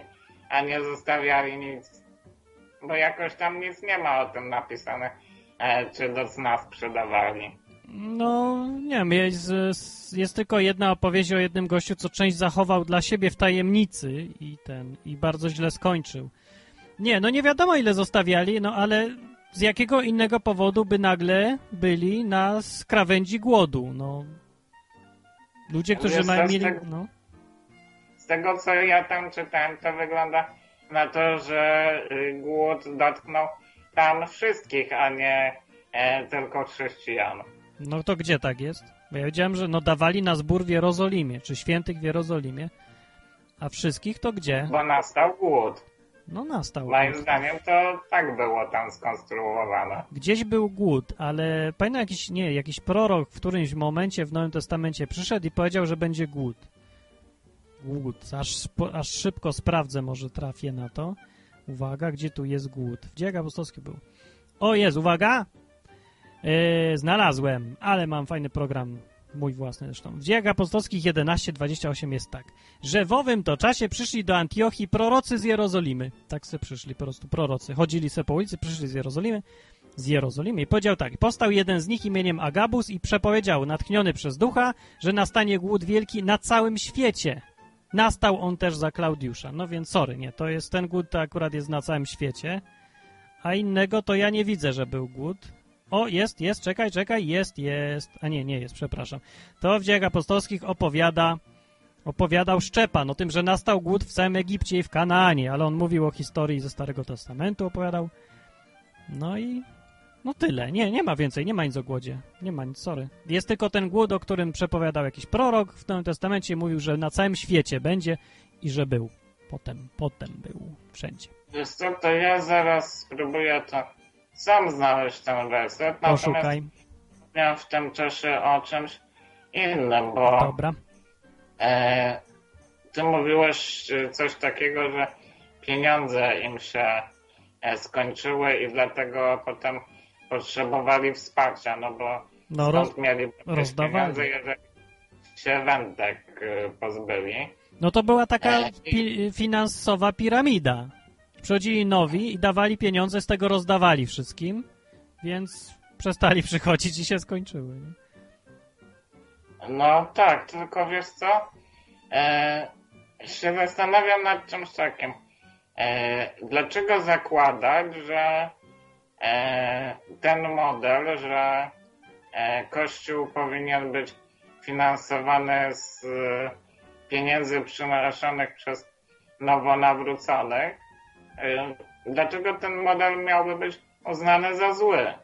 a nie zostawiali nic? Bo jakoś tam nic nie ma o tym napisane, e, czy do cna sprzedawali. No, nie wiem, jest, jest tylko jedna opowieść o jednym gościu, co część zachował dla siebie w tajemnicy i ten, i bardzo źle skończył. Nie, no nie wiadomo ile zostawiali, no ale z jakiego innego powodu by nagle byli na skrawędzi głodu, no. Ludzie, którzy mieli, tego- no. Z tego co ja tam czytałem, to wygląda na to, że y, głód dotknął tam wszystkich, a nie e, tylko chrześcijan. No to gdzie tak jest? Bo ja wiedziałem, że no dawali na zbór w Jerozolimie, czy świętych w Jerozolimie, a wszystkich to gdzie? Bo nastał głód. No nastał. Moim głód. zdaniem to tak było tam skonstruowane. Gdzieś był głód, ale pamiętam jakiś, nie, jakiś prorok w którymś momencie w Nowym Testamencie przyszedł i powiedział, że będzie głód. Głód. Aż, aż szybko sprawdzę, może trafię na to. Uwaga, gdzie tu jest głód? W dziejach apostolskich był. O, jest, uwaga! Yy, znalazłem, ale mam fajny program, mój własny zresztą. W dziejach apostolskich 11:28 jest tak, że w owym to czasie przyszli do Antiochii prorocy z Jerozolimy. Tak se przyszli, po prostu prorocy. Chodzili se po ulicy, przyszli z Jerozolimy, z Jerozolimy i powiedział tak, powstał jeden z nich imieniem Agabus i przepowiedział, natchniony przez ducha, że nastanie głód wielki na całym świecie. Nastał on też za Klaudiusza. No więc sorry, nie, to jest ten głód, to akurat jest na całym świecie, a innego to ja nie widzę, że był głód. O, jest, jest, czekaj, czekaj, jest, jest. A nie, nie jest, przepraszam. To w dziejach apostolskich opowiada, opowiadał Szczepan o tym, że nastał głód w całym Egipcie i w Kanaanie, ale on mówił o historii ze Starego Testamentu, opowiadał. No i no tyle. Nie, nie ma więcej, nie ma nic o głodzie. Nie ma nic, sorry. Jest tylko ten głód, o którym przepowiadał jakiś prorok w Nowym Testamencie, mówił, że na całym świecie będzie i że był. Potem, potem był wszędzie. Wiesz co, to ja zaraz spróbuję to sam znaleźć ten werset, natomiast Poszukaj. miałem w tym czasie o czymś innym, bo Dobra. e, ty mówiłeś e, coś takiego, że pieniądze im się e, skończyły i dlatego potem potrzebowali wsparcia, no bo No, roz, mieli rozdawali. pieniądze, jeżeli się wędek e, pozbyli. no to była taka pi finansowa piramida. Przychodzili nowi i dawali pieniądze, z tego rozdawali wszystkim, więc przestali przychodzić i się skończyły. Nie? No tak, tylko wiesz co? E, się zastanawiam nad czymś takim. E, dlaczego zakładać, że e, ten model, że e, Kościół powinien być finansowany z pieniędzy przynoszonych przez nowonawróconych, dlaczego ten model miałby być uznany za zły?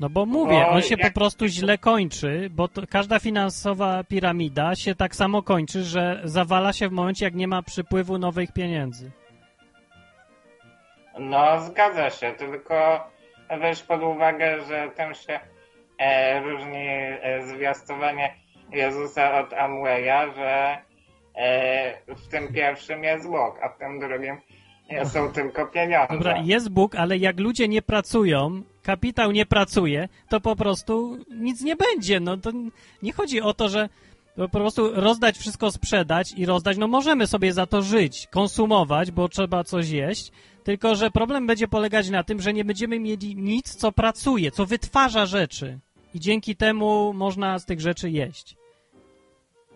No bo mówię, on się po prostu źle kończy, bo każda finansowa piramida się tak samo kończy, że zawala się w momencie, jak nie ma przypływu nowych pieniędzy. No, zgadza się, tylko weź pod uwagę, że tym się e, różni e, zwiastowanie Jezusa od Amwaya, że e, w tym pierwszym jest Bóg, a w tym drugim są tylko pieniądze. Dobra, jest Bóg, ale jak ludzie nie pracują, kapitał nie pracuje, to po prostu nic nie będzie. No to nie chodzi o to, że po prostu rozdać wszystko, sprzedać i rozdać. No możemy sobie za to żyć, konsumować, bo trzeba coś jeść, tylko że problem będzie polegać na tym, że nie będziemy mieli nic, co pracuje, co wytwarza rzeczy. I dzięki temu można z tych rzeczy jeść.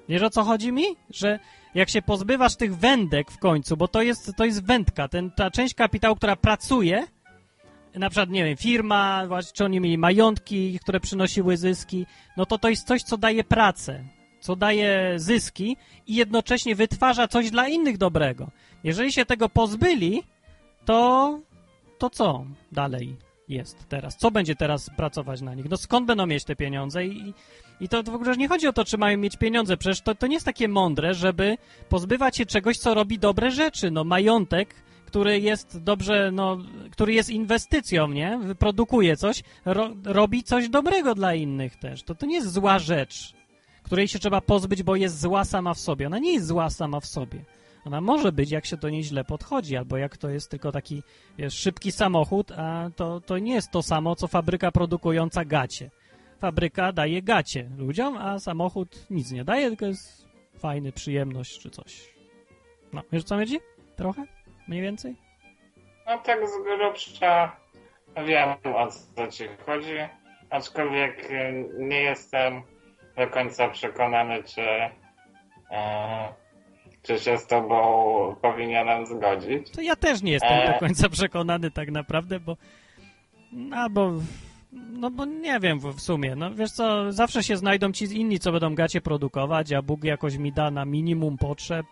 Wiesz o co chodzi mi? Że jak się pozbywasz tych wędek w końcu, bo to jest, to jest wędka, ten, ta część kapitału, która pracuje, na przykład, nie wiem, firma, czy oni mieli majątki, które przynosiły zyski, no to to jest coś, co daje pracę, co daje zyski i jednocześnie wytwarza coś dla innych dobrego. Jeżeli się tego pozbyli, to, to co dalej jest teraz? Co będzie teraz pracować na nich? No skąd będą mieć te pieniądze? I, i to w ogóle nie chodzi o to, czy mają mieć pieniądze. Przecież to, to nie jest takie mądre, żeby pozbywać się czegoś, co robi dobre rzeczy. No majątek, który jest dobrze, no, który jest inwestycją, nie? Wyprodukuje coś, ro, robi coś dobrego dla innych też. To, to nie jest zła rzecz, której się trzeba pozbyć, bo jest zła sama w sobie. Ona nie jest zła sama w sobie. Ona może być, jak się do niej źle podchodzi, albo jak to jest tylko taki wiesz, szybki samochód, a to, to nie jest to samo, co fabryka produkująca gacie. Fabryka daje gacie ludziom, a samochód nic nie daje, tylko jest fajny, przyjemność czy coś. No, wiesz co chodzi? Trochę? Mniej więcej? No tak z grubsza wiem o co ci chodzi, aczkolwiek y, nie jestem do końca przekonany, czy, e, czy się z tobą powinienem zgodzić. To ja też nie jestem E. do końca przekonany tak naprawdę, bo albo no bo nie wiem w, sumie, no wiesz co, zawsze się znajdą ci inni, co będą gacie produkować, a Bóg jakoś mi da na minimum potrzeb,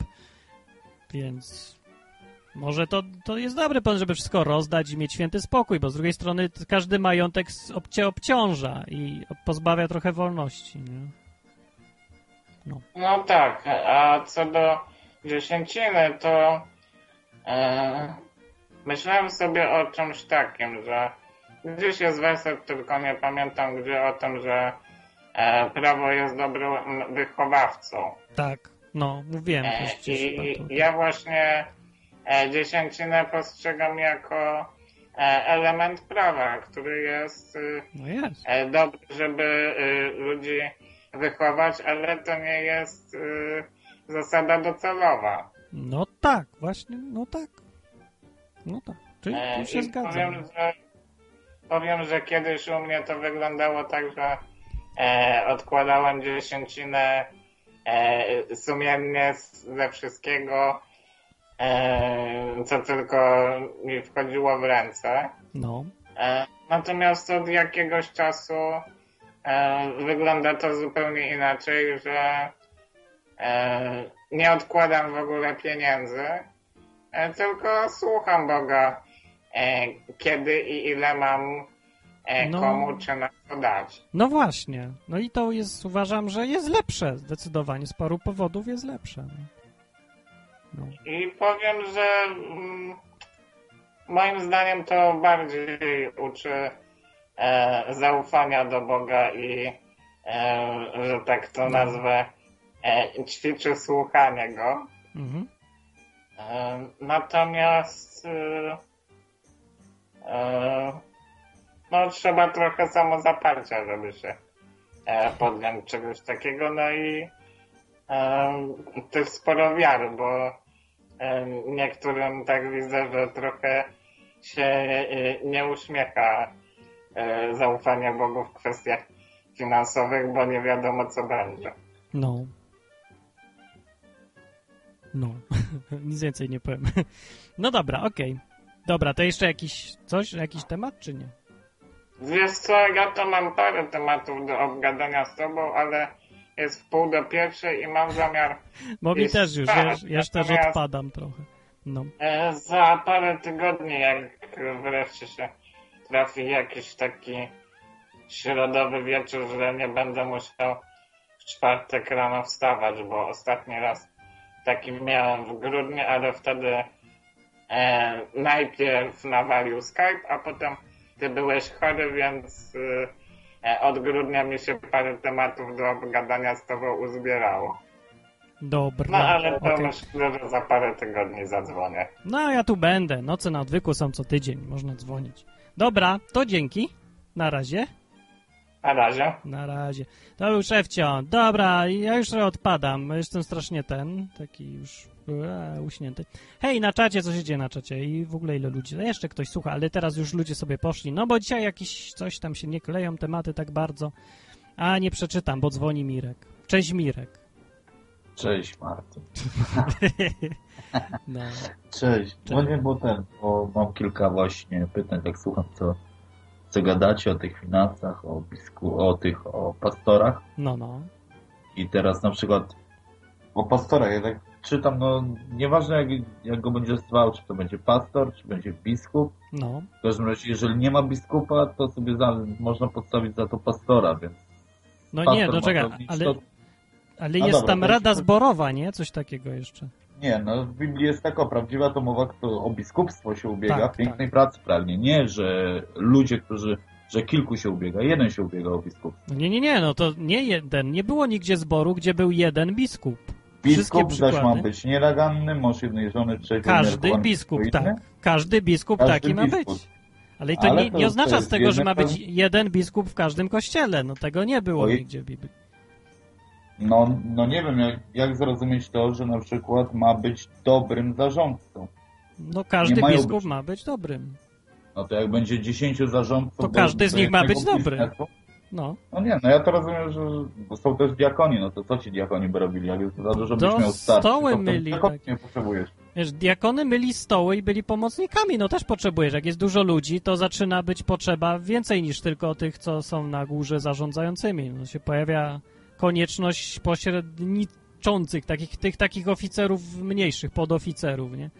więc może to, to jest dobry plan, żeby wszystko rozdać i mieć święty spokój, bo z drugiej strony każdy majątek obcie obciąża i pozbawia trochę wolności, nie? No tak, a co do dziesięciny, to e, myślałem sobie o czymś takim, że gdzieś jest werset, tylko nie pamiętam gdzie, o tym, że e, prawo jest dobrym wychowawcą. Tak, no, mówiłem E, też I ja właśnie e, dziesięcinę postrzegam jako e, element prawa, który jest y, No jest. e, dobry, żeby y, ludzi wychować, ale to nie jest y, zasada docelowa. No tak, właśnie, no tak. No tak, czyli E, tu się zgadzam. Powiem że, powiem, że kiedyś u mnie to wyglądało tak, że e, odkładałem dziesięcinę e, sumiennie ze wszystkiego, e, co tylko mi wchodziło w ręce. No, E, Natomiast od jakiegoś czasu e, wygląda to zupełnie inaczej, że nie odkładam w ogóle pieniędzy, e, tylko słucham Boga, e, kiedy i ile mam e, No. komu czy na co dać. no właśnie. No i to jest, uważam, że jest lepsze. Zdecydowanie z paru powodów jest lepsze. No. No. I powiem, że mm, moim zdaniem to bardziej uczy e, zaufania do Boga i, e, że tak to nazwę, e, ćwiczy słuchanie Go. Mhm. E, natomiast e, e, no, trzeba trochę samozaparcia, żeby się podjąć czegoś takiego. No i też sporo wiary, bo niektórym tak widzę, że trochę się nie uśmiecha zaufanie Bogu w kwestiach finansowych, bo nie wiadomo co będzie. No. No. Nic więcej nie powiem. No dobra, okej. Dobra, to jeszcze jakiś coś, jakiś temat, czy nie? Wiesz co, ja to mam parę tematów do obgadania z tobą, ale jest w pół do pierwszej i mam zamiar Bo mi Jest też już, ja, ja też odpadam trochę. No. e, za parę tygodni, jak wreszcie się trafi jakiś taki środowy wieczór, że nie będę musiał w czwartek rano wstawać, bo ostatni raz taki miałem w grudniu, ale wtedy e, najpierw nawalił Skype, a potem ty byłeś chory, więc e, od grudnia mi się parę tematów do obgadania z tobą uzbierało. Dobra. No ale to okej. myślę, że za parę tygodni zadzwonię. No, ja tu będę. Noce na odwyku są co tydzień, można dzwonić. Dobra, to dzięki. Na razie. Na razie. Na razie. To był szefcio. Dobra, ja już odpadam. Jestem strasznie ten, taki już e, uśnięty. Hej, na czacie, co się dzieje na czacie? I w ogóle ile ludzi? No jeszcze ktoś słucha, ale teraz już ludzie sobie poszli. No bo dzisiaj jakieś coś tam się nie kleją, tematy tak bardzo. A nie przeczytam, bo dzwoni Mirek. Cześć Mirek. Cześć Martin. No. Cześć. No nie, bo ten, bo mam kilka właśnie pytań, tak słucham, co, co gadacie o tych finansach, o bisku, o tych, o pastorach. No, no. I teraz na przykład o pastorach, ja tak czytam, no nieważne jak, jak go będziesz zwał, czy to będzie pastor, czy będzie biskup. No. W każdym razie, jeżeli nie ma biskupa, to sobie za, można podstawić za to pastora, więc No nie, no czekaj, ale, to- ale No jest dobra, tam rada zborowa, nie? Coś takiego jeszcze. Nie, no w Biblii jest taka prawdziwa to mowa, kto o biskupstwo się ubiega, Tak, pięknej pracy pragnie. Nie, że ludzie, którzy, że kilku się ubiega, jeden się ubiega o biskupstwo. Nie, nie, nie, no to nie jeden. Nie było nigdzie zboru, gdzie był jeden biskup. Biskup zaś ma być nienaganny, mąż jednej żony, trzech Każdy biskup, tak. Każdy biskup Każdy taki ma biskup. być. Ale to Ale nie, to- nie to oznacza jest z tego, że ma być to- jeden biskup w każdym kościele. No tego nie było nigdzie w Biblii. No, no nie wiem, jak, jak zrozumieć to, że na przykład ma być dobrym zarządcą. No każdy Nie biskup być- ma być dobrym. No to jak będzie dziesięciu zarządców... To każdy z nich ma być dobry. biznesu, No. No nie, no ja to rozumiem, że są też diakoni, no to co ci diakoni by robili? Jak jest za dużo byś Do miał starszy, stoły myli, tak. nie potrzebujesz. Wiesz, diakony myli stoły i byli pomocnikami, no też potrzebujesz. Jak jest dużo ludzi, to zaczyna być potrzeba więcej niż tylko tych, co są na górze zarządzającymi. No się pojawia konieczność pośredniczących, takich, tych takich oficerów mniejszych, podoficerów, nie?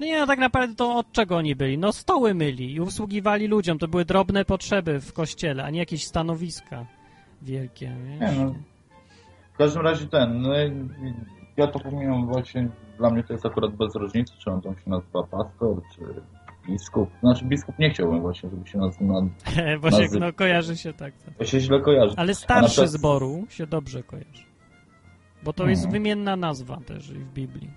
No nie, no tak naprawdę to od czego oni byli? No stoły myli i usługiwali ludziom. To były drobne potrzeby w kościele, a nie jakieś stanowiska wielkie, Nie, wiesz? no. W każdym razie ten, no, ja to pomijam właśnie, dla mnie to jest akurat bez różnicy, czy on tam się nazywa pastor, czy biskup. Znaczy biskup nie chciałbym właśnie, żeby się nazywał, na, się, nazy- no kojarzy się tak. tak. to się źle kojarzy. Ale starszy przykład- zboru się dobrze kojarzy. Bo to Mhm. jest wymienna nazwa też i w Biblii.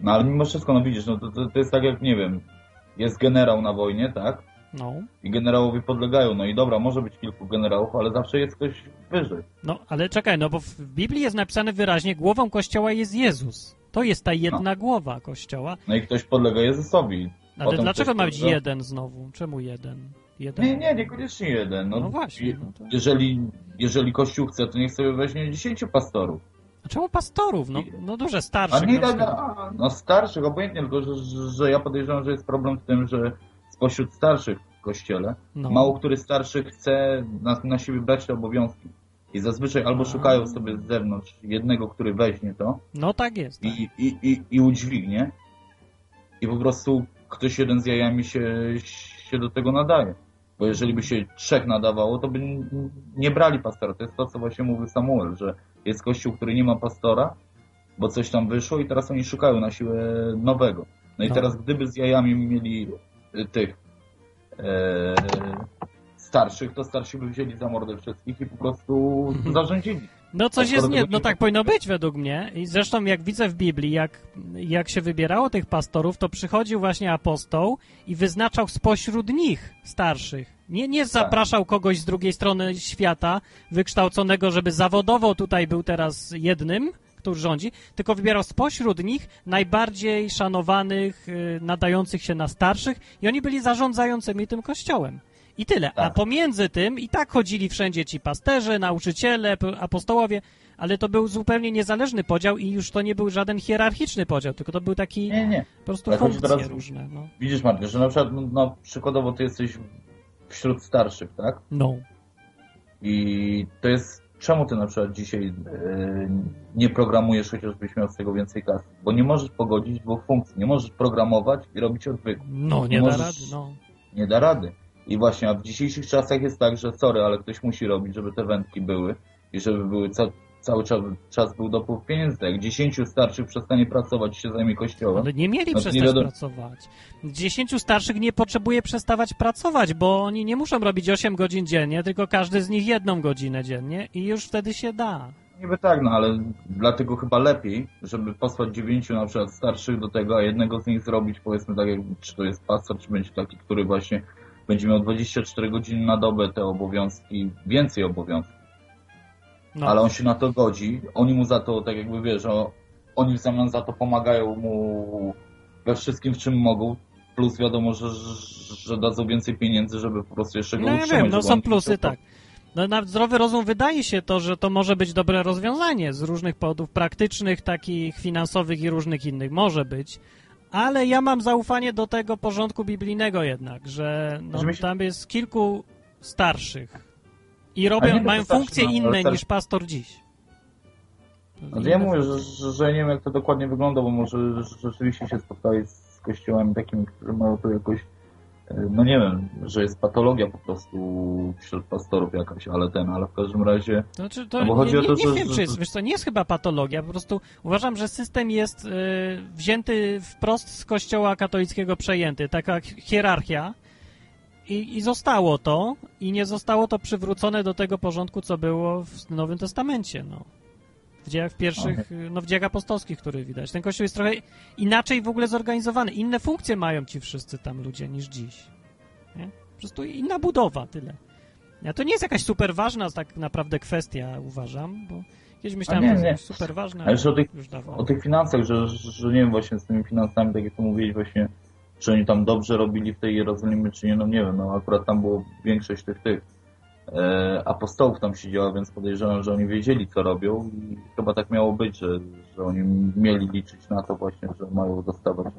No ale mimo wszystko, no widzisz, no to, to, to jest tak jak, nie wiem, jest generał na wojnie, tak? No. I generałowie podlegają, no i dobra, może być kilku generałów, ale zawsze jest ktoś wyżej. No, ale czekaj, no bo w Biblii jest napisane wyraźnie, głową Kościoła jest Jezus. To jest ta jedna głowa Kościoła. No i ktoś podlega Jezusowi. Ale dlaczego ma być podlega- jeden znowu? Czemu jeden? jeden? Nie, nie, niekoniecznie jeden. No, No właśnie, no to- jeżeli, jeżeli Kościół chce, to niech sobie weźmie dziesięciu pastorów. A czemu pastorów? No, no duże, A starszych. nie, na no, no, no starszych, obojętnie, tylko że, że, że ja podejrzewam, że jest problem w tym, że spośród starszych w Kościele No. mało który starszy chce na, na siebie brać te obowiązki. I zazwyczaj albo szukają sobie z zewnątrz jednego, który weźmie to No tak jest. i, i, i, i udźwignie i po prostu ktoś jeden z jajami się, się do tego nadaje. Bo jeżeli by się trzech nadawało, to by nie brali pastora. To jest to, co właśnie mówił Samuel, że jest kościół, który nie ma pastora, bo coś tam wyszło i teraz oni szukają na siłę nowego. No i No. teraz gdyby z jajami mieli y, tych e, starszych, to starsi by wzięli za mordę wszystkich i po prostu zarządzili. No coś A jest nie, no tak powinno być według mnie. I zresztą jak widzę w Biblii, jak, jak się wybierało tych pastorów, to przychodził właśnie apostoł i wyznaczał spośród nich starszych. Nie, nie zapraszał kogoś z drugiej strony świata, wykształconego, żeby zawodowo tutaj był teraz jednym, który rządzi, tylko wybierał spośród nich najbardziej szanowanych, y, nadających się na starszych i oni byli zarządzającymi tym kościołem. I tyle. A pomiędzy tym i tak chodzili wszędzie ci pasterze, nauczyciele, apostołowie, ale to był zupełnie niezależny podział i już to nie był żaden hierarchiczny podział, tylko to był taki Nie, nie. po prostu Ale funkcje teraz- różne. No. Widzisz, Martin, że na przykład, no, no, przykładowo ty jesteś wśród starszych, tak? no. I to jest, czemu ty na przykład dzisiaj e, nie programujesz, chociażbyś miał z tego więcej kasy? Bo nie możesz pogodzić dwóch funkcji. Nie możesz programować i robić odwyku. No, nie da możesz- rady, no. Nie da rady. I właśnie, a w dzisiejszych czasach jest tak, że sorry, ale ktoś musi robić, żeby te wędki były i żeby były ca cały czas, czas był dopływ pieniędzy. Jak dziesięciu starszych przestanie pracować się zajmie kościołem. Ale nie mieli no przestać wiadomo- pracować. Dziesięciu starszych nie potrzebuje przestawać pracować, bo oni nie muszą robić 8 godzin dziennie, tylko każdy z nich jedną godzinę dziennie i już wtedy się da. Niby tak, no ale dlatego chyba lepiej, żeby posłać dziewięciu na przykład starszych do tego, a jednego z nich zrobić, powiedzmy tak jak, czy to jest pastor, czy będzie taki, który właśnie będzie miał 24 godziny na dobę te obowiązki, więcej obowiązków. No. Ale on się na to godzi, oni mu za to, tak jakby wiesz, oni w zamian za to pomagają mu we wszystkim, w czym mogą, plus wiadomo, że, że, dadzą więcej pieniędzy, żeby po prostu jeszcze go No ja utrzymać. wiem, no są plusy, tak. No, na zdrowy rozum wydaje się to, że to może być dobre rozwiązanie z różnych powodów praktycznych, takich finansowych i różnych innych. Może być. Ale ja mam zaufanie do tego porządku biblijnego jednak, że no, tam jest kilku starszych i robią, mają tylko funkcje no, inne starszy- niż pastor dziś. Znaczy ja mówię, że, że, że nie wiem jak to dokładnie wygląda, bo może rzeczywiście się spotkali z kościołami takimi, które mają to jakoś, no nie wiem, że jest patologia po prostu wśród pastorów jakaś, ale ten, ale w każdym razie, To znaczy, to no nie, to, nie, wiem, że, czy jest, wiesz co, nie jest chyba patologia, po prostu uważam, że system jest y, wzięty wprost z kościoła katolickiego przejęty, taka hi- hierarchia i, i zostało to i nie zostało to przywrócone do tego porządku, co było w Nowym Testamencie, no. W dziejach pierwszych, y, no w dziejach apostolskich, który widać. Ten kościół jest trochę inaczej w ogóle zorganizowany. Inne funkcje mają ci wszyscy tam ludzie niż dziś. Nie? Po prostu inna budowa, tyle. Ja to nie jest jakaś super ważna tak naprawdę kwestia, uważam, bo kiedyś myślałem, nie, że to jest super ważna. ale o tych, o tych finansach, że, że nie wiem właśnie z tymi finansami, tak jak to mówiłeś właśnie, czy oni tam dobrze robili w tej Jerozolimie, czy nie, no nie wiem, no akurat tam było większość tych, tych apostołów tam siedziała, więc podejrzewam, że oni wiedzieli, co robią i chyba tak miało być, że, że oni mieli liczyć na to właśnie, że mają dostawać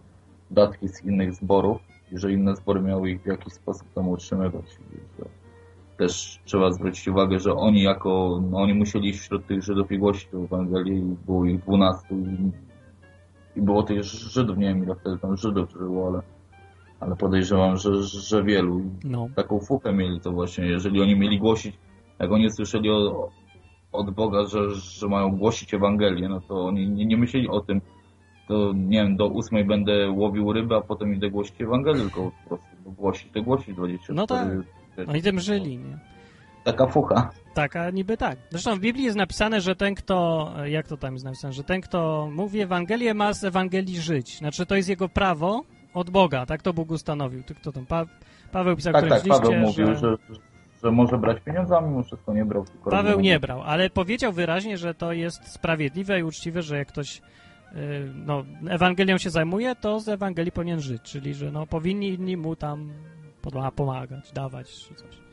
datki z innych zborów i że inne zbory miały ich w jakiś sposób tam utrzymywać. Że też trzeba zwrócić uwagę, że oni jako, no oni musieli wśród tych Żydów i głosić tę Ewangelię było ich dwunastu i, i było tych Żydów, nie wiem ile wtedy tam Żydów żyło, ale, ale podejrzewam, że, że wielu. No. Taką fuchę mieli to właśnie, jeżeli oni mieli głosić, jak oni słyszeli o, od Boga, że, że mają głosić Ewangelię, no to oni nie, nie myśleli o tym, to nie wiem, do ósmej będę łowił rybę, a potem idę głosić Ewangelię, tylko po prostu głosić, to głosić 24 No tak. Oni tym żyli, nie? Taka fucha. Tak, a niby tak. Zresztą w Biblii jest napisane, że ten, kto, jak to tam jest napisane, że ten, kto mówi Ewangelię, ma z Ewangelii żyć. Znaczy, to jest jego prawo od Boga, tak to Bóg ustanowił. Kto tam, pa, Paweł pisał Tak, tak, Paweł liście, mówił, że... że, że może brać pieniądzami, mimo wszystko nie brał. Tylko Paweł nie brał, ale powiedział wyraźnie, że to jest sprawiedliwe i uczciwe, że jak ktoś yy, no, Ewangelią się zajmuje, to z Ewangelii powinien żyć, czyli że no, powinni inni mu tam pomagać, dawać czy coś.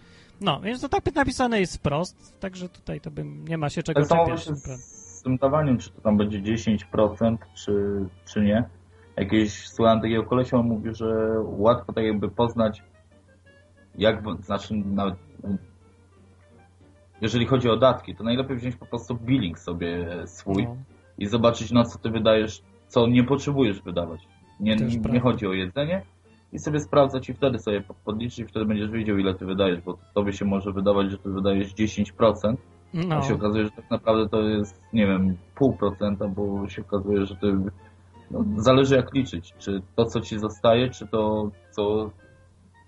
No, więc to tak napisane jest wprost, także tutaj to bym nie ma się czego czepiać. naprawdę. z tym dawaniem, czy to tam będzie 10%, czy, czy nie. Jakieś słuchałem takiego kolesia, on mówi, że łatwo tak jakby poznać, jak, znaczy nawet jeżeli chodzi o datki, to najlepiej wziąć po prostu billing sobie swój No. i zobaczyć na co ty wydajesz, co nie potrzebujesz wydawać. Nie, nie, nie chodzi o jedzenie i sobie sprawdzać i wtedy sobie podliczyć i wtedy będziesz wiedział ile ty wydajesz, bo tobie się może wydawać, że ty wydajesz 10%, No. a się okazuje, że tak naprawdę to jest, nie wiem, pół procenta, bo się okazuje, że to no, zależy jak liczyć, czy to co ci zostaje, czy to co...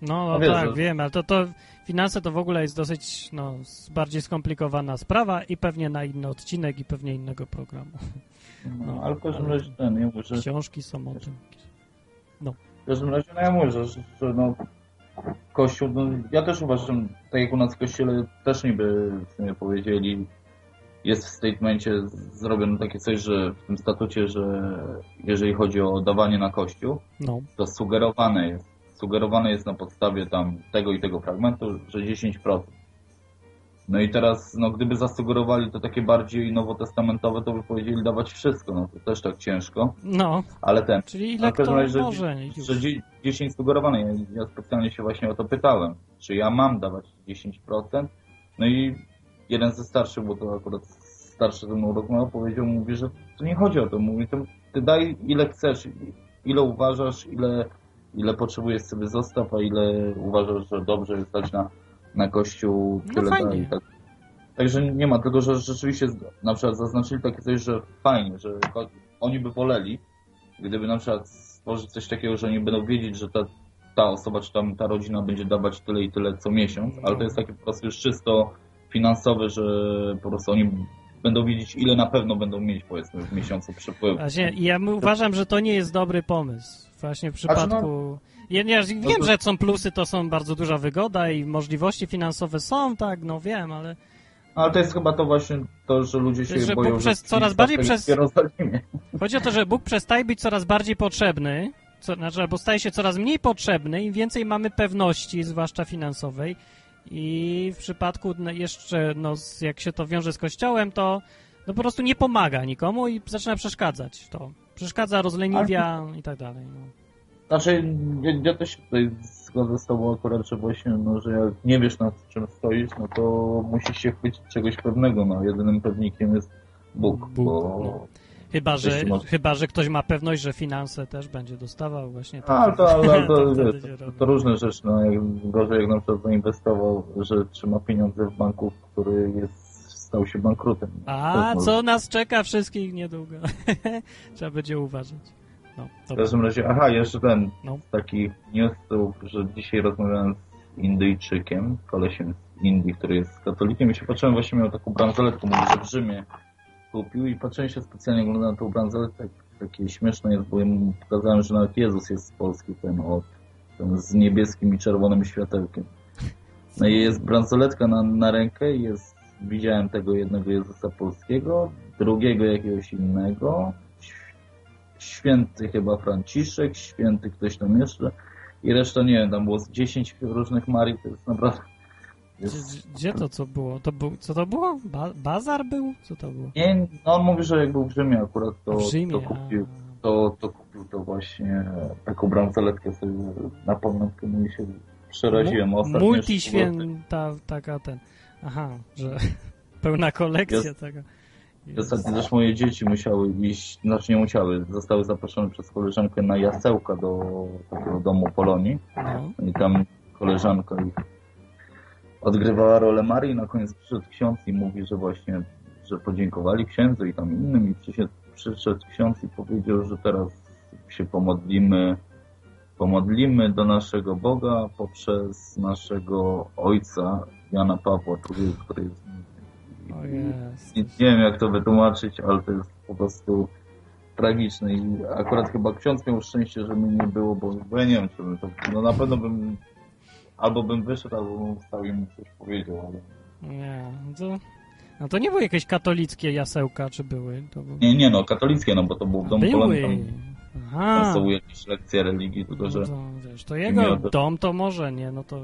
No, no No wiesz, tak, że- wiem, ale to, to finanse to w ogóle jest dosyć no, bardziej skomplikowana sprawa i pewnie na inny odcinek i pewnie innego programu. No, ale w każdym razie ten, ja mówię, że Książki są o tym. No. W każdym razie, no ja mówię, że, że, że no, Kościół, no, ja też uważam, tak jak u nas w Kościele też niby w sumie powiedzieli, jest w statemencie zrobione takie coś, że w tym statucie, że jeżeli chodzi o dawanie na Kościół, No. to sugerowane jest, sugerowane jest na podstawie tam tego i tego fragmentu, że 10%. No i teraz, no gdyby zasugerowali to takie bardziej nowotestamentowe, to by powiedzieli dawać wszystko, no to też tak ciężko. No, Ale ten. czyli ile kto razie, że- może. że dzie- 10 sugerowane. Ja, ja specjalnie się właśnie o to pytałem, czy ja mam dawać 10%. No i jeden ze starszych, bo to akurat starszy ze mną rozmawiał, powiedział, mówi, że to nie chodzi o to. Mówi, to ty daj ile chcesz, ile uważasz, ile, ile potrzebujesz sobie zostaw, a ile uważasz, że dobrze jest dać na, na kościół, No tyle i Tak. Także nie ma, tylko że rzeczywiście na przykład zaznaczyli takie coś, że fajnie, że oni by woleli, gdyby na przykład stworzyć coś takiego, że oni będą wiedzieć, że ta, ta osoba, czy tam ta rodzina będzie dawać tyle i tyle co miesiąc, ale to jest takie po prostu już czysto finansowe, że po prostu oni będą wiedzieć, ile na pewno będą mieć, powiedzmy, w miesiącu przepływu. Właśnie, ja uważam, że to nie jest dobry pomysł. Właśnie w przypadku... Ja, ja wiem, No to- że są plusy, to są bardzo duża wygoda i możliwości finansowe są, tak, no wiem, ale Ale to jest chyba to właśnie to, że ludzie się że boją, Bóg przez że coraz bardziej przez- chodzi o to, że Bóg przestaje być coraz bardziej potrzebny, co, znaczy, albo staje się coraz mniej potrzebny, im więcej mamy pewności, zwłaszcza finansowej, I w przypadku jeszcze, no, jak się to wiąże z kościołem, to no, po prostu nie pomaga nikomu i zaczyna przeszkadzać. To przeszkadza, rozleniwia i tak dalej. No. Znaczy, ja, ja też się tutaj zgodzę z tobą akurat, że właśnie, no, że jak nie wiesz nad czym stoisz, no to musisz się chwycić czegoś pewnego, no jedynym pewnikiem jest Bóg, Bóg, bo... no. Chyba, że, chyba, że ktoś ma pewność, że finanse też będzie dostawał właśnie. A, ale to, ale, to, to to, to różne rzeczy, no jak, gorzej jak na przykład zainwestował, że trzyma pieniądze w banku, który jest, stał się bankrutem. A co nas czeka wszystkich niedługo? Trzeba będzie uważać. No, W każdym razie, aha, jeszcze ten No. takich newsów, że dzisiaj rozmawiałem z Indyjczykiem, kolesiem z Indii, który jest katolikiem i się patrzyłem, właśnie miał taką bransoletkę, mówi, że w Rzymie kupił i patrzyłem się specjalnie, oglądałem tą bransoletkę, tak, takie śmieszne jest, bo ja mu pokazałem, że nawet Jezus jest z Polski, ten od, ten z niebieskim i czerwonym światełkiem. No i jest bransoletka na, na rękę i jest, widziałem tego jednego Jezusa polskiego, drugiego jakiegoś innego, święty chyba Franciszek, święty ktoś tam jeszcze i reszta nie wiem, tam było z 10 różnych Marii, to jest naprawdę... Jest... Gdzie, gdzie to co było? to był? Co to było? Ba bazar był? Co to było? Nie, no on mówi, że jak był w Rzymie akurat, to, Rzymie, to, kupił, to, to kupił to właśnie taką bransoletkę sobie na pamiątkę, no i się przeraziłem ostatnio. Multiświęta taka ten. Aha, że pełna kolekcja Jest- tego. W zasadzie też moje dzieci musiały iść, znaczy nie musiały, zostały zaproszone przez koleżankę na jasełka do takiego domu Polonii. No. I tam koleżanka ich odgrywała rolę Marii i na koniec przyszedł ksiądz i mówi, że właśnie, że podziękowali księdzu i tam innym i przyszedł, przyszedł ksiądz i powiedział, że teraz się pomodlimy pomodlimy do naszego Boga poprzez naszego ojca Jana Pawła II, który jest O jest. nie, nie wiem jak to wytłumaczyć, ale to jest po prostu tragiczne i akurat chyba ksiądz miał szczęście, że mnie nie było, bo, bo ja nie wiem, czy bym to, no na pewno bym albo bym wyszedł, albo bym wstał i mu coś powiedział, ale Nie, to, no to nie były jakieś katolickie jasełka, czy były? To były... nie, nie no, katolickie, no bo to był dom były. tam, Aha. są jakieś lekcje religii, tylko że No to, wiesz, to jego to- dom to może, nie? No to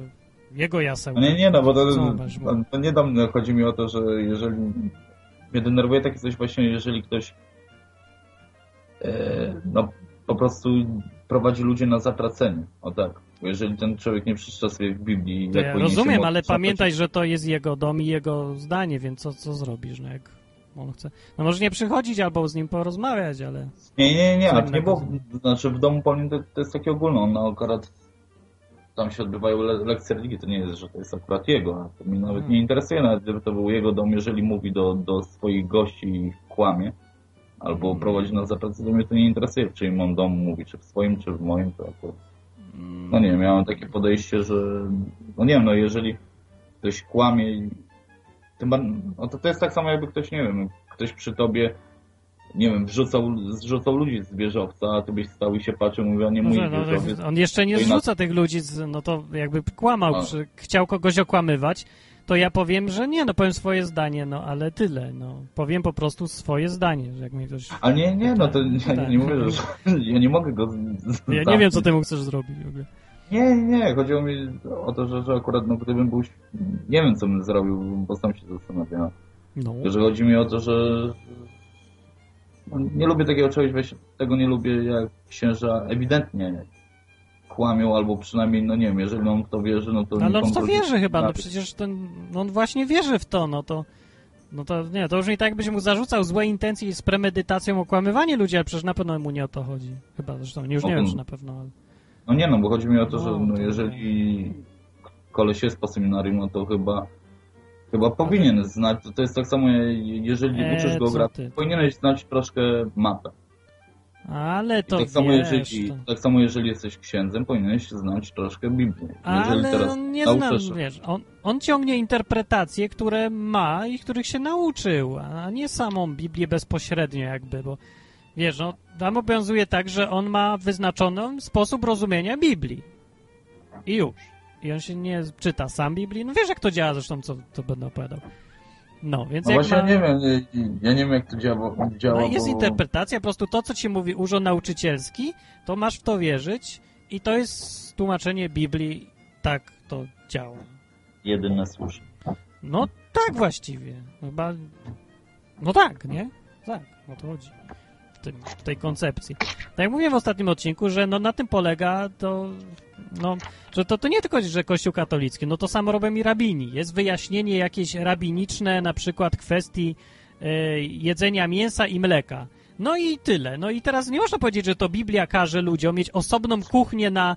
jego jasełka. No nie, nie, no bo to, Zobacz, bo- to, nie do mnie, chodzi mi o to, że jeżeli mnie denerwuje takie coś właśnie, jeżeli ktoś e, no po prostu prowadzi ludzi na zatracenie, o tak, bo jeżeli ten człowiek nie przeczyta sobie w Biblii, ja rozumiem, ale pamiętaj, że to jest jego dom i jego zdanie, więc co, co zrobisz, no jak on chce. No może nie przychodzić albo z nim porozmawiać, ale... Nie, nie, nie, ale nie było, znaczy w domu Polin to, to jest takie ogólne, on akurat tam się odbywają le lekcje religii, to nie jest, że to jest akurat jego, to mnie nawet Hmm. nie interesuje, nawet gdyby to był jego dom, jeżeli mówi do, do swoich gości i kłamie, albo Hmm. prowadzi na zapracę, to mnie to nie interesuje, w czyim on domu mówi, czy w swoim, czy w moim, to akurat. No nie wiem, takie podejście, że, no nie wiem, no jeżeli ktoś kłamie, no to, to jest tak samo jakby ktoś, nie wiem, ktoś przy tobie nie wiem, wrzucał, zrzucał ludzi z wieżowca, a ty byś stał i się patrzył, mówił, a nie mój no, wieżowiec. on jeszcze nie zrzuca tych ludzi, z, no to jakby kłamał, No. przy, chciał kogoś okłamywać, to ja powiem, że nie, no powiem swoje zdanie, no ale tyle, no. Powiem po prostu swoje zdanie, że jak mi ktoś... A nie, nie, no to ja Tak. nie mówię, że ja nie mogę go z- Ja nie wiem, co ty mu chcesz zrobić w ogóle. Nie, nie, chodziło mi o to, że, że akurat no, gdybym był, nie wiem co bym zrobił, bo sam się zastanawiałem. No. Że chodzi mi o to, że no, nie lubię takiego czegoś, właśnie tego nie lubię, jak księża ewidentnie kłamią, albo przynajmniej, no nie wiem, jeżeli on w to wierzy, no to... Ale on w to wierzy chyba, no przecież ten, no on właśnie wierzy w to, no to... No to nie, to już nie tak jakbyś mu zarzucał złe intencje z premedytacją okłamywanie ludzi, ale przecież na pewno mu nie o to chodzi. Chyba zresztą, nie, już nie wiem, czy na pewno, ale... No nie, no bo chodzi mi o to, że No, no, jeżeli koleś jest po seminarium, no to chyba chyba powinien znać, to, to jest tak samo, jeżeli Eee, uczysz geografii, powinieneś znać troszkę mapę. Ale I to tak, samo wiesz, jeżeli, to... tak samo jeżeli jesteś księdzem, powinieneś znać troszkę Biblię. Ale on nie nauczysz- znam, wiesz, on, on ciągnie interpretacje, które ma i których się nauczył, a nie samą Biblię bezpośrednio jakby, bo wiesz, no, tam obowiązuje tak, że on ma wyznaczony sposób rozumienia Biblii. I już. I on się nie czyta sam Biblii. No wiesz, jak to działa zresztą, co to będę opowiadał. No, więc No jak właśnie ma... ja nie wiem, nie- ja nie wiem jak to działa, działa No jest bo... interpretacja, po prostu to, co ci mówi urząd nauczycielski, to masz w to wierzyć i to jest tłumaczenie Biblii, tak to działa. jedyne słuszne. No tak właściwie. Chyba... No tak, nie? Tak, o to chodzi. W, tym, w tej koncepcji. Tak jak mówiłem w ostatnim odcinku, że no na tym polega to... No, że to, to nie tylko, że Kościół katolicki, no to samo robią i rabini. Jest wyjaśnienie jakieś rabiniczne, na przykład kwestii e, jedzenia mięsa i mleka. No i tyle. No i teraz nie można powiedzieć, że to Biblia każe ludziom mieć osobną kuchnię na,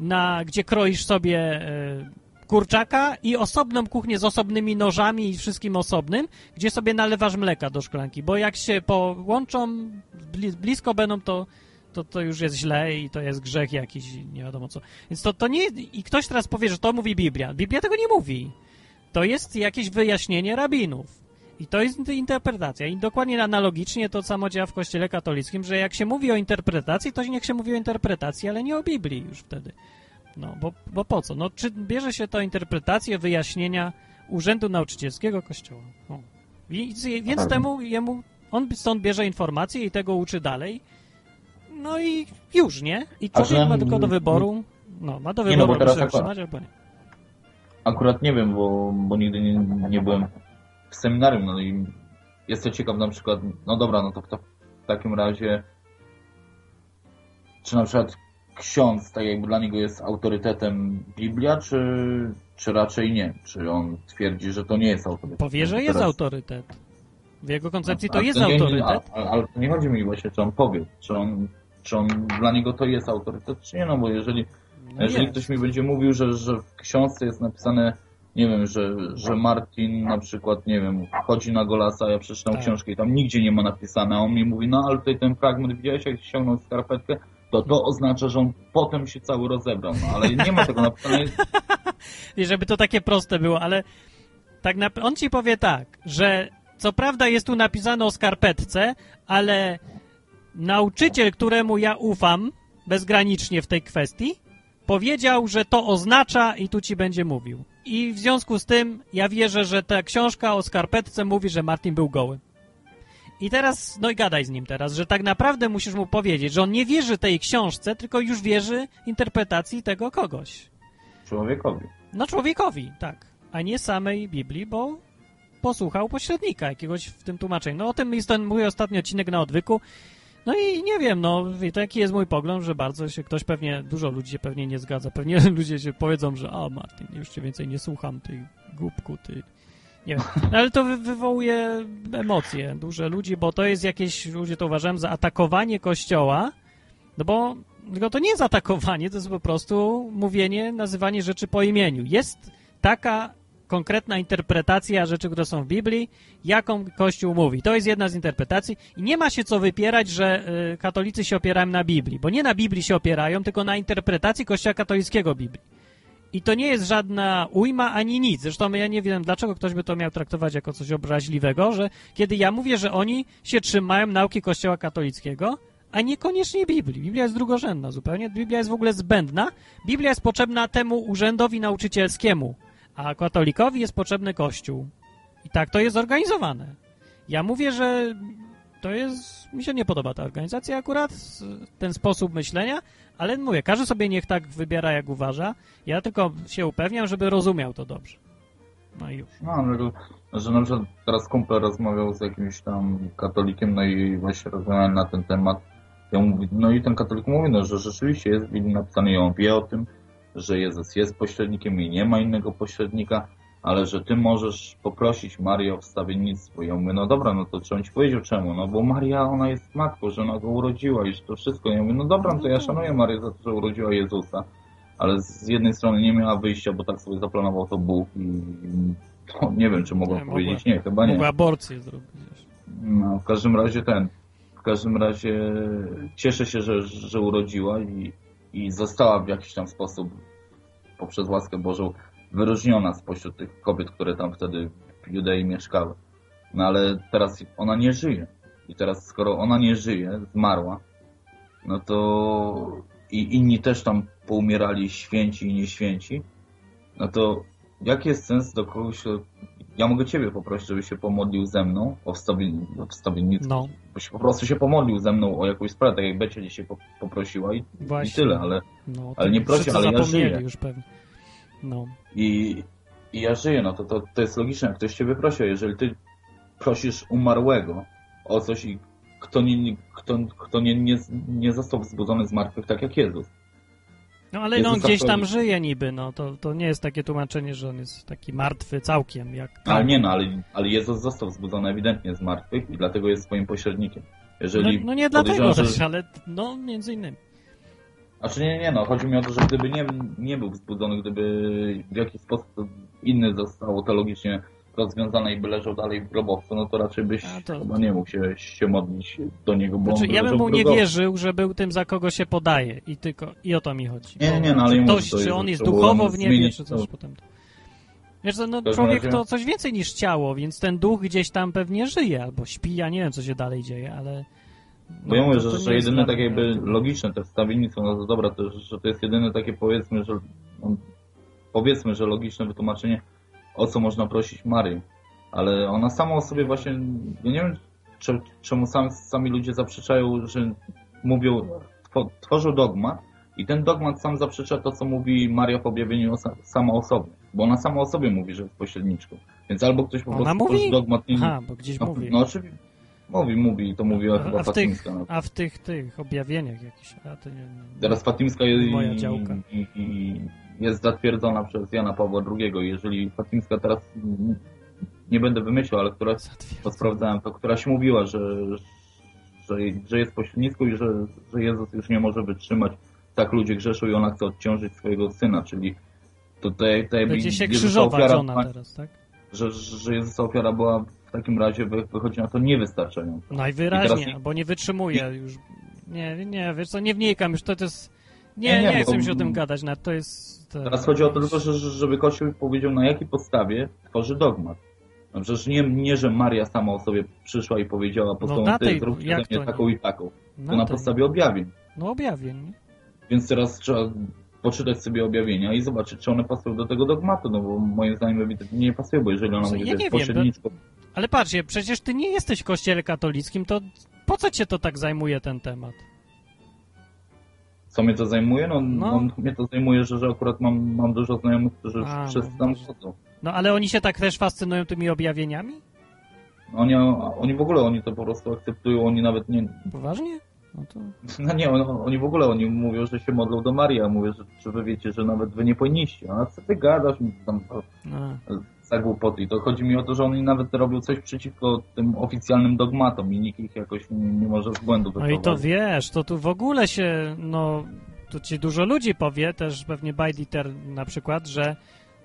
na gdzie kroisz sobie e, kurczaka i osobną kuchnię z osobnymi nożami i wszystkim osobnym, gdzie sobie nalewasz mleka do szklanki, bo jak się połączą, bli, blisko będą, to, to, to już jest źle i to jest grzech jakiś, nie wiadomo co. Więc to, to nie... I ktoś teraz powie, że to mówi Biblia. Biblia tego nie mówi. To jest jakieś wyjaśnienie rabinów. I to jest interpretacja. I dokładnie analogicznie to samo działa w Kościele katolickim, że jak się mówi o interpretacji, to niech się mówi o interpretacji, ale nie o Biblii już wtedy. No, bo, bo po co? No, czy bierze się to interpretację wyjaśnienia Urzędu Nauczycielskiego Kościoła? O. Więc Tak. temu jemu, on stąd bierze informacje i tego uczy dalej. No i już, nie? I człowiek ma że- tylko do wyboru, no, ma do Nie, no, wyboru, teraz się akurat- albo nie. Akurat nie wiem, bo, bo nigdy nie, nie byłem w seminarium, no i jestem ciekaw na przykład, no dobra, no to w, to w takim razie czy na przykład ksiądz, tak jakby dla niego jest autorytetem Biblia, czy, czy raczej nie? Czy on twierdzi, że to nie jest autorytet? Powie, że jest teraz- autorytet. W jego koncepcji to A- jest nie- autorytet. Ale to nie chodzi mi właśnie, czy on powie, czy on, czy on dla niego to jest autorytet, czy nie, no bo jeżeli, No jeżeli ktoś mi będzie mówił, że, że w książce jest napisane, nie wiem, że, że Martin na przykład, nie wiem, chodzi na Golasa, ja przeczytam Tak. książkę i tam nigdzie nie ma napisane, a on mi mówi, no ale tutaj ten fragment widziałeś, jak ściągnął skarpetkę, to to oznacza, że on potem się cały rozebrał, no ale nie ma tego napisane, I żeby to takie proste było, ale tak na, on ci powie tak, że co prawda jest tu napisane o skarpetce, ale nauczyciel, któremu ja ufam bezgranicznie w tej kwestii, powiedział, że to oznacza i tu ci będzie mówił. I w związku z tym ja wierzę, że ta książka o skarpetce mówi, że Martin był goły. I teraz, no i gadaj z nim teraz, że tak naprawdę musisz mu powiedzieć, że on nie wierzy tej książce, tylko już wierzy interpretacji tego kogoś. człowiekowi. No człowiekowi, tak. A nie samej Biblii, bo posłuchał pośrednika jakiegoś w tym tłumaczeniu. No o tym jest ten mój ostatni odcinek na odwyku. No i nie wiem, no i to jaki jest mój pogląd, że bardzo się ktoś pewnie, dużo ludzi się pewnie nie zgadza. Pewnie ludzie się powiedzą, że a Martin, już cię więcej nie słucham, ty głupku, ty... Nie wiem, no, ale to wy wywołuje emocje duże ludzi, bo to jest jakieś, ludzie to uważają za atakowanie Kościoła, no bo tylko to nie jest atakowanie, to jest po prostu mówienie, nazywanie rzeczy po imieniu. Jest taka konkretna interpretacja rzeczy, które są w Biblii, jaką Kościół mówi. To jest jedna z interpretacji i nie ma się co wypierać, że y, katolicy się opierają na Biblii, bo nie na Biblii się opierają, tylko na interpretacji Kościoła katolickiego Biblii. I to nie jest żadna ujma ani nic. Zresztą ja nie wiem, dlaczego ktoś by to miał traktować jako coś obraźliwego, że kiedy ja mówię, że oni się trzymają nauki Kościoła katolickiego, a niekoniecznie Biblii. Biblia jest drugorzędna zupełnie. Biblia jest w ogóle zbędna. Biblia jest potrzebna temu urzędowi nauczycielskiemu, a katolikowi jest potrzebny Kościół. I tak to jest zorganizowane. Ja mówię, że to jest... Mi się nie podoba ta organizacja akurat, ten sposób myślenia, ale mówię, każdy sobie niech tak wybiera, jak uważa. Ja tylko się upewniam, żeby rozumiał to dobrze. No i już. No, ale że na przykład teraz kumpel rozmawiał z jakimś tam katolikiem, no i właśnie rozmawiałem na ten temat. Ja mówię, no i ten katolik mówi, no, że rzeczywiście jest w Biblii napisane i on wie o tym, że Jezus jest pośrednikiem i nie ma innego pośrednika, ale że ty możesz poprosić Marię o wstawiennictwo. I ja mówię, no dobra, no to czy on ci powiedział czemu? No bo Maria, ona jest matką, że ona go urodziła i że to wszystko. I ja mówię, no dobra, no to ja szanuję Marię za to, że urodziła Jezusa. Ale z jednej strony nie miała wyjścia, bo tak sobie zaplanował to Bóg i to nie wiem, czy mogła Nie, powiedzieć mogła- nie, chyba nie. Mogła aborcję zrobić. No, w każdym razie ten, w każdym razie cieszę się, że, że urodziła i, i została w jakiś tam sposób poprzez łaskę Bożą wyróżniona spośród tych kobiet, które tam wtedy w Judei mieszkały. No ale teraz ona nie żyje. I teraz skoro ona nie żyje, zmarła, no to i inni też tam poumierali święci i nieświęci, no to jaki jest sens do kogoś, ja mogę Ciebie poprosić, żebyś się pomodlił ze mną o wstawiennictwo, No, byś po prostu się pomodlił ze mną o jakąś sprawę, tak jak Becia dzisiaj po, poprosiła i, i tyle, ale, No, ale nie prosi, ale ja żyję. już pewnie. No. I, i ja żyję, no to, to, to jest logiczne, jak ktoś cię wyprosi, a jeżeli ty prosisz umarłego o coś i kto nie, nie- kto, kto nie, nie, nie został wzbudzony z martwych, tak jak Jezus. No ale no, Jezusa gdzieś tam żyje niby, no to, to nie jest takie tłumaczenie, że on jest taki martwy całkiem, jak... Ale nie no, ale, ale Jezus został wzbudzony ewidentnie z martwych i dlatego jest swoim pośrednikiem. Jeżeli No, no nie dlatego podejrzewam, też, że- ale no między innymi. Znaczy nie, nie, no, chodzi mi o to, że gdyby nie, nie był wzbudzony, gdyby w jakiś sposób inny zostało to logicznie rozwiązane i by leżał dalej w grobowcu, no to raczej byś A to- chyba nie mógł się, się modlić do niego, bo Znaczy, ja bym mu nie wierzył, że był tym, za kogo się podaje i tylko i o to mi chodzi. Nie, nie, no, ale czy ktoś, to czy on jest duchowo w niebie, zmienić czy coś to. potem. Wiesz, no człowiek to coś więcej niż ciało, więc ten duch gdzieś tam pewnie żyje, albo śpi, ja nie wiem, co się dalej dzieje, ale... Bo ja mówię, że, to że jedyne takie jakby logiczne te wstawiennictwo, no to dobra, to, że to jest jedyne takie powiedzmy, że no, powiedzmy, że logiczne wytłumaczenie, o co można prosić Marię. Ale ona sama o sobie właśnie, ja nie wiem, cze- czemu sami, sami ludzie zaprzeczają, że mówią, two, tworzą dogmat i ten dogmat sam zaprzecza to, co mówi Maria w objawieniu sama o sobie. Bo ona sama o sobie mówi, że jest pośredniczką. Więc albo ktoś po Ona prostu mówi? dogmat... Nie, Aha, bo gdzieś no, mówi. No oczywiście. Mówi, mówi i to mówiła chyba A w, tych, Fatimska. No. a w tych, tych objawieniach jakichś, a to nie, nie. Teraz Fatimska jest, działka. i, i, jest zatwierdzona przez Jana Pawła II. Jeżeli Fatimska teraz mm, nie będę wymyślał, ale która to sprawdzałem, to któraś mówiła, że, że, że jest pośrednicką i że, że Jezus już nie może wytrzymać. Tak ludzie grzeszą i ona chce odciążyć swojego syna, czyli tutaj, tutaj Będzie się krzyżować ofiara- ona teraz, tak? Że, że Jezusa ofiara była w takim razie wy- wychodzi na to niewystarczająca. Najwyraźniej, bo nie wytrzymuje już. Nie, nie, wiesz co, nie wnikam już, to, to jest... Nie, Nie, nie, nie, chcę bo- się o tym gadać, nawet to jest... To... Teraz chodzi o to tylko, że, żeby Kościół powiedział, na jakiej podstawie tworzy dogmat. No przecież nie, nie, że Maria sama o sobie przyszła i powiedziała po No na ty tej- zrób mnie to taką nie? i taką. Na To na tej. podstawie objawień. No objawień, nie? Więc teraz trzeba poczytać sobie objawienia i zobaczyć, czy one pasują do tego dogmatu, no bo moim zdaniem ewidentnie nie pasują, bo jeżeli ona mówi, ja że jest wiem, pośredniczką, Ale patrzcie, przecież ty nie jesteś w kościele katolickim, to po co cię to tak zajmuje ten temat? Co mnie to zajmuje? No, No. no. mnie to zajmuje, że, że akurat mam, mam dużo znajomych, którzy A, no, tam dobrze. chodzą. No ale oni się tak też fascynują tymi objawieniami? Oni, oni w ogóle, oni to po prostu akceptują, oni nawet nie, Poważnie? No to... No nie, on, oni w ogóle oni mówią, że się modlą do Marii, a mówię, że czy wy wiecie, że nawet wy nie powinniście. A co ty gadasz mi tam A. za głupoty? I to chodzi mi o to, że oni nawet robią coś przeciwko tym oficjalnym dogmatom i nikt ich jakoś nie, nie może z błędu No i to wyprowadzić. wiesz, to tu w ogóle się, no, tu ci dużo ludzi powie, też pewnie Bajditer na przykład, że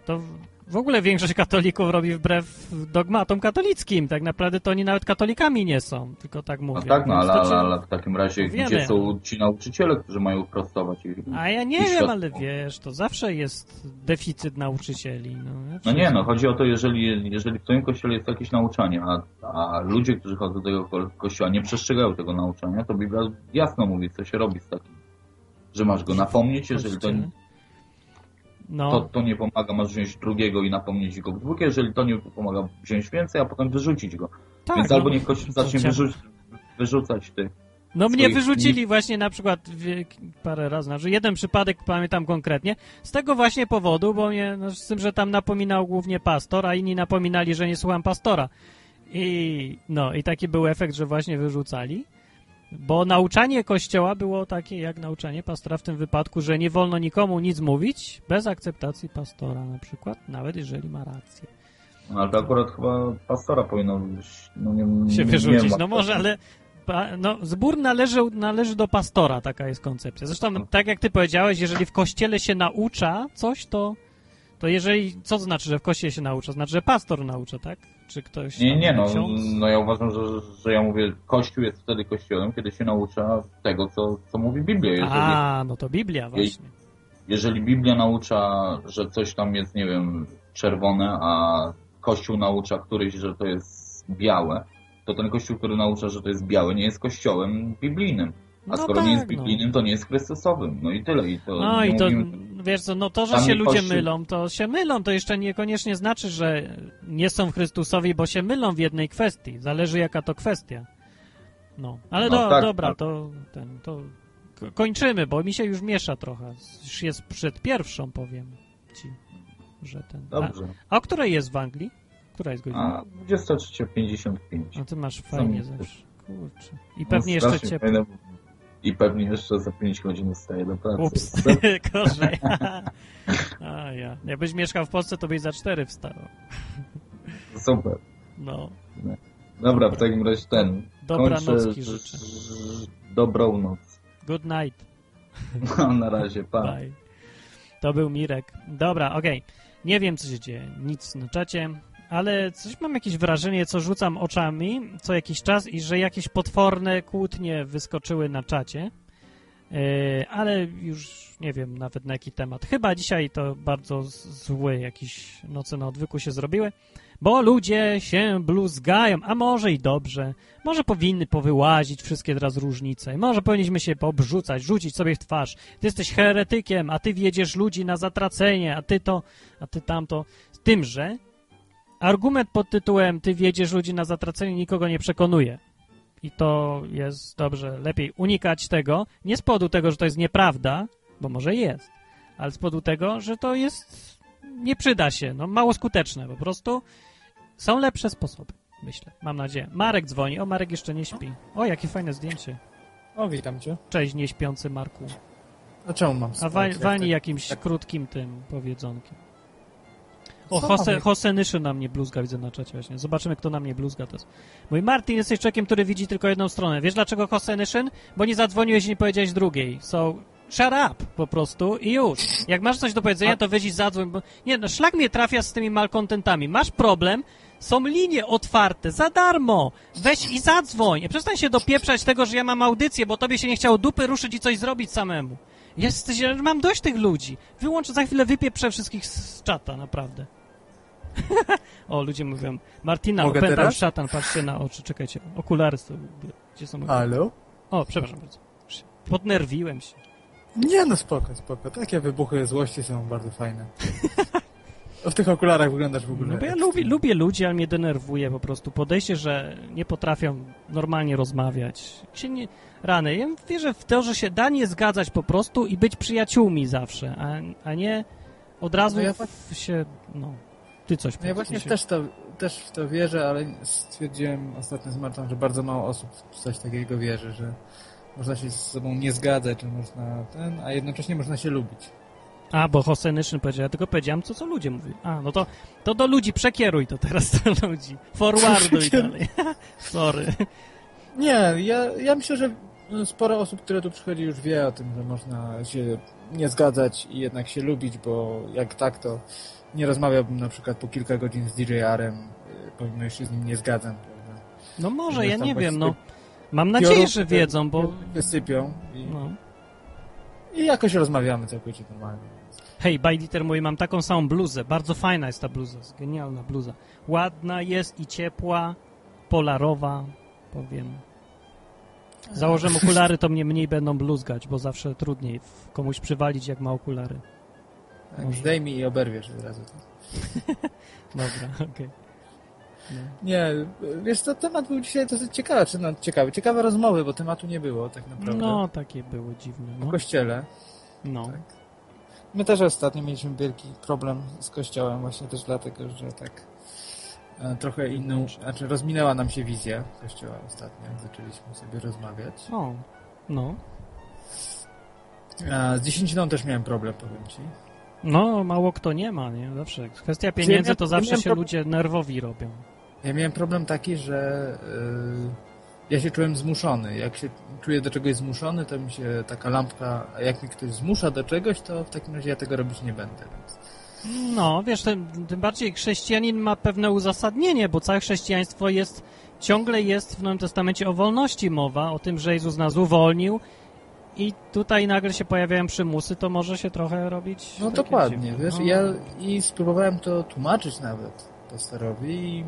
to w- ogóle większość katolików robi wbrew dogmatom katolickim. Tak naprawdę to oni nawet katolikami nie są, tylko tak mówią. No tak, no ale, ale, ale w takim razie No wiemy. gdzie są ci nauczyciele, którzy mają prostować ich? A ja nie wiem, ale wiesz, to zawsze jest deficyt nauczycieli. No, No nie, no chodzi o to, jeżeli, jeżeli w twoim kościele jest jakieś nauczanie, a, a ludzie, którzy chodzą do tego ko- kościoła nie przestrzegają tego nauczania, to Biblia jasno mówi, co się robi z takim. Że masz go napomnieć, jeżeli to, Kościele? No. to, to nie pomaga, masz wziąć drugiego i napomnieć go w dwójkę, jeżeli to nie pomaga, wziąć więcej, a potem wyrzucić go. Tak, Więc no. albo niech To zacznie wyrzuc wyrzucać tych No mnie wyrzucili właśnie na przykład parę razy, znaczy jeden przypadek pamiętam konkretnie, z tego właśnie powodu, bo mnie, no, z tym, że tam napominał głównie pastor, a inni napominali, że nie słucham pastora. I no, i taki był efekt, że właśnie wyrzucali, bo nauczanie kościoła było takie jak nauczanie pastora w tym wypadku, że nie wolno nikomu nic mówić bez akceptacji pastora na przykład, nawet jeżeli ma rację. No, ale to akurat chyba pastora powinno być, no nie, się nie wyrzucić. wiem, no może, ale no, zbór należy, należy do pastora, taka jest koncepcja. Zresztą, tak jak ty powiedziałeś, jeżeli w kościele się naucza coś, to, to jeżeli, co to znaczy, że w kościele się naucza? Znaczy, że pastor naucza, tak? Czy ktoś Nie, nie, no, no ja uważam, że, że ja mówię, Kościół jest wtedy Kościołem, kiedy się naucza tego, co, co mówi Biblia. Jeżeli, A, no to Biblia właśnie. jeżeli Biblia naucza, że coś tam jest, nie wiem, czerwone, a Kościół naucza któryś, że to jest białe, to ten Kościół, który naucza, że to jest białe, nie jest Kościołem biblijnym. A No skoro nie jest tak, no. biblijnym, to nie jest Chrystusowym. No i tyle. I to No i to, mówimy- wiesz co, no to, że się ludzie mylą, to się mylą, to jeszcze niekoniecznie znaczy, że nie są Chrystusowi, bo się mylą w jednej kwestii. Zależy jaka to kwestia. No, ale No do, tak, dobra, tak. to ten, to ko- kończymy, bo mi się już miesza trochę. Już jest przed pierwszą, powiem ci. że ten... Dobrze. A, a o której jest w Anglii? Która jest godzina? A 23.55. No ty masz fajnie zawsze. Kurczę. I No, pewnie jeszcze strasznie ciepło. fajne. I pewnie jeszcze za 5 godzin wstaję do pracy. Ups, gorzej. A ja. Jakbyś mieszkał w Polsce, to byś za cztery wstał. Super. No. Dobra, w takim razie ten. Dobranocki życzę. Dobrą noc. Good night. No, na razie, pa. Bye. To był Mirek. Dobra, okej. Nie wiem, co się dzieje. Nic na czacie. Ale coś mam jakieś wrażenie, co rzucam oczami co jakiś czas i że jakieś potworne kłótnie wyskoczyły na czacie. Yy, ale już nie wiem nawet na jaki temat. Chyba dzisiaj to bardzo zły jakieś noce na odwyku się zrobiły, bo ludzie się bluzgają, a może i dobrze. Może powinny powyłazić wszystkie teraz różnice. Może powinniśmy się pobrzucać, rzucić sobie w twarz. Ty jesteś heretykiem, a ty wiedziesz ludzi na zatracenie, a ty to, a ty tamto. Z tym, że argument pod tytułem ty wiedziesz ludzi na zatracenie nikogo nie przekonuje. I to jest dobrze, lepiej unikać tego, nie z powodu tego, że to jest nieprawda, bo może jest, ale z powodu tego, że to jest, nie przyda się, no mało skuteczne po prostu. Są lepsze sposoby, myślę, mam nadzieję. Marek dzwoni, o Marek jeszcze nie śpi. O, jakie fajne zdjęcie. O, witam cię. Cześć, nieśpiący Marku. A czemu mam A wa- tak- jakimś tak- krótkim tym powiedzonkiem. O, Jose? Jose Nyszy na mnie bluzga, widzę na czacie właśnie. Zobaczymy, kto na mnie bluzga teraz. Mój Martin, jesteś człowiekiem, który widzi tylko jedną stronę. Wiesz dlaczego Jose Nyszyn? Bo nie zadzwoniłeś i nie powiedziałeś drugiej. So, shut up po prostu i już. Jak masz coś do powiedzenia, to weź i zadzwoń, bo... Nie, no szlak mnie trafia z tymi malkontentami. Masz problem, są linie otwarte, za darmo. Weź i zadzwoń. I przestań się dopieprzać tego, że ja mam audycję, bo tobie się nie chciało dupy ruszyć i coś zrobić samemu. Jesteś, mam dość tych ludzi. Wyłączę, za chwilę wypieprzę wszystkich z czata, naprawdę. o, ludzie mówią, Martina, Mogę opętał teraz? szatan, patrzcie na oczy, czekajcie. Okulary są, gdzie są okulary? Halo? O, przepraszam bardzo. Podnerwiłem się. Nie no, spoko, spoko. Takie wybuchy złości są bardzo fajne. w tych okularach wyglądasz w ogóle. No bo ja lubię, lubię ludzi, ale mnie denerwuje po prostu podejście, że nie potrafią normalnie rozmawiać. Się nie... Rany. Ja wierzę w to, że się da nie zgadzać po prostu i być przyjaciółmi zawsze, a, a nie od razu No ja w się... No, ty coś No ja właśnie też, to, też w to wierzę, ale stwierdziłem ostatnio z Martą, że bardzo mało osób w coś takiego wierzy, że można się z sobą nie zgadzać, że można ten, a jednocześnie można się lubić. A, bo Jose Nyszyn powiedział, ja tylko powiedziałem, co co ludzie mówią. A, no to, to do ludzi przekieruj to teraz do ludzi. Forwarduj dalej. Sorry. Nie, ja, ja myślę, że sporo osób, które tu przychodzi już wie o tym, że można się nie zgadzać i jednak się lubić, bo jak tak, to nie rozmawiałbym na przykład po kilka godzin z DJ-arem, y, pomimo, że się z nim nie zgadzam. prawda? No może, ja nie wiem, no. Mam nadzieję, że wiedzą, bo... Wysypią i, No. i jakoś rozmawiamy całkowicie normalnie. Hej, Bajditer mówi, mam taką samą bluzę. Bardzo fajna jest ta bluza, jest genialna bluza. Ładna jest i ciepła, polarowa, powiem. Założę okulary, to mnie mniej będą bluzgać, bo zawsze trudniej komuś przywalić, jak ma okulary. Tak, Może. zdejmij i oberwiesz od razu. Dobra, okej. No. Nie, wiesz co, temat był dzisiaj dosyć ciekawy, czy no, ciekawy, ciekawe rozmowy, bo tematu nie było tak naprawdę. No, takie było dziwne. No. kościele. no. My też ostatnio mieliśmy wielki problem z kościołem, właśnie też dlatego, że tak e, trochę inną, znaczy rozminęła nam się wizja kościoła ostatnio, jak zaczęliśmy sobie rozmawiać. O, no. A z dziesięciną też miałem problem, powiem ci. No, mało kto nie ma, nie? Zawsze. Kwestia pieniędzy to zawsze się ludzie nerwowi robią. Ja miałem problem taki, że y, ja się czułem zmuszony. Jak się czuję do czegoś zmuszony, to mi się taka lampka, a jak mi ktoś zmusza do czegoś, to w takim razie ja tego robić nie będę. Więc... No, wiesz, tym, tym bardziej chrześcijanin ma pewne uzasadnienie, bo całe chrześcijaństwo jest, ciągle jest w Nowym Testamencie o wolności mowa, o tym, że Jezus nas uwolnił i tutaj nagle się pojawiają przymusy, to może się trochę robić... No dokładnie, dziwne. wiesz, No. ja i spróbowałem to tłumaczyć nawet pasterowi i,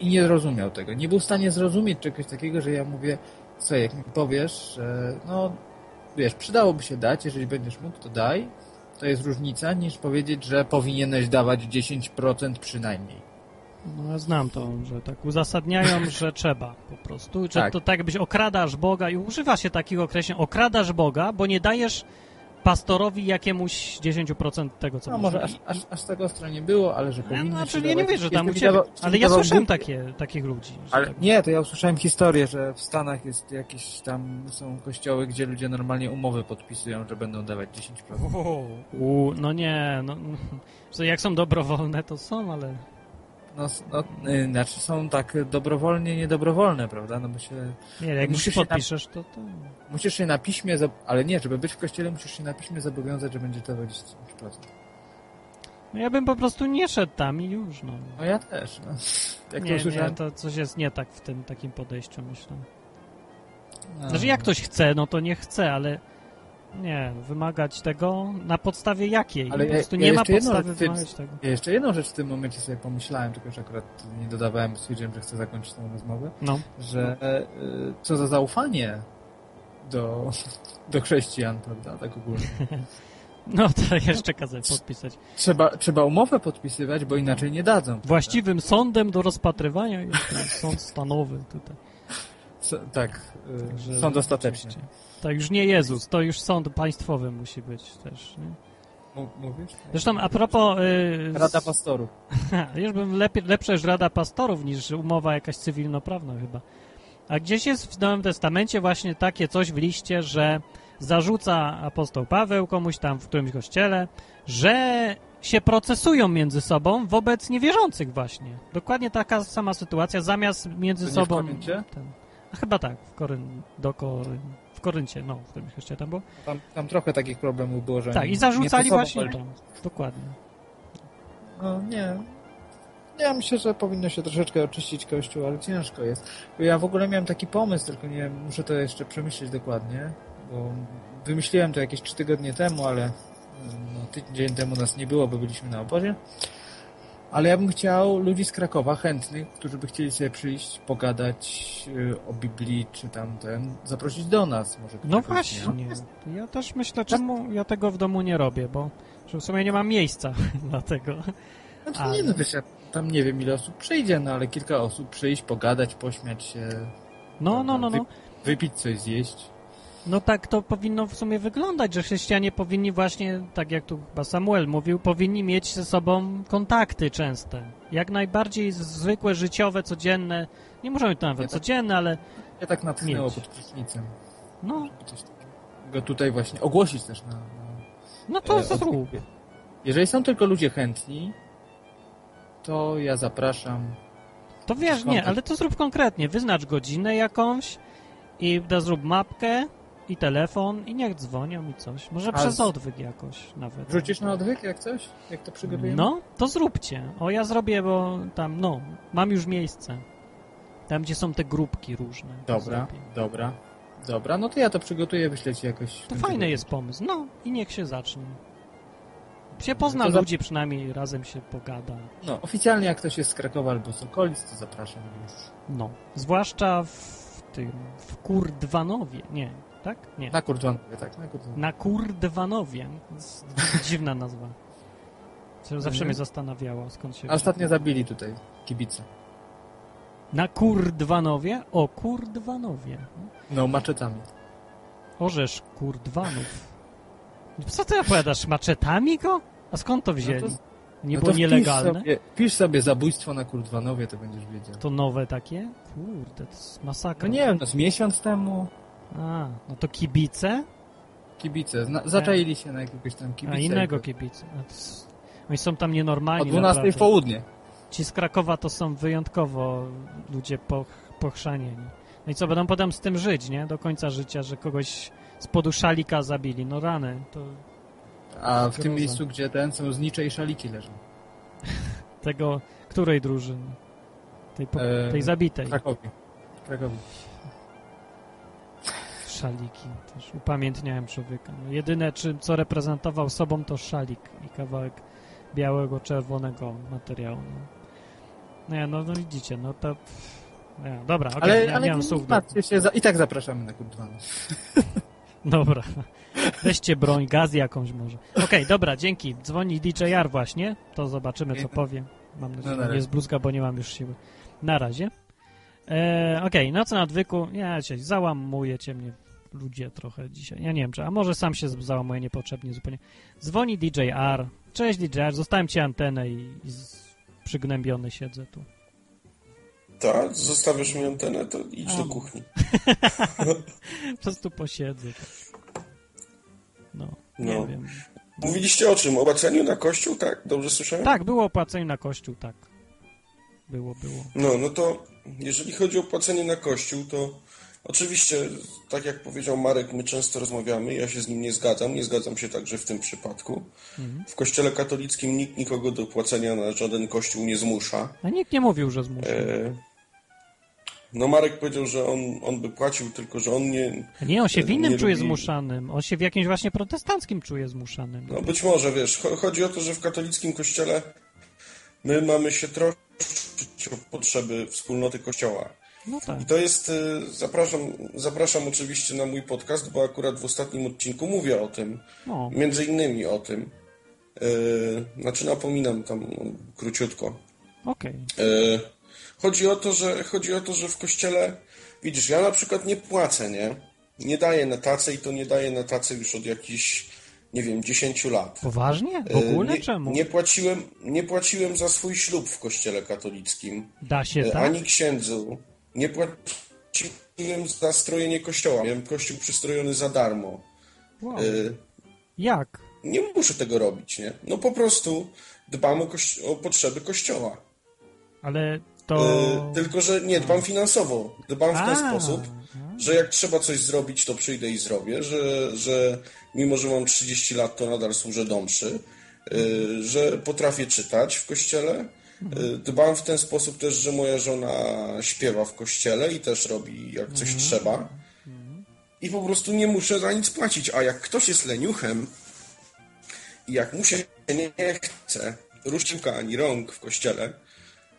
i nie zrozumiał tego. Nie był w stanie zrozumieć czegoś takiego, że ja mówię, co jak mi powiesz, że no, wiesz, przydałoby się dać, jeżeli będziesz mógł, to daj. To jest różnica, niż powiedzieć, że powinieneś dawać 10% przynajmniej. No, ja znam to, że tak uzasadniają, że trzeba po prostu, że Tak. to tak jakbyś okradasz Boga i używa się takiego określenia, okradasz Boga, bo nie dajesz pastorowi jakiemuś 10% tego, co No może. aż, aż, aż tak ostro nie było, ale że powinno No, się czyli ja nie wiem, że tam u ciebie, dawał- ale ja słyszałem głupie- takie, takich ludzi. Ale tak- nie, to ja usłyszałem historię, że w Stanach jest jakieś tam są kościoły, gdzie ludzie normalnie umowy podpisują, że będą dawać 10%. U, no nie, no, że jak są dobrowolne, to są, ale... No, no y, znaczy są tak dobrowolnie, niedobrowolne, prawda? No bo się... Nie, jak musisz się podpiszesz, to, to... Na, musisz się na piśmie, ale nie, żeby być w kościele, musisz się na piśmie zobowiązać, że będzie dawać 10%. No ja bym po prostu nie szedł tam i już, no. No ja też, no. Jak nie, to nie, usłyszałem... to coś jest nie tak w tym takim podejściu, myślę. No. Znaczy, jak ktoś chce, no to nie chce, ale nie, wymagać tego na podstawie jakiej? Ale po ja, prostu ja nie ma podstawy tym- wymagać tego. Ja jeszcze jedną rzecz w tym momencie sobie pomyślałem, tylko że akurat nie dodawałem, stwierdziłem, że chcę zakończyć tę rozmowę, No. że e, co za zaufanie do, do chrześcijan, prawda, tak ogólnie. No to jeszcze kazać podpisać. Trzeba, trzeba umowę podpisywać, bo inaczej nie dadzą. Właściwym sądem do rozpatrywania jest ten sąd stanowy tutaj. Tak, y, Także sąd ostateczny. To już nie Jezus, to już sąd państwowy musi być też. Nie? Mówisz? Zresztą a propos... y, Rada pastorów. Już bym lepiej, lepsza już Rada Pastorów niż umowa jakaś cywilnoprawna chyba. A gdzieś jest w Nowym Testamencie właśnie takie coś w liście, że zarzuca apostoł Paweł komuś tam w którymś kościele, że się procesują między sobą wobec niewierzących właśnie. Dokładnie taka sama sytuacja, zamiast między To nie w sobą... Koryncie? Chyba tak, w Koryn, do Koryn, w Koryncie, no, w którymś kościele tam było. Tam, tam trochę takich problemów było, że Tak, oni i zarzucali nie właśnie to. Dokładnie. No nie. Ja myślę, że powinno się troszeczkę oczyścić kościół, ale ciężko jest. Ja w ogóle miałem taki pomysł, tylko nie wiem, muszę to jeszcze przemyśleć dokładnie, bo wymyśliłem to jakieś trzy tygodnie temu, ale no, tydzień temu nas nie było, bo byliśmy na obozie. Ale ja bym chciał ludzi z Krakowa, chętnych, którzy by chcieli sobie przyjść, pogadać y, o Biblii, czy tam ten, zaprosić do nas. Może No któregoś dnia. właśnie. Ja też myślę, czemu ja tego w domu nie robię, bo że w sumie nie mam miejsca dla tego. Znaczy, Ale- nie no, wiesz, ja tam nie wiem ile osób przyjdzie, no ale kilka osób przyjść, pogadać, pośmiać się. No, no, no, no. Wy, wypić coś, zjeść. No tak to powinno w sumie wyglądać, że chrześcijanie powinni właśnie, tak jak tu chyba Samuel mówił, powinni mieć ze sobą kontakty częste. Jak najbardziej zwykłe, życiowe, codzienne. Nie być to nawet codzienne, ale Ja tak natchnęło Mieć. pod prysznicem. no, takiego tutaj właśnie ogłosić też na... na no to e, zrób. Jeżeli są tylko ludzie chętni, to ja zapraszam. To wiesz, nie, ale to zrób konkretnie. Wyznacz godzinę jakąś i da zrób mapkę i telefon i niech dzwonią i coś. Może A przez z- odwyk jakoś nawet. Wrzucisz na odwyk jak coś? Jak to przygotujemy? No, to zróbcie. O, ja zrobię, bo tam, no, mam już miejsce. Tam, gdzie są te grupki różne. Dobra, dobra, dobra. No to ja to przygotuję, wyślę ci jakoś... To fajny jest pomysł. No, i niech się zacznie. Się pozna to za- ludzi, przynajmniej razem się pogada. No, oficjalnie jak ktoś jest z Krakowa albo z okolic, to zapraszam już. No. Zwłaszcza w tym, w Kurdwanowie. Nie, tak? Nie. Na Kurdwanowie, tak, na Kurdwanowie. Na Kurdwanowie. Dziwna nazwa. Co Zawsze mnie zastanawiało, skąd się... A ostatnio zabili tutaj kibice. Na Kurdwanowie? O, Kurdwanowie. No, maczetami. Orzesz Kurdwanów. Co ty opowiadasz? Maczetami go? A skąd to wzięli? No to- Nie no było nielegalne? Sobie, pisz sobie zabójstwo na Kurdwanowie, to będziesz wiedział. To nowe takie? Kurde, to jest masakra. No nie wiem, no z miesiąc temu A, no to kibice? kibice zna, zaczaili się na jakiegoś tam kibice. A innego kibice. To s- Oni są tam nienormalni. O 12 w południe. Ci z Krakowa to są wyjątkowo ludzie poch, pochrzanieni. No i co, będą potem z tym żyć, nie? Do końca życia, że kogoś z podu szalika zabili. No rany, to A w tym miejscu, gdzie ten są znicze i szaliki leżą. tego, której drużyny? Tej, po, E, tej zabitej. W Krakowie. Szaliki. Też upamiętniałem człowieka. No, jedyne, czy, co reprezentował sobą, to szalik i kawałek białego, czerwonego materiału. No, nie, no, no widzicie, no to... Nie, dobra, okej, ale nie, ale mam nie słów. się, za, i tak zapraszamy na Kurdwanów. Dobra. Weźcie broń, gaz jakąś może. Okej, dobra, dzięki. Dzwoni DJR właśnie. To zobaczymy, co powie. Mam nadzieję, No, że nie zbluzga, bo nie mam już siły. Na razie. E, Okej, noc na odwyku. Ja cię załamujecie mnie. Ludzie trochę dzisiaj. Ja nie wiem, czy, a może sam się załamuję niepotrzebnie zupełnie. Dzwoni DJR. Cześć DJR, zostałem ci antenę i, i z, przygnębiony siedzę tu. Tak, zostawiasz mi antenę, to idź A. do kuchni. Po prostu posiedzę. No, nie No. wiem. Mówiliście o czym? O opłaceniu na kościół, tak? Dobrze słyszałem? Tak, było opłacenie na kościół, tak. Było, było. No, no to jeżeli chodzi o płacenie na kościół, to oczywiście, tak jak powiedział Marek, my często rozmawiamy, ja się z nim nie zgadzam, nie zgadzam się także w tym przypadku. Mhm. W kościele katolickim nikt nikogo do płacenia na żaden kościół nie zmusza. A nikt nie mówił, że zmusił. E, no Marek powiedział, że on, on by płacił, tylko że on nie... Nie, on się w innym czuje lubi- zmuszanym. On się w jakimś właśnie protestanckim czuje zmuszanym. No być może, wiesz, cho- chodzi o to, że w katolickim kościele my mamy się troszczyć o potrzeby wspólnoty kościoła. No tak. I to jest, y, zapraszam, zapraszam oczywiście na mój podcast, bo akurat w ostatnim odcinku mówię o tym, No. między innymi o tym. Y, Znaczy napominam tam króciutko. Okej. Y, Chodzi o to, że chodzi o to, że w kościele, widzisz, ja na przykład nie płacę, nie? Nie daję na tacę i to nie daję na tacę już od jakichś, nie wiem, 10 lat. Poważnie? W E, ogóle? nie, Czemu? Nie płaciłem, nie płaciłem za swój ślub w kościele katolickim. Da się tak? Ani księdzu. Nie płaciłem za strojenie kościoła. Miałem kościół przystrojony za darmo. Wow. E, Jak? Nie muszę tego robić, nie? No po prostu dbam o, o potrzeby kościoła. Ale to... E, Tylko, że nie, dbam finansowo. Dbam w ten sposób, że jak trzeba coś zrobić, to przyjdę i zrobię, że, że mimo, że mam 30 lat, to nadal służę do mszy, y, że potrafię czytać w kościele. Y, Dbam w ten sposób też, że moja żona śpiewa w kościele i też robi jak coś trzeba. I po prostu nie muszę za nic płacić. A jak ktoś jest leniuchem i jak mu się nie chce ruszczyłka ani rąk w kościele,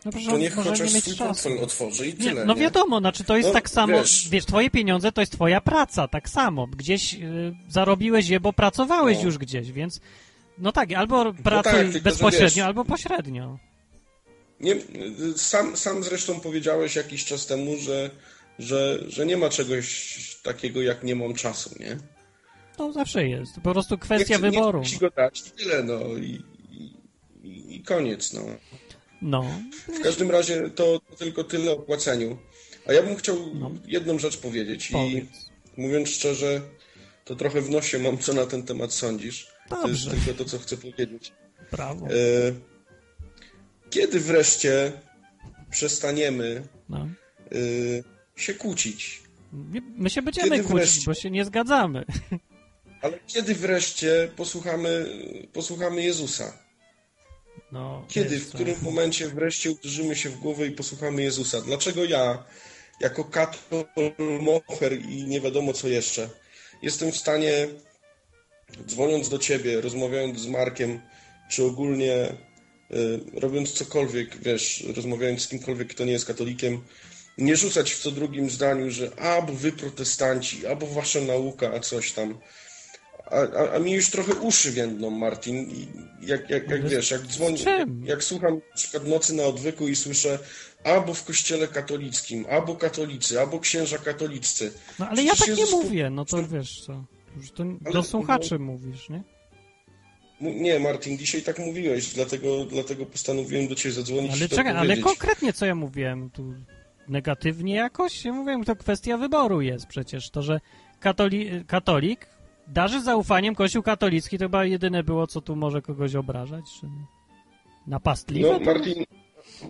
No proszę, to niech chociaż nie mieć swój czasu. portfel otworzy i Nie, tyle. no nie? wiadomo, znaczy to jest No, tak samo, wiesz, wiesz. twoje pieniądze to jest twoja praca, tak samo. Gdzieś y, zarobiłeś je, bo pracowałeś No. już gdzieś, więc no tak, albo pracuj tak, bezpośrednio, wiesz- albo pośrednio. Nie, sam, sam zresztą powiedziałeś jakiś czas temu, że, że, że nie ma czegoś takiego jak nie mam czasu, nie? To zawsze jest, po prostu kwestia nie wyboru. Nie ci go dać, i tyle, no i, i, i koniec, no. No, W każdym razie to tylko tyle o płaceniu. A ja bym chciał jedną rzecz powiedzieć i Powiedz. mówiąc szczerze, to trochę w nosie mam, co na ten temat sądzisz. To jest Dobrze. tylko to, co chcę powiedzieć. brawo. E, kiedy wreszcie przestaniemy No. y, się kłócić? My się będziemy Kiedy kłócić, wreszcie? bo się nie zgadzamy. Ale kiedy wreszcie posłuchamy, posłuchamy Jezusa? No, Kiedy, w którym momencie wreszcie uderzymy się w głowę i posłuchamy Jezusa? Dlaczego ja, jako katol, mocher i nie wiadomo co jeszcze, jestem w stanie, dzwoniąc do ciebie, rozmawiając z Markiem, czy ogólnie robiąc cokolwiek, wiesz, rozmawiając z kimkolwiek, kto nie jest katolikiem, nie rzucać w co drugim zdaniu, że albo wy protestanci, albo wasza nauka, a coś tam. A, a, a mi już trochę uszy więdną, Martin. I jak, jak, jak Ale wiesz, jak dzwonię, jak słucham na przykład nocy na odwyku i słyszę albo w kościele katolickim, albo katolicy, albo księża katoliccy. No ale ja tak nie Jezus mówię, no to wiesz co. To Ale- do słuchaczy mówisz, nie? Nie, Martin, dzisiaj tak mówiłeś, dlatego, dlatego postanowiłem do ciebie zadzwonić Ale czekaj, ale konkretnie co ja mówiłem? Tu negatywnie jakoś? Ja mówiłem, to kwestia wyboru jest przecież. To, że katoli katolik darzy zaufaniem Kościół katolicki, to chyba jedyne było, co tu może kogoś obrażać, czy? Napastliwe? No, Martin,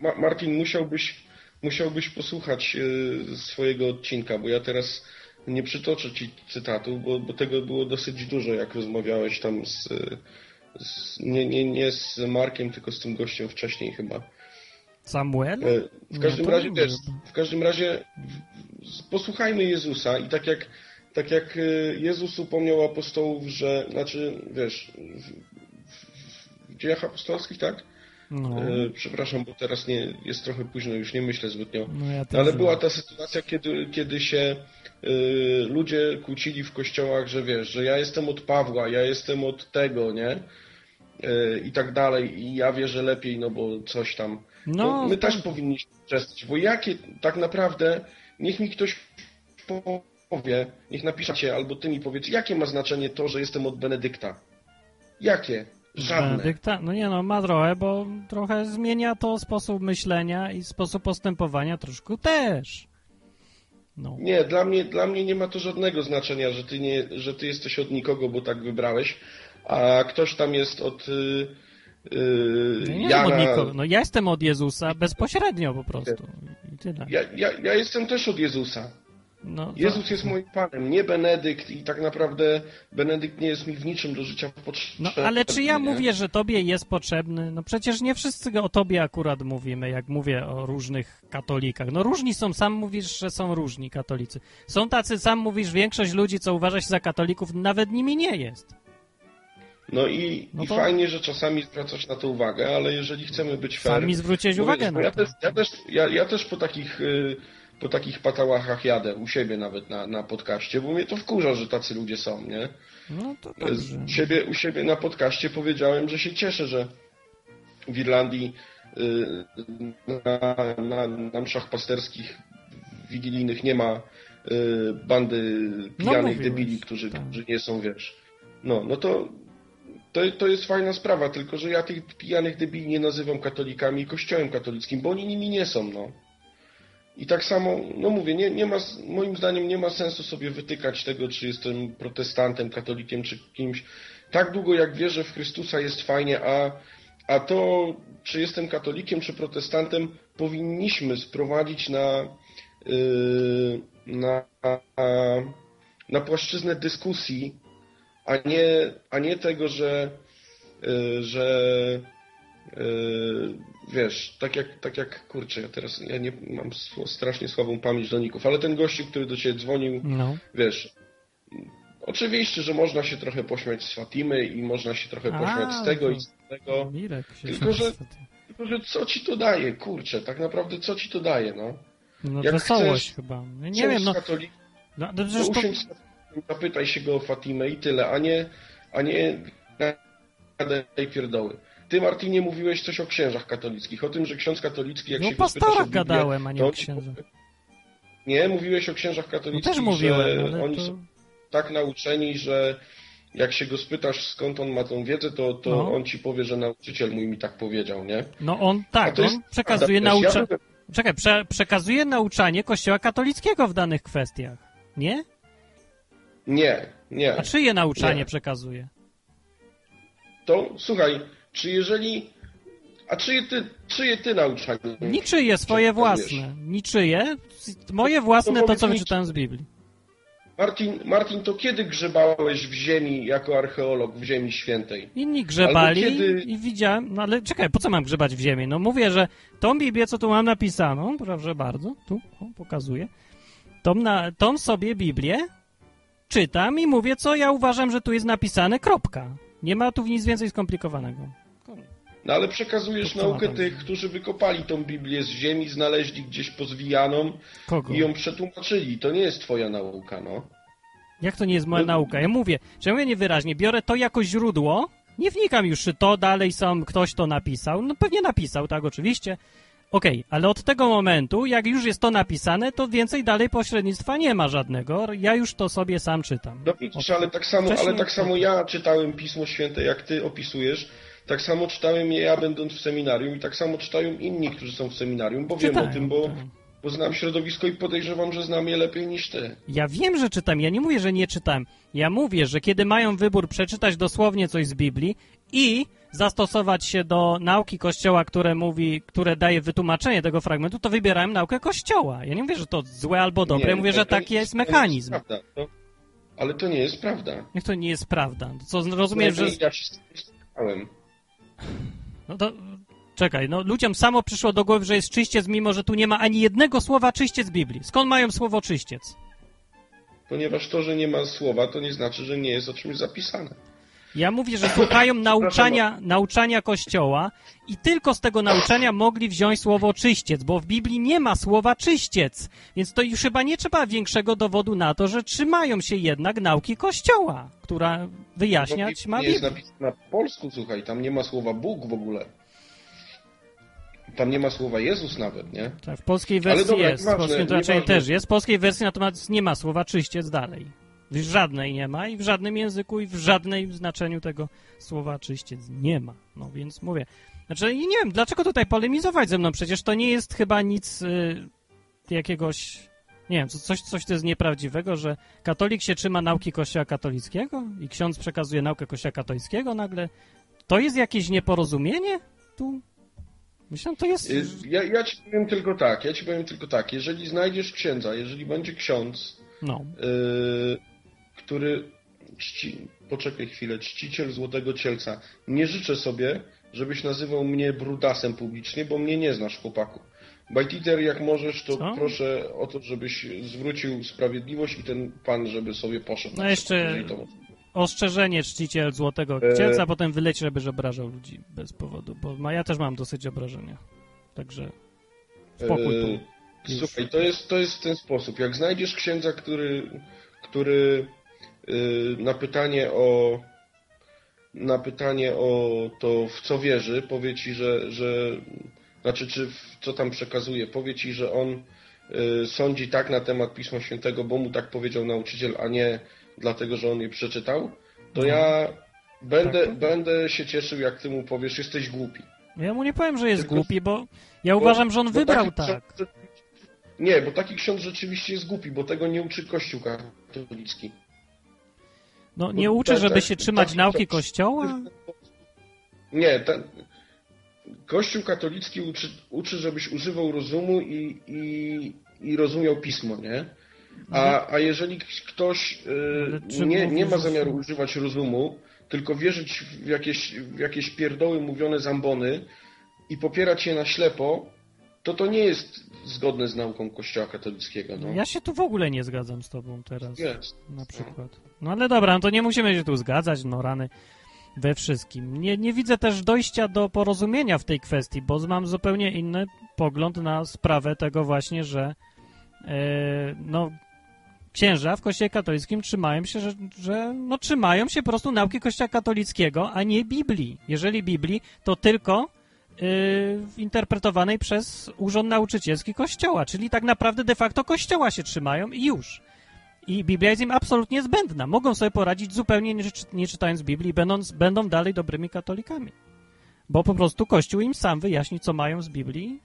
Ma, Martin musiałbyś, musiałbyś posłuchać y, swojego odcinka, bo ja teraz nie przytoczę ci cytatu, bo, bo tego było dosyć dużo, jak rozmawiałeś tam z, z nie, nie, nie z Markiem, tylko z tym gościem wcześniej chyba. Samuel? E, W każdym No razie, nie wiem. w każdym razie posłuchajmy Jezusa i tak jak, tak jak e, Jezus upomniał apostołów, że, znaczy, wiesz, w, w, w dziejach apostolskich, tak? No. E, przepraszam, bo teraz nie, jest trochę późno, już nie myślę zbytnio. No ja Ale była ta sytuacja, kiedy, kiedy się e, ludzie kłócili w kościołach, że wiesz, że ja jestem od Pawła, ja jestem od tego, nie? E, I tak dalej, i ja wierzę lepiej, no bo coś tam. No, my tak. też powinniśmy uczestniczyć, bo jakie tak naprawdę, niech mi ktoś powie, niech napiszecie, albo ty mi powiedz, jakie ma znaczenie to, że jestem od Benedykta? Jakie? Żadne. Benedykta? No nie no, ma trochę, bo trochę zmienia to sposób myślenia i sposób postępowania troszkę też. No. Nie, dla mnie, dla mnie nie ma to żadnego znaczenia, że ty, nie, że ty jesteś od nikogo, bo tak wybrałeś, a ktoś tam jest od y, y, Ja nie Jana. jestem od nikogo. No ja jestem od Jezusa bezpośrednio po prostu. I tyle. Ja, ja, ja jestem też od Jezusa. No, Jezus jest moim Panem, nie Benedykt i tak naprawdę Benedykt nie jest mi w niczym do życia potrzebny. No ale czy ja nie? mówię, że tobie jest potrzebny? No przecież nie wszyscy o tobie akurat mówimy, jak mówię o różnych katolikach. No różni są, sam mówisz, że są różni katolicy. Są tacy, sam mówisz, większość ludzi, co uważa się za katolików, nawet nimi nie jest. No i, No i to- fajnie, że czasami zwracasz na to uwagę, ale jeżeli chcemy być fair... Sami zwróciłeś uwagę wiesz, bo na ja to. też, ja, też, ja, ja też po takich, y, po takich patałachach jadę, u siebie nawet na, na podcaście, bo mnie to wkurza, że tacy ludzie są, nie? No to dobrze. U siebie, u siebie na podcaście powiedziałem, że się cieszę, że w Irlandii y, na, na, na mszach pasterskich wigilijnych nie ma y, bandy pijanych mówiłeś, debili, którzy, tak. którzy nie są, wiesz. No, no to, to to jest fajna sprawa, tylko że ja tych pijanych debili nie nazywam katolikami i kościołem katolickim, bo oni nimi nie są, no. I tak samo, no mówię, nie, nie ma, moim zdaniem nie ma sensu sobie wytykać tego, czy jestem protestantem, katolikiem, czy kimś. Tak długo jak wierzę w Chrystusa jest fajnie, a, a to, czy jestem katolikiem, czy protestantem, powinniśmy sprowadzić na, yy, na, na płaszczyznę dyskusji, a nie, a nie tego, że, yy, że Yy, wiesz, tak jak, tak jak, kurczę, ja teraz ja nie mam strasznie słabą pamięć do ników, ale ten gościu, który do ciebie dzwonił, No. wiesz, oczywiście, że można się trochę pośmiać z Fatimy i można się trochę A, pośmiać z tego to- i z tego, Mirek się tylko że, tylko że co ci to daje, kurczę, tak naprawdę co ci to daje, no? No Jak wesołość chcesz chyba. Nie usiąść wiem, no. katolik- No, no to to... usiądź katolikiem, zapytaj się go o Fatimę i tyle, a nie, a nie gadaj pierdoły. Ty, Martinie, mówiłeś coś o księżach katolickich, o tym, że ksiądz katolicki, jak No się go spytasz pastorach o Biblię, gadałem, a nie to o księżach. Nie, mówiłeś o księżach No katolickich, też mówiłem, że oni to... są tak nauczeni, że jak się go spytasz, skąd on ma tą wiedzę, to, to No. on ci powie, że nauczyciel mój mi tak powiedział, nie? No on, tak, on jest przekazuje. Ja nauczanie... byłem- Czekaj, prze, przekazuje nauczanie kościoła katolickiego w danych kwestiach. Nie? Nie, nie. A czyje nauczanie Nie. przekazuje? To słuchaj, czy jeżeli. A czyje ty, czyje ty nauczanie? Niczyje, swoje własne. Niczyje. Moje własne to, powiedz co mi, wyczytałem z Biblii. Martin, Martin, to kiedy grzebałeś w ziemi jako archeolog w ziemi świętej? Inni grzebali kiedy- i widziałem, no ale czekaj, po co mam grzebać w ziemi? No mówię, że tą Biblię, co tu mam napisaną, proszę bardzo, tu o, pokazuję, tą, na, tą sobie Biblię czytam i mówię, co ja uważam, że tu jest napisane, kropka. Nie ma tu nic więcej skomplikowanego. No ale przekazujesz naukę tych, którzy wykopali tą Biblię z ziemi, znaleźli gdzieś pozwijaną Kogo? i ją przetłumaczyli. To nie jest twoja nauka, no. Jak to nie jest moja No- nauka? Ja mówię, że ja mówię niewyraźnie, biorę to jako źródło, nie wnikam już, czy to dalej sam ktoś to napisał. No pewnie napisał, tak, oczywiście. Okej, ale od tego momentu, jak już jest to napisane, to więcej dalej pośrednictwa nie ma żadnego. Ja już to sobie sam czytam. No widzisz, ale tak samo, Wcześniej- ale tak samo ja czytałem Pismo Święte, jak ty opisujesz. Tak samo czytałem je ja, będąc w seminarium i tak samo czytają inni, którzy są w seminarium, bo wiem o tym, bo, tak. bo znam środowisko i podejrzewam, że znam je lepiej niż ty. Ja wiem, że czytam. Ja nie mówię, że nie czytam. Ja mówię, że kiedy mają wybór przeczytać dosłownie coś z Biblii i zastosować się do nauki Kościoła, które mówi, które daje wytłumaczenie tego fragmentu, to wybierałem naukę Kościoła. Ja nie mówię, że to złe albo dobre. Nie, Ja mówię, to- że to taki jest to mechanizm. prawda. To, ale to nie jest prawda. Niech to nie jest prawda. To Co, rozumiem, że... No, Ja się spotkałem. No to... Czekaj, no ludziom samo przyszło do głowy, że jest czyściec, mimo że tu nie ma ani jednego słowa czyściec Biblii. Skąd mają słowo czyściec? Ponieważ to, że nie ma słowa, to nie znaczy, że nie jest o czymś zapisane. Ja mówię, że słuchają nauczania, nauczania Kościoła i tylko z tego nauczania mogli wziąć słowo czyściec, bo w Biblii nie ma słowa czyściec. Więc to już chyba nie trzeba większego dowodu na to, że trzymają się jednak nauki Kościoła, która wyjaśniać ma jest Biblię. napisane po polsku, słuchaj, tam nie ma słowa Bóg w ogóle. tam nie ma słowa Jezus nawet, nie? Tak, w polskiej wersji dobra, jest, w polskim tłumaczeniu też jest. W polskiej wersji natomiast nie ma słowa czyściec dalej. W żadnej nie ma i w żadnym języku i w żadnym znaczeniu tego słowa czyściec nie ma. No więc mówię. Znaczy, i nie wiem, dlaczego tutaj polemizować ze mną? Przecież to nie jest chyba nic y, jakiegoś, nie wiem, co- coś, coś to jest nieprawdziwego, że katolik się trzyma nauki Kościoła katolickiego i ksiądz przekazuje naukę Kościoła katolickiego nagle. To jest jakieś nieporozumienie tu? Myślę, to jest... Ja, ja ci powiem tylko tak, ja ci powiem tylko tak, jeżeli znajdziesz księdza, jeżeli będzie ksiądz, No. y, który czci, poczekaj chwilę, czciciel Złotego Cielca, nie życzę sobie, żebyś nazywał mnie brudasem publicznie, bo mnie nie znasz, chłopaku. Bajtiter, jak możesz, to Co? proszę o to, żebyś zwrócił sprawiedliwość i ten pan, żeby sobie poszedł. No jeszcze to- ostrzeżenie czciciel Złotego E, Księcia, a potem wyleci, żebyś obrażał ludzi bez powodu, bo ja też mam dosyć obrażenia. Także spokój tu. E, Słuchaj, to jest, to jest w ten sposób. Jak znajdziesz księdza, który, który na pytanie o na pytanie o to, w co wierzy, powie ci, że, że znaczy, czy w co tam przekazuje, powie ci, że on y, sądzi tak na temat Pisma Świętego, bo mu tak powiedział nauczyciel, a nie dlatego, że on je przeczytał, to ja będę, będę się cieszył, jak ty mu powiesz, jesteś głupi. Ja mu nie powiem, że jest Tylko- głupi, bo ja Bo- uważam, że on wybrał tak. ksiądz- Nie, bo taki ksiądz rzeczywiście jest głupi, bo tego nie uczy Kościół katolicki. No nie uczy, tak- żeby tak- się trzymać taki nauki ksiądz- Kościoła? Nie, ten, Kościół katolicki uczy, uczy, żebyś używał rozumu i, i, i rozumiał pismo, nie? A, a jeżeli ktoś y, nie, nie ma zamiaru używać rozumu, tylko wierzyć w jakieś, w jakieś pierdoły mówione z ambony i popierać je na ślepo, to to nie jest zgodne z nauką Kościoła katolickiego. No. Ja się tu w ogóle nie zgadzam z tobą teraz. Jest. Na przykład. No ale dobra, no to nie musimy się tu zgadzać, no rany we wszystkim. Nie, nie widzę też dojścia do porozumienia w tej kwestii, bo mam zupełnie inny pogląd na sprawę tego właśnie, że e, no księża w Kościele katolickim trzymają się, że, że no trzymają się po prostu nauki Kościoła katolickiego, a nie Biblii. Jeżeli Biblii, to tylko interpretowanej przez Urząd Nauczycielski Kościoła, czyli tak naprawdę de facto Kościoła się trzymają i już. I Biblia jest im absolutnie zbędna. Mogą sobie poradzić zupełnie nie, czy- nie czytając Biblii, będąc, będą dalej dobrymi katolikami. Bo po prostu Kościół im sam wyjaśni, co mają z Biblii.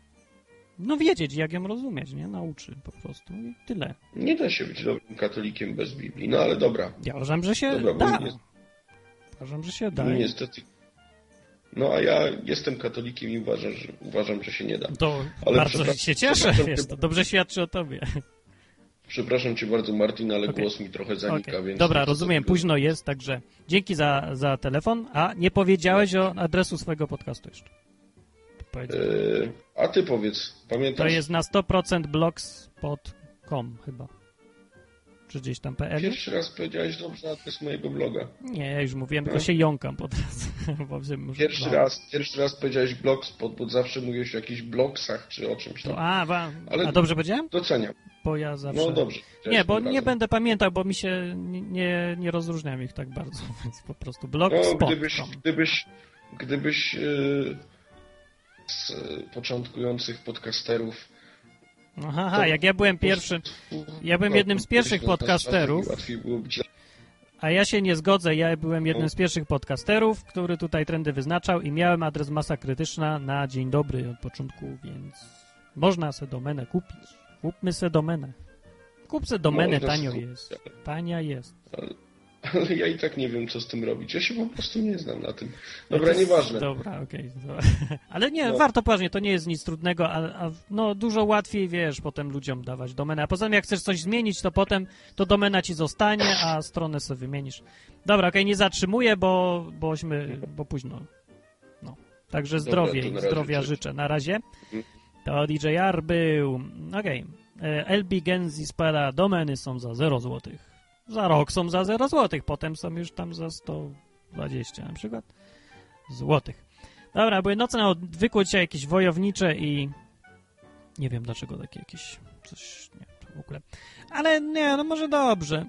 No wiedzieć, jak ją rozumieć, nie? Nauczy po prostu i tyle. Nie da się być dobrym katolikiem bez Biblii, no ale dobra. Ja uważam, że się Dobra, da. Uważam, że się da. Niestety. No a ja jestem katolikiem i uważam, że, uważam, że się nie da. To Ale bardzo się cieszę, cię- to dobrze świadczy o tobie. Przepraszam cię bardzo, Martin, ale Okej. głos mi trochę zanika, Okej. więc... Dobra, rozumiem, tego- późno jest, także dzięki za, za telefon, a nie powiedziałeś o adresu swojego podcastu jeszcze. Yy, a ty powiedz, To pamiętasz? jest na 100% blogspot.com chyba. Czy gdzieś tam PL? Pierwszy raz powiedziałeś dobrze adres mojego bloga. Nie, już mówiłem, tylko No. się jąkam po że- Pierwszy no. raz, pierwszy raz powiedziałeś blogspot, bo zawsze mówiłeś o jakichś blogsach czy o czymś tam. A, wa, Ale a dobrze powiedziałem? Doceniam. Bo ja zawsze... No dobrze. Nie, bo nie razem. będę pamiętał, bo mi się nie, nie, rozróżniam ich tak bardzo, więc po prostu No, blogspot.com. gdybyś, gdybyś, gdybyś yy, z początkujących podcasterów Aha, jak ja byłem pierwszym, ja byłem jednym z pierwszych podcasterów, a ja się nie zgodzę, ja byłem jednym z pierwszych podcasterów, który tutaj trendy wyznaczał i miałem adres masa krytyczna na dzień dobry od początku, więc można se domenę kupić. Kupmy se domenę. Kup se domenę, tanio jest. Tania jest. Ale, ja i tak nie wiem, co z tym robić. Ja się po prostu nie znam na tym. Dobra, To jest- nieważne. Dobra, okej. dobra. Ale nie, No. warto poważnie, to nie jest nic trudnego, a, a no dużo łatwiej, wiesz, potem ludziom dawać domenę. A poza tym, jak chcesz coś zmienić, to potem to domena ci zostanie, a stronę sobie wymienisz. Dobra, okej, nie zatrzymuję, bo, bośmy, bo późno. No. Także Dobra, zdrowie, razie, zdrowia cześć. życzę. Na razie. To DJR był. Okej. E, LB Genzi spela domeny są za 0 złotych. Za rok są za 0 złotych, potem są już tam za 120 na przykład złotych. Dobra, były noce na odwyku dzisiaj jakieś wojownicze i nie wiem dlaczego takie jakieś coś, nie w ogóle. Ale nie, no może dobrze.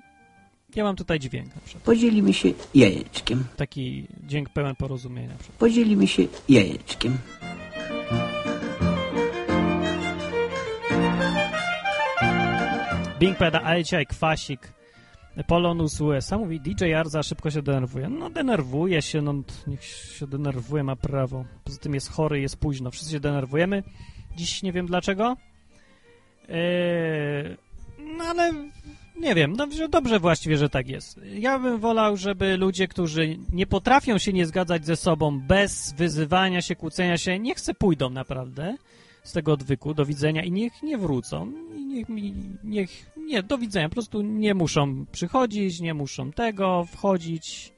Ja mam tutaj dźwięk na przykład. Podzielimy się jajeczkiem. Taki dźwięk pełen porozumienia. Na przykład. Podzielimy się jajeczkiem. Bing pada, ale dzisiaj kwasik. Polonus USA mówi, DJ Arza szybko się denerwuje. No denerwuje się, no niech się denerwuje, ma prawo. Poza tym jest chory, jest późno. Wszyscy się denerwujemy. Dziś nie wiem dlaczego. Eee, no ale nie wiem, dobrze, dobrze właściwie, że tak jest. Ja bym wolał, żeby ludzie, którzy nie potrafią się nie zgadzać ze sobą bez wyzywania się, kłócenia się, niech se pójdą naprawdę z tego odwyku, do widzenia i niech nie wrócą. I niech, mi- niech, nie, do widzenia, po prostu nie muszą przychodzić, nie muszą tego, wchodzić,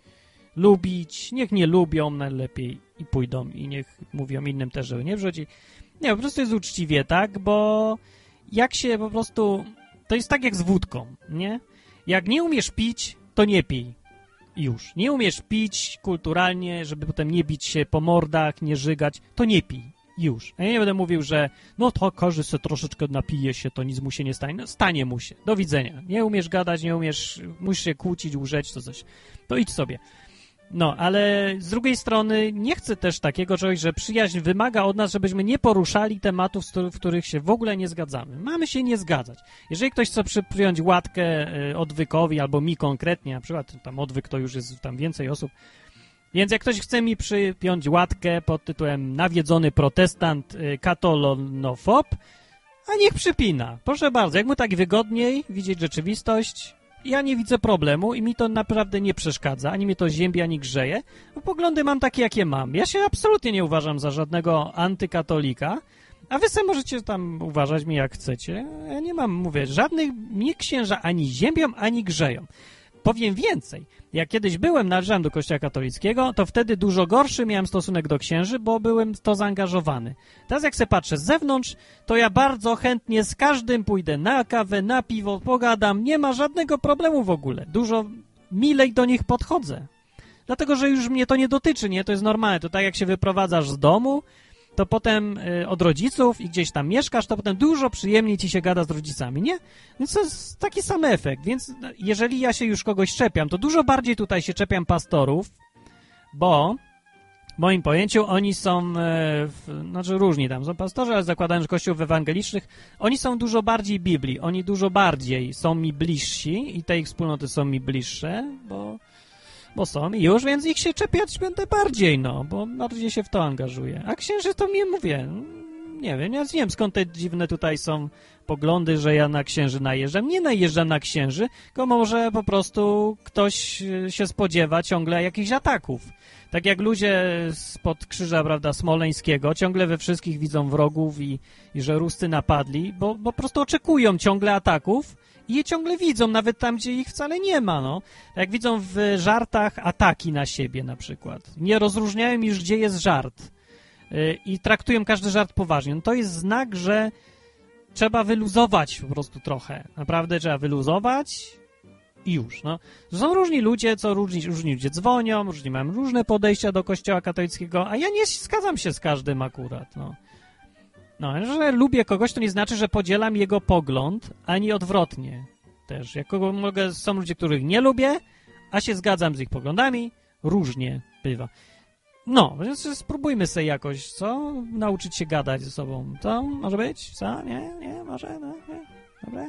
lubić, niech nie lubią najlepiej i pójdą i niech mówią innym też, żeby nie wrzuci. Nie, po prostu jest uczciwie, tak, bo jak się po prostu, to jest tak jak z wódką, nie? Jak nie umiesz pić, to nie pij. Już. Nie umiesz pić kulturalnie, żeby potem nie bić się po mordach, nie żygać, to nie pij. Już. A ja nie będę mówił, że no to każdy se troszeczkę napije się, to nic mu się nie stanie. No stanie mu się. Do widzenia. Nie umiesz gadać, nie umiesz, musisz się kłócić, łżeć, to coś. To idź sobie. No, ale z drugiej strony nie chcę też takiego czegoś, że przyjaźń wymaga od nas, żebyśmy nie poruszali tematów, w których się w ogóle nie zgadzamy. Mamy się nie zgadzać. Jeżeli ktoś chce przy- przyjąć łatkę y, odwykowi, albo mi konkretnie, na przykład tam odwyk to już jest tam więcej osób, więc jak ktoś chce mi przypiąć łatkę pod tytułem nawiedzony protestant y, katolonofob, a niech przypina. Proszę bardzo, jak mu tak wygodniej widzieć rzeczywistość, ja nie widzę problemu i mi to naprawdę nie przeszkadza, ani mnie to ziębi, ani grzeje. Bo poglądy mam takie, jakie mam. Ja się absolutnie nie uważam za żadnego antykatolika, a wy sobie możecie tam uważać mnie jak chcecie. Ja nie mam, mówię, żadnych mnie księża ani ziębią, ani grzeją. Powiem więcej. Jak kiedyś byłem, należałem do kościoła katolickiego, to wtedy dużo gorszy miałem stosunek do księży, bo byłem w to zaangażowany. Teraz jak se patrzę z zewnątrz, to ja bardzo chętnie z każdym pójdę na kawę, na piwo, pogadam, nie ma żadnego problemu w ogóle. Dużo milej do nich podchodzę. Dlatego, że już mnie to nie dotyczy, nie? To jest normalne. To tak jak się wyprowadzasz z domu, to potem y, od rodziców i gdzieś tam mieszkasz, to potem dużo przyjemniej ci się gada z rodzicami, nie? Więc to jest taki sam efekt. Więc no, jeżeli ja się już kogoś czepiam, to dużo bardziej tutaj się czepiam pastorów, bo w moim pojęciu oni są, e, w, znaczy różni tam są pastorzy, ale zakładając, że kościółów ewangelicznych, oni są dużo bardziej Biblii, oni dużo bardziej są mi bliżsi i te ich wspólnoty są mi bliższe, bo, bo są i już, więc ich się czepiać będę bardziej, no, bo bardziej się w to angażuję. A księży to mi mówię, nie wiem, ja nie wiem skąd te dziwne tutaj są poglądy, że ja na księży najeżdżam. Nie najeżdżam na księży, tylko może po prostu ktoś e, się spodziewa ciągle jakichś ataków. Tak jak ludzie spod krzyża, prawda, smoleńskiego ciągle we wszystkich widzą wrogów i, i że Ruscy napadli, bo, bo po prostu oczekują ciągle ataków i je ciągle widzą, nawet tam, gdzie ich wcale nie ma, no. Jak widzą w żartach ataki na siebie na przykład. Nie rozróżniają już, gdzie jest żart y, i traktują każdy żart poważnie. No to jest znak, że trzeba wyluzować po prostu trochę. Naprawdę trzeba wyluzować i już, no. Są różni ludzie, co różni, różni ludzie dzwonią, różni mają różne podejścia do kościoła katolickiego, a ja nie zgadzam się z każdym akurat, no. No, że lubię kogoś, to nie znaczy, że podzielam jego pogląd, ani odwrotnie też. Jak kogo mogę, są ludzie, których nie lubię, a się zgadzam z ich poglądami, różnie bywa. No, więc spróbujmy sobie jakoś, co? Nauczyć się gadać ze sobą. Co? Może być? Co? Nie? Nie? Może? No, nie? Dobra?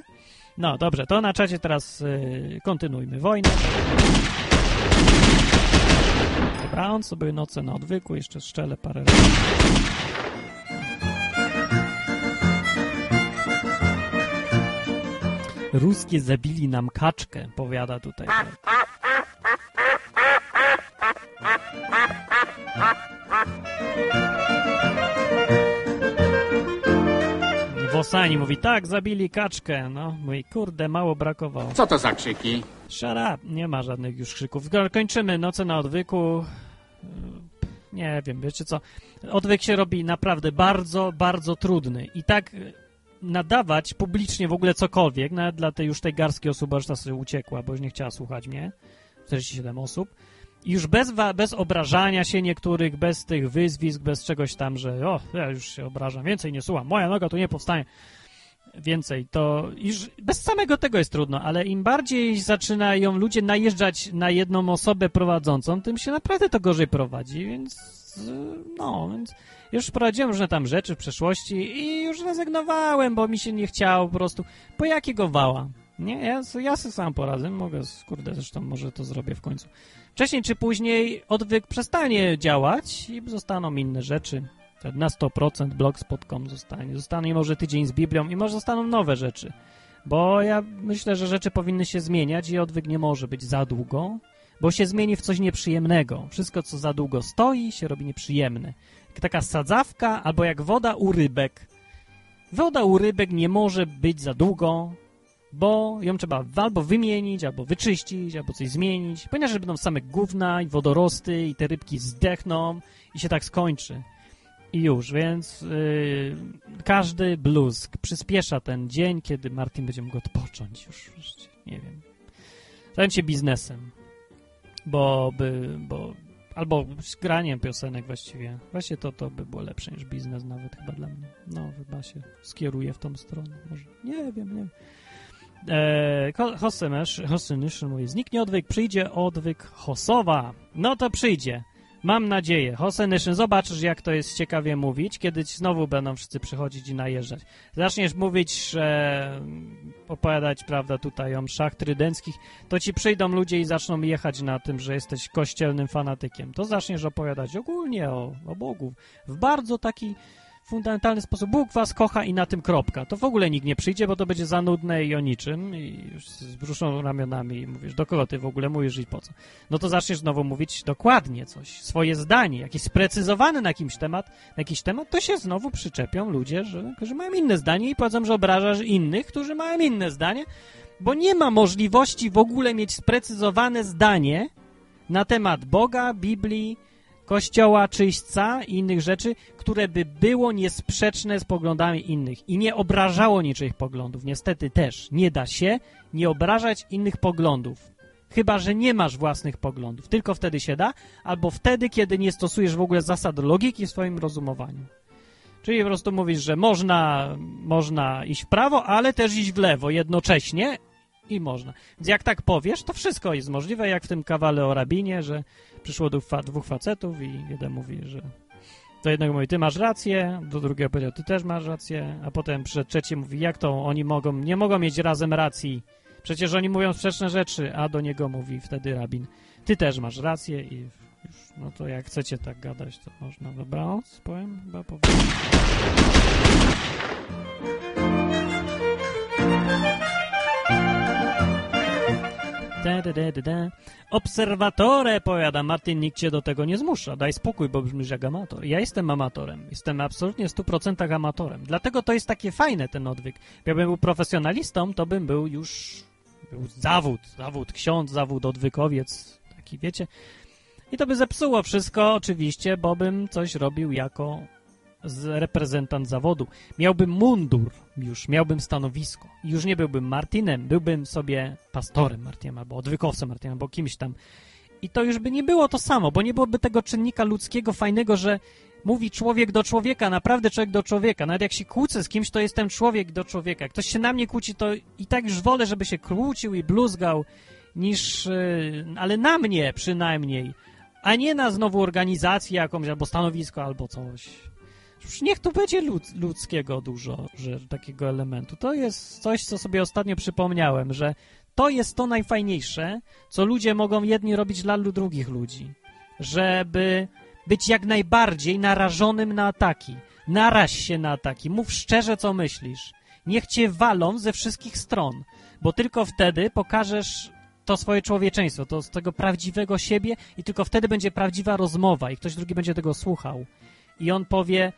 No, dobrze, to na czacie teraz y, kontynuujmy wojnę. On sobie noce na odwyku, jeszcze strzelę parę razy. Ruskie zabili nam kaczkę, powiada tutaj. Wosani mówi, tak, zabili kaczkę. No, mój kurde, mało brakowało. Co to za krzyki? Up, nie ma żadnych już krzyków. Ko- Kończymy noce na odwyku. Nie wiem, wiecie co? Odwyk się robi naprawdę bardzo, bardzo trudny. I tak nadawać publicznie w ogóle cokolwiek, nawet dla tej już tej garstki osób, bo już ta sobie uciekła, bo już nie chciała słuchać mnie. 47 osób. I już bez, bez obrażania się niektórych, bez tych wyzwisk, bez czegoś tam, że o, ja już się obrażam, więcej nie słucham, moja noga tu nie powstanie. Więcej, to już bez samego tego jest trudno, ale im bardziej zaczynają ludzie najeżdżać na jedną osobę prowadzącą, tym się naprawdę to gorzej prowadzi, więc no, więc już prowadziłem różne tam rzeczy w przeszłości i już rezygnowałem, bo mi się nie chciało po prostu. Po jakiego wała? Nie, ja, ja sobie sam poradzę, mogę, kurde, zresztą może to zrobię w końcu. Wcześniej czy później odwyk przestanie działać i zostaną inne rzeczy. Tak Na 100% blogspot.com zostanie. Zostanie może tydzień z Biblią i może zostaną nowe rzeczy. Bo ja myślę, że rzeczy powinny się zmieniać i odwyk nie może być za długo, bo się zmieni w coś nieprzyjemnego. Wszystko, co za długo stoi, się robi nieprzyjemne. Taka sadzawka albo jak woda u rybek. Woda u rybek nie może być za długo, bo ją trzeba albo wymienić, albo wyczyścić, albo coś zmienić, ponieważ będą same gówna i wodorosty i te rybki zdechną i się tak skończy. I już, więc yy, każdy bluzg przyspiesza ten dzień, kiedy Martin będzie mógł odpocząć już, wreszcie, nie wiem. Zająć się biznesem, bo by, bo albo graniem piosenek właściwie. Właśnie to, to by było lepsze niż biznes nawet chyba dla mnie. No, chyba się skieruje w tą stronę. Może, nie wiem, nie wiem. Hosemesz, Hosynysz mówi, zniknie odwyk, przyjdzie odwyk Hosowa. No to przyjdzie. Mam nadzieję. Hosenyszyn, zobaczysz jak to jest ciekawie mówić, kiedy ci znowu będą wszyscy przychodzić i najeżdżać. Zaczniesz mówić, że opowiadać, prawda, tutaj o mszach trydenckich, to ci przyjdą ludzie i zaczną jechać na tym, że jesteś kościelnym fanatykiem. To zaczniesz opowiadać ogólnie o, o Bogu w bardzo taki fundamentalny sposób. Bóg was kocha i na tym kropka. To w ogóle nikt nie przyjdzie, bo to będzie za nudne i o niczym i już z bruszą ramionami i mówisz, do kogo ty w ogóle mówisz i po co? No to zaczniesz znowu mówić dokładnie coś, swoje zdanie, jakieś sprecyzowane na jakiś temat, na jakiś temat, to się znowu przyczepią ludzie, że, że mają inne zdanie i powiedzą, że obrażasz innych, którzy mają inne zdanie, bo nie ma możliwości w ogóle mieć sprecyzowane zdanie na temat Boga, Biblii, Kościoła, czyśćca i innych rzeczy, które by było niesprzeczne z poglądami innych i nie obrażało niczyich poglądów. Niestety też nie da się nie obrażać innych poglądów. Chyba, że nie masz własnych poglądów. Tylko wtedy się da, albo wtedy, kiedy nie stosujesz w ogóle zasad logiki w swoim rozumowaniu. Czyli po prostu mówisz, że można, można iść w prawo, ale też iść w lewo jednocześnie i można. Więc jak tak powiesz, to wszystko jest możliwe, jak w tym kawale o rabinie, że przyszło dwóch, fa dwóch facetów i jeden mówi, że do jednego mówi, ty masz rację, do drugiego powiedział, ty też masz rację, a potem przyszedł trzeci mówi, jak to oni mogą, nie mogą mieć razem racji, przecież oni mówią sprzeczne rzeczy, a do niego mówi wtedy rabin, ty też masz rację i już, no to jak chcecie tak gadać, to można, dobra, powiem, chyba powiem. Da, da, da, da. Obserwatore, powiada Martin, nikt cię do tego nie zmusza. Daj spokój, bo brzmisz jak amator. Ja jestem amatorem. Jestem absolutnie w 100% amatorem. Dlatego to jest takie fajne, ten odwyk. Jakbym był profesjonalistą, to bym był już... Był zawód, zawód ksiądz, zawód odwykowiec, taki wiecie. I to by zepsuło wszystko, oczywiście, bo bym coś robił jako reprezentant zawodu. Miałbym mundur już, miałbym stanowisko. Już nie byłbym Martinem, byłbym sobie pastorem Martinem, albo odwykowcem Martinem, albo kimś tam. I to już by nie było to samo, bo nie byłoby tego czynnika ludzkiego fajnego, że mówi człowiek do człowieka, naprawdę człowiek do człowieka. Nawet jak się kłócę z kimś, to jestem człowiek do człowieka. Jak ktoś się na mnie kłóci, to i tak już wolę, żeby się kłócił i bluzgał, niż... Yy, ale na mnie przynajmniej. A nie na znowu organizację jakąś, albo stanowisko, albo coś. Już niech tu będzie lud, ludzkiego dużo, że takiego elementu. To jest coś, co sobie ostatnio przypomniałem, że to jest to najfajniejsze, co ludzie mogą jedni robić dla drugich ludzi. Żeby być jak najbardziej narażonym na ataki. Naraź się na ataki. Mów szczerze, co myślisz. Niech cię walą ze wszystkich stron, bo tylko wtedy pokażesz to swoje człowieczeństwo, to z tego prawdziwego siebie i tylko wtedy będzie prawdziwa rozmowa i ktoś drugi będzie tego słuchał. I on powie,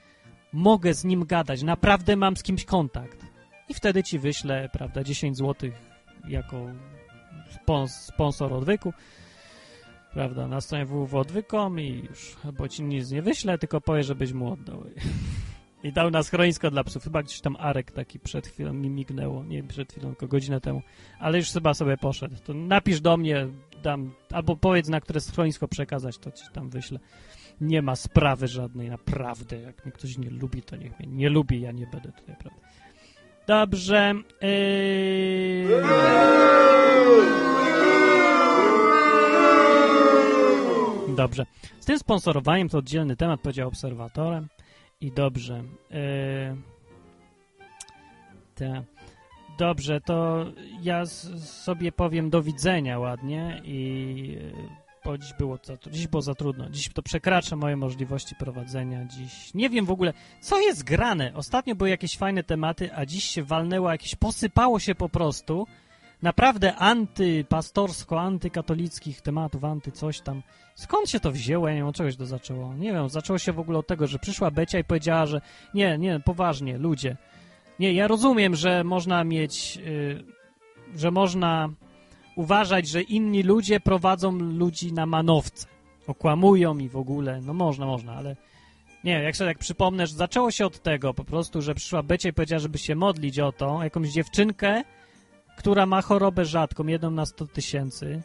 mogę z nim gadać, naprawdę mam z kimś kontakt. I wtedy ci wyślę, prawda, 10 zł jako sponsor odwyku, prawda, na stronie www.odwykom i już, bo ci nic nie wyślę, tylko powie, żebyś mu oddał. I dał na schronisko dla psów. Chyba gdzieś tam Arek taki przed chwilą mi mignęło. Nie przed chwilą, tylko godzinę temu. Ale już chyba sobie poszedł. To napisz do mnie, dam, albo powiedz, na które schronisko przekazać, to ci tam wyślę. Nie ma sprawy żadnej, naprawdę. Jak mnie ktoś nie lubi, to niech mnie nie lubi, ja nie będę tutaj, prawda. Dobrze. Yy... Dobrze. Z tym sponsorowaniem to oddzielny temat, powiedział obserwatorem. I dobrze. Yy... Te. Dobrze, to ja sobie powiem do widzenia ładnie i e, bo dziś było, za, dziś było za trudno. Dziś to przekracza moje możliwości prowadzenia. Dziś nie wiem w ogóle, co jest grane. Ostatnio były jakieś fajne tematy, a dziś się walnęło jakieś, posypało się po prostu naprawdę antypastorsko, antykatolickich tematów, anty coś tam. Skąd się to wzięło? Ja nie wiem, od czegoś to zaczęło. Nie wiem, zaczęło się w ogóle od tego, że przyszła Becia i powiedziała, że nie, nie, poważnie, ludzie. Nie, ja rozumiem, że można mieć, y, że można uważać, że inni ludzie prowadzą ludzi na manowce. Okłamują i w ogóle, no można, można, ale nie, jak sobie tak przypomnę, że zaczęło się od tego po prostu, że przyszła Becia i powiedziała, żeby się modlić o tą jakąś dziewczynkę, która ma chorobę rzadką, jedną na 100 tysięcy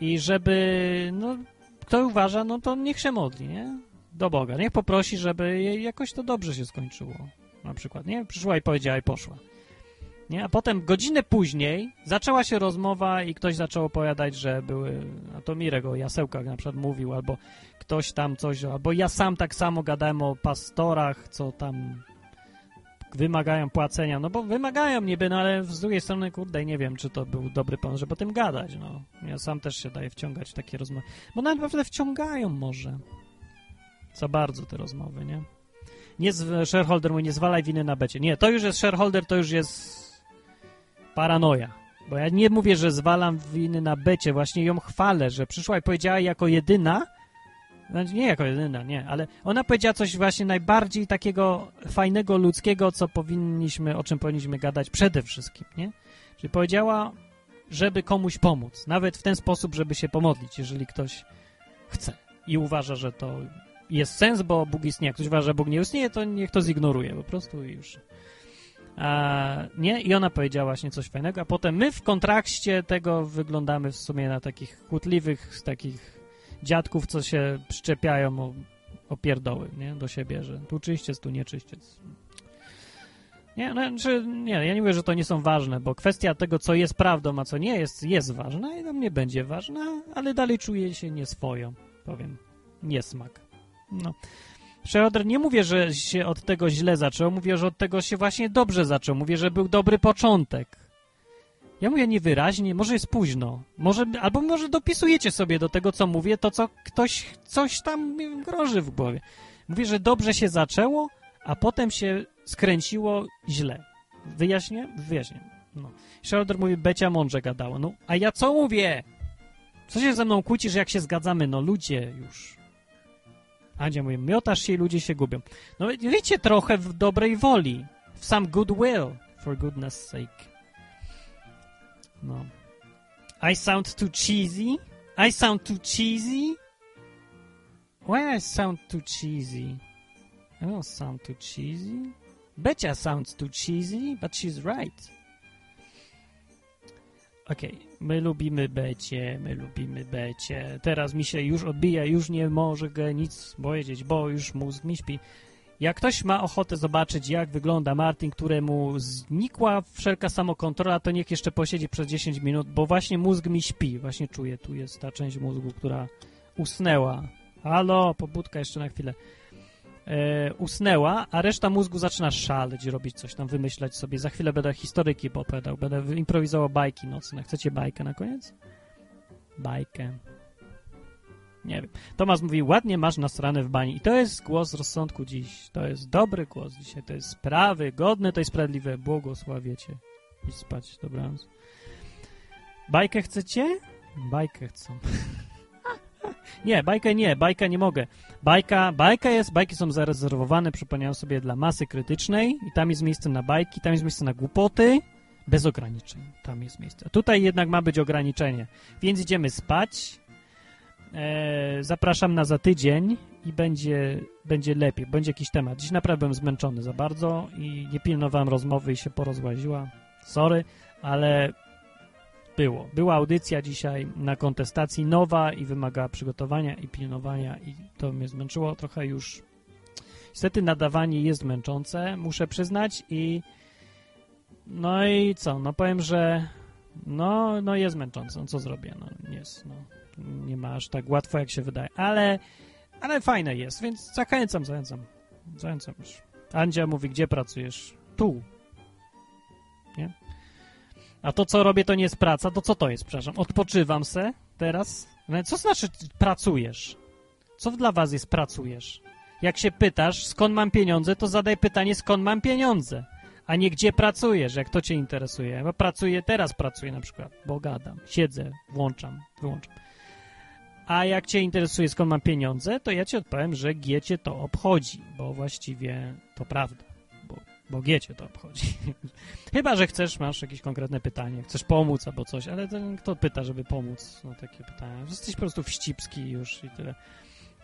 i żeby, no, kto uważa, no to niech się modli, nie? Do Boga. Niech poprosi, żeby jej jakoś to dobrze się skończyło. Na przykład, nie? Przyszła i powiedziała i poszła. Nie? A potem godzinę później zaczęła się rozmowa i ktoś zaczął opowiadać, że były, a to Mirek o jasełkach na przykład mówił, albo ktoś tam coś, albo ja sam tak samo gadałem o pastorach, co tam wymagają płacenia, no bo wymagają niby, no ale z drugiej strony, kurde, nie wiem, czy to był dobry pomysł, żeby o tym gadać, no. Ja sam też się daję wciągać w takie rozmowy, bo nawet naprawdę wciągają może. Za bardzo te rozmowy, nie? Nie z, shareholder mówi, nie zwalaj winy na becie. Nie, to już jest shareholder, to już jest paranoja. Bo ja nie mówię, że zwalam winy na becie, właśnie ją chwalę, że przyszła i powiedziała jako jedyna, znaczy nie jako jedyna, nie, ale ona powiedziała coś właśnie najbardziej takiego fajnego, ludzkiego, co powinniśmy, o czym powinniśmy gadać przede wszystkim, nie? Czyli powiedziała, żeby komuś pomóc, nawet w ten sposób, żeby się pomodlić, jeżeli ktoś chce i uważa, że to jest sens, bo Bóg istnieje. Jak ktoś uważa, że Bóg nie istnieje, to niech to zignoruje po prostu i już. A, nie? I ona powiedziała właśnie coś fajnego, a potem my w kontrakcie tego wyglądamy w sumie na takich chutliwych, takich dziadków, co się przyczepiają o, o pierdoły, nie? Do siebie, że tu czyściec, tu nie czyściec. Nie, no, znaczy, nie, ja nie mówię, że to nie są ważne, bo kwestia tego, co jest prawdą, a co nie jest, jest ważna i nam nie będzie ważna, ale dalej czuję się nieswojo, powiem. Niesmak. No. Schroeder, nie mówię, że się od tego źle zaczął, mówię, że od tego się właśnie dobrze zaczął. Mówię, że był dobry początek. Ja mówię niewyraźnie, może jest późno. Może, albo może dopisujecie sobie do tego, co mówię, to co ktoś coś tam groży w głowie. Mówię, że dobrze się zaczęło, a potem się skręciło źle. Wyjaśnię? Wyjaśnię. No. Schroeder mówi, Becia mądrze gadało. No, a ja co mówię? Co się ze mną kłócisz, jak się zgadzamy? No ludzie już. Andzia mówi, miotasz się i ludzie się gubią. No wiecie, trochę w dobrej woli. W some goodwill, for goodness sake. No. I sound too cheesy? I sound too cheesy? Why I sound too cheesy? I don't sound too cheesy. Becia sounds too cheesy, but she's right. Okej, my lubimy Becie, my lubimy Becie. Teraz mi się już odbija, już nie mogę nic powiedzieć, bo już mózg mi śpi. Jak ktoś ma ochotę zobaczyć, jak wygląda Martin, któremu znikła wszelka samokontrola, to niech jeszcze posiedzi przez 10 minut, bo właśnie mózg mi śpi. Właśnie czuję, tu jest ta część mózgu, która usnęła. Halo, pobudka jeszcze na chwilę. E, usnęła, a reszta mózgu zaczyna szaleć, robić coś tam, wymyślać sobie. Za chwilę będę historyki opowiadał, będę improwizował bajki nocne. Chcecie bajkę na koniec? Bajkę. Nie wiem. Tomasz mówi, ładnie masz nasrane w bani. I to jest głos rozsądku dziś. To jest dobry głos dzisiaj. To jest sprawy, godne, to jest sprawiedliwe. Błogosławiecie. I spać. Dobranoc. Bajkę chcecie? Bajkę chcą. nie, bajkę nie, bajkę nie mogę. Bajka, bajka jest, bajki są zarezerwowane, przypomniałem sobie, dla masy krytycznej i tam jest miejsce na bajki, tam jest miejsce na głupoty, bez ograniczeń. Tam jest miejsce. A tutaj jednak ma być ograniczenie. Więc idziemy spać. E, zapraszam na za tydzień i będzie, będzie lepiej, będzie jakiś temat. Dziś naprawdę byłem zmęczony za bardzo i nie pilnowałem rozmowy i się porozłaziła. Sorry, ale było. Była audycja dzisiaj na kontestacji nowa i wymagała przygotowania i pilnowania i to mnie zmęczyło trochę już. Niestety nadawanie jest męczące, muszę przyznać i no i co, no powiem, że no, no jest męczące, no co zrobię, no jest, no nie ma aż tak łatwo jak się wydaje, ale ale fajne jest, więc zachęcam, zachęcam, zachęcam już. Andzia mówi, gdzie pracujesz? Tu. Nie? A to, co robię, to nie jest praca, to co to jest, przepraszam? Odpoczywam se teraz? No, Co znaczy pracujesz? Co dla was jest pracujesz? Jak się pytasz, skąd mam pieniądze, to zadaj pytanie, skąd mam pieniądze, a nie gdzie pracujesz, jak to cię interesuje. Bo pracuję, teraz pracuję na przykład, bo gadam, siedzę, włączam, wyłączam. A jak cię interesuje, skąd mam pieniądze, to ja ci odpowiem, że G cię to obchodzi, bo właściwie to prawda, bo, bo G cię to obchodzi. Chyba, że chcesz, masz jakieś konkretne pytanie, chcesz pomóc albo coś, ale ten, kto pyta, żeby pomóc? No takie pytania. Jesteś po prostu wścibski już i tyle.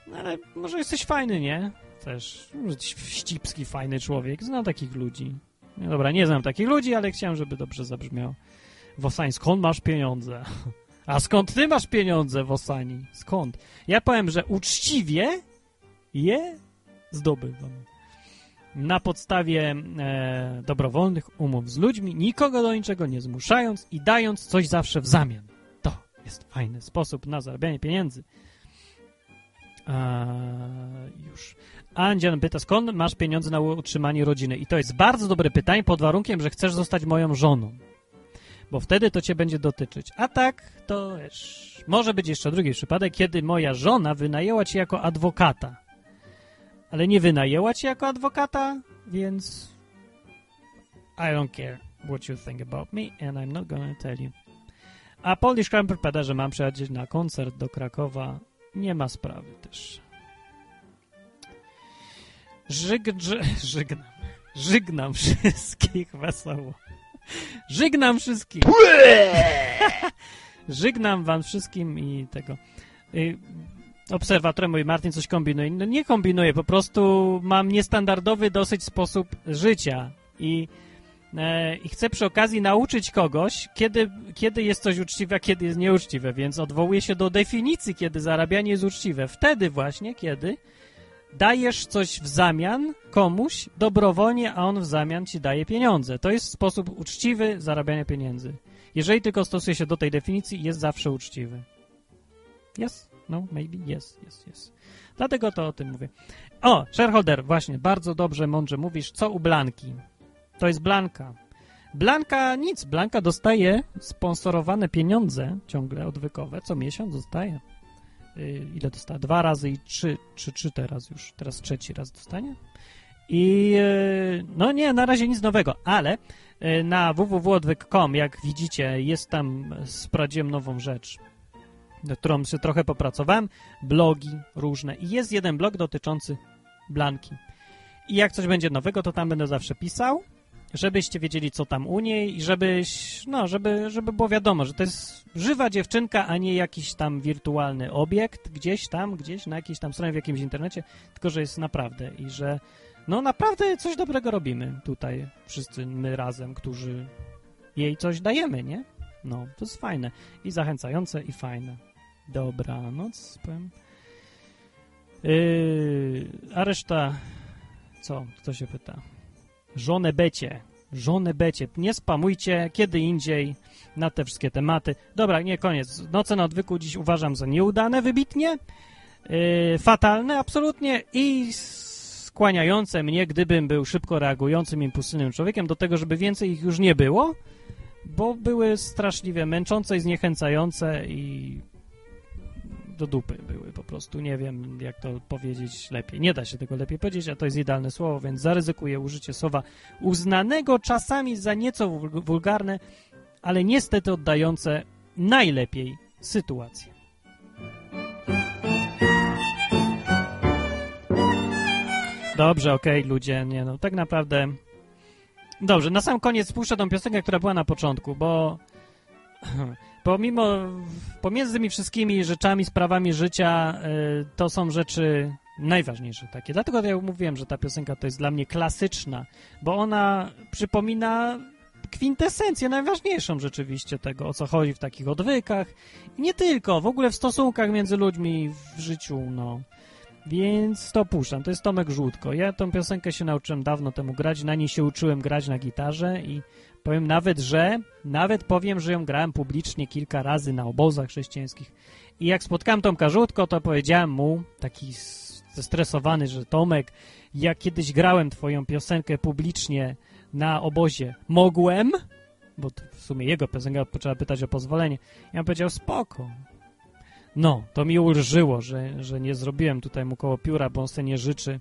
No ale może jesteś fajny, nie? Też, może jesteś wścibski, fajny człowiek. Znam takich ludzi. No dobra, nie znam takich ludzi, ale chciałem, żeby dobrze zabrzmiało. Wosań, skąd masz pieniądze? A skąd ty masz pieniądze, Wosani? Skąd? Ja powiem, że uczciwie je zdobywam. Na podstawie e, dobrowolnych umów z ludźmi, nikogo do niczego nie zmuszając i dając coś zawsze w zamian. To jest fajny sposób na zarabianie pieniędzy. A, już. Andzian pyta, skąd masz pieniądze na utrzymanie rodziny? I to jest bardzo dobre pytanie, pod warunkiem, że chcesz zostać moją żoną. Bo wtedy to cię będzie dotyczyć. A tak, to wiesz, może być jeszcze drugi przypadek, kiedy moja żona wynajęła cię jako adwokata. Ale nie wynajęła cię jako adwokata, więc I don't care what you think about me and I'm not gonna tell you. A Polish Camper pada, że mam przyjechać na koncert do Krakowa. Nie ma sprawy też. Żyg, ży, żygnam. Żygnam wszystkich wesoło. Żygnam wszystkich. Żygnam wam wszystkim i tego. Y, Obserwator mój Martin coś kombinuje. No nie kombinuję, po prostu mam niestandardowy dosyć sposób życia i, e, i chcę przy okazji nauczyć kogoś, kiedy, kiedy jest coś uczciwe, a kiedy jest nieuczciwe, więc odwołuję się do definicji, kiedy zarabianie jest uczciwe. Wtedy właśnie, kiedy dajesz coś w zamian komuś dobrowolnie, a on w zamian ci daje pieniądze. To jest sposób uczciwy zarabiania pieniędzy. Jeżeli tylko stosuje się do tej definicji, jest zawsze uczciwy. Yes? No, maybe? Yes, yes, yes. Dlatego to o tym mówię. O, shareholder, właśnie, bardzo dobrze, mądrze mówisz. Co u Blanki? To jest Blanka. Blanka nic, Blanka dostaje sponsorowane pieniądze ciągle odwykowe, co miesiąc dostaje. Yy, ile dostała? Dwa razy i trzy, trzy, trzy teraz już, teraz trzeci raz dostanie. I yy, no nie, na razie nic nowego, ale yy, na www.odwyk.com, jak widzicie, jest tam, sprawdziłem nową rzecz, nad którą się trochę popracowałem, blogi różne i jest jeden blog dotyczący Blanki. I jak coś będzie nowego, to tam będę zawsze pisał, żebyście wiedzieli, co tam u niej i żebyś, no, żeby, żeby było wiadomo, że to jest żywa dziewczynka, a nie jakiś tam wirtualny obiekt gdzieś tam, gdzieś na jakiejś tam stronie w jakimś internecie, tylko że jest naprawdę i że no naprawdę coś dobrego robimy tutaj wszyscy my razem, którzy jej coś dajemy, nie? No, to jest fajne i zachęcające i fajne. Dobranoc, powiem. Yy, a reszta, co? Kto się pyta? Żonę becie. Żonę becie. Nie spamujcie kiedy indziej na te wszystkie tematy. Dobra, nie, koniec. Noce na odwyku dziś uważam za nieudane wybitnie, yy, fatalne absolutnie i skłaniające mnie, gdybym był szybko reagującym, impulsywnym człowiekiem, do tego, żeby więcej ich już nie było, bo były straszliwie męczące i zniechęcające i do dupy były po prostu. Nie wiem, jak to powiedzieć lepiej. Nie da się tego lepiej powiedzieć, a to jest idealne słowo, więc zaryzykuję użycie słowa uznanego czasami za nieco wul- wulgarne, ale niestety oddające najlepiej sytuację. Dobrze, okej, ludzie, nie no, tak naprawdę... Dobrze, na sam koniec spuszczę tą piosenkę, która była na początku, bo pomimo, pomiędzy tymi wszystkimi rzeczami, sprawami życia, y, to są rzeczy najważniejsze takie. Dlatego ja mówiłem, że ta piosenka to jest dla mnie klasyczna, bo ona przypomina kwintesencję najważniejszą rzeczywiście tego, o co chodzi w takich odwykach. I nie tylko, w ogóle w stosunkach między ludźmi w życiu, no. Więc to puszczam. To jest Tomek Żółtko. Ja tą piosenkę się nauczyłem dawno temu grać. Na niej się uczyłem grać na gitarze i powiem nawet, że nawet powiem, że ją grałem publicznie kilka razy na obozach chrześcijańskich. I jak spotkałem Tomka Żółtko, to powiedziałem mu, taki zestresowany, że Tomek, ja kiedyś grałem twoją piosenkę publicznie na obozie. Mogłem? bo w sumie jego piosenka, trzeba pytać o pozwolenie. Ja bym powiedział, spoko. No, to mi ulżyło, że, że nie zrobiłem tutaj mu koło pióra, bo on sobie nie życzy.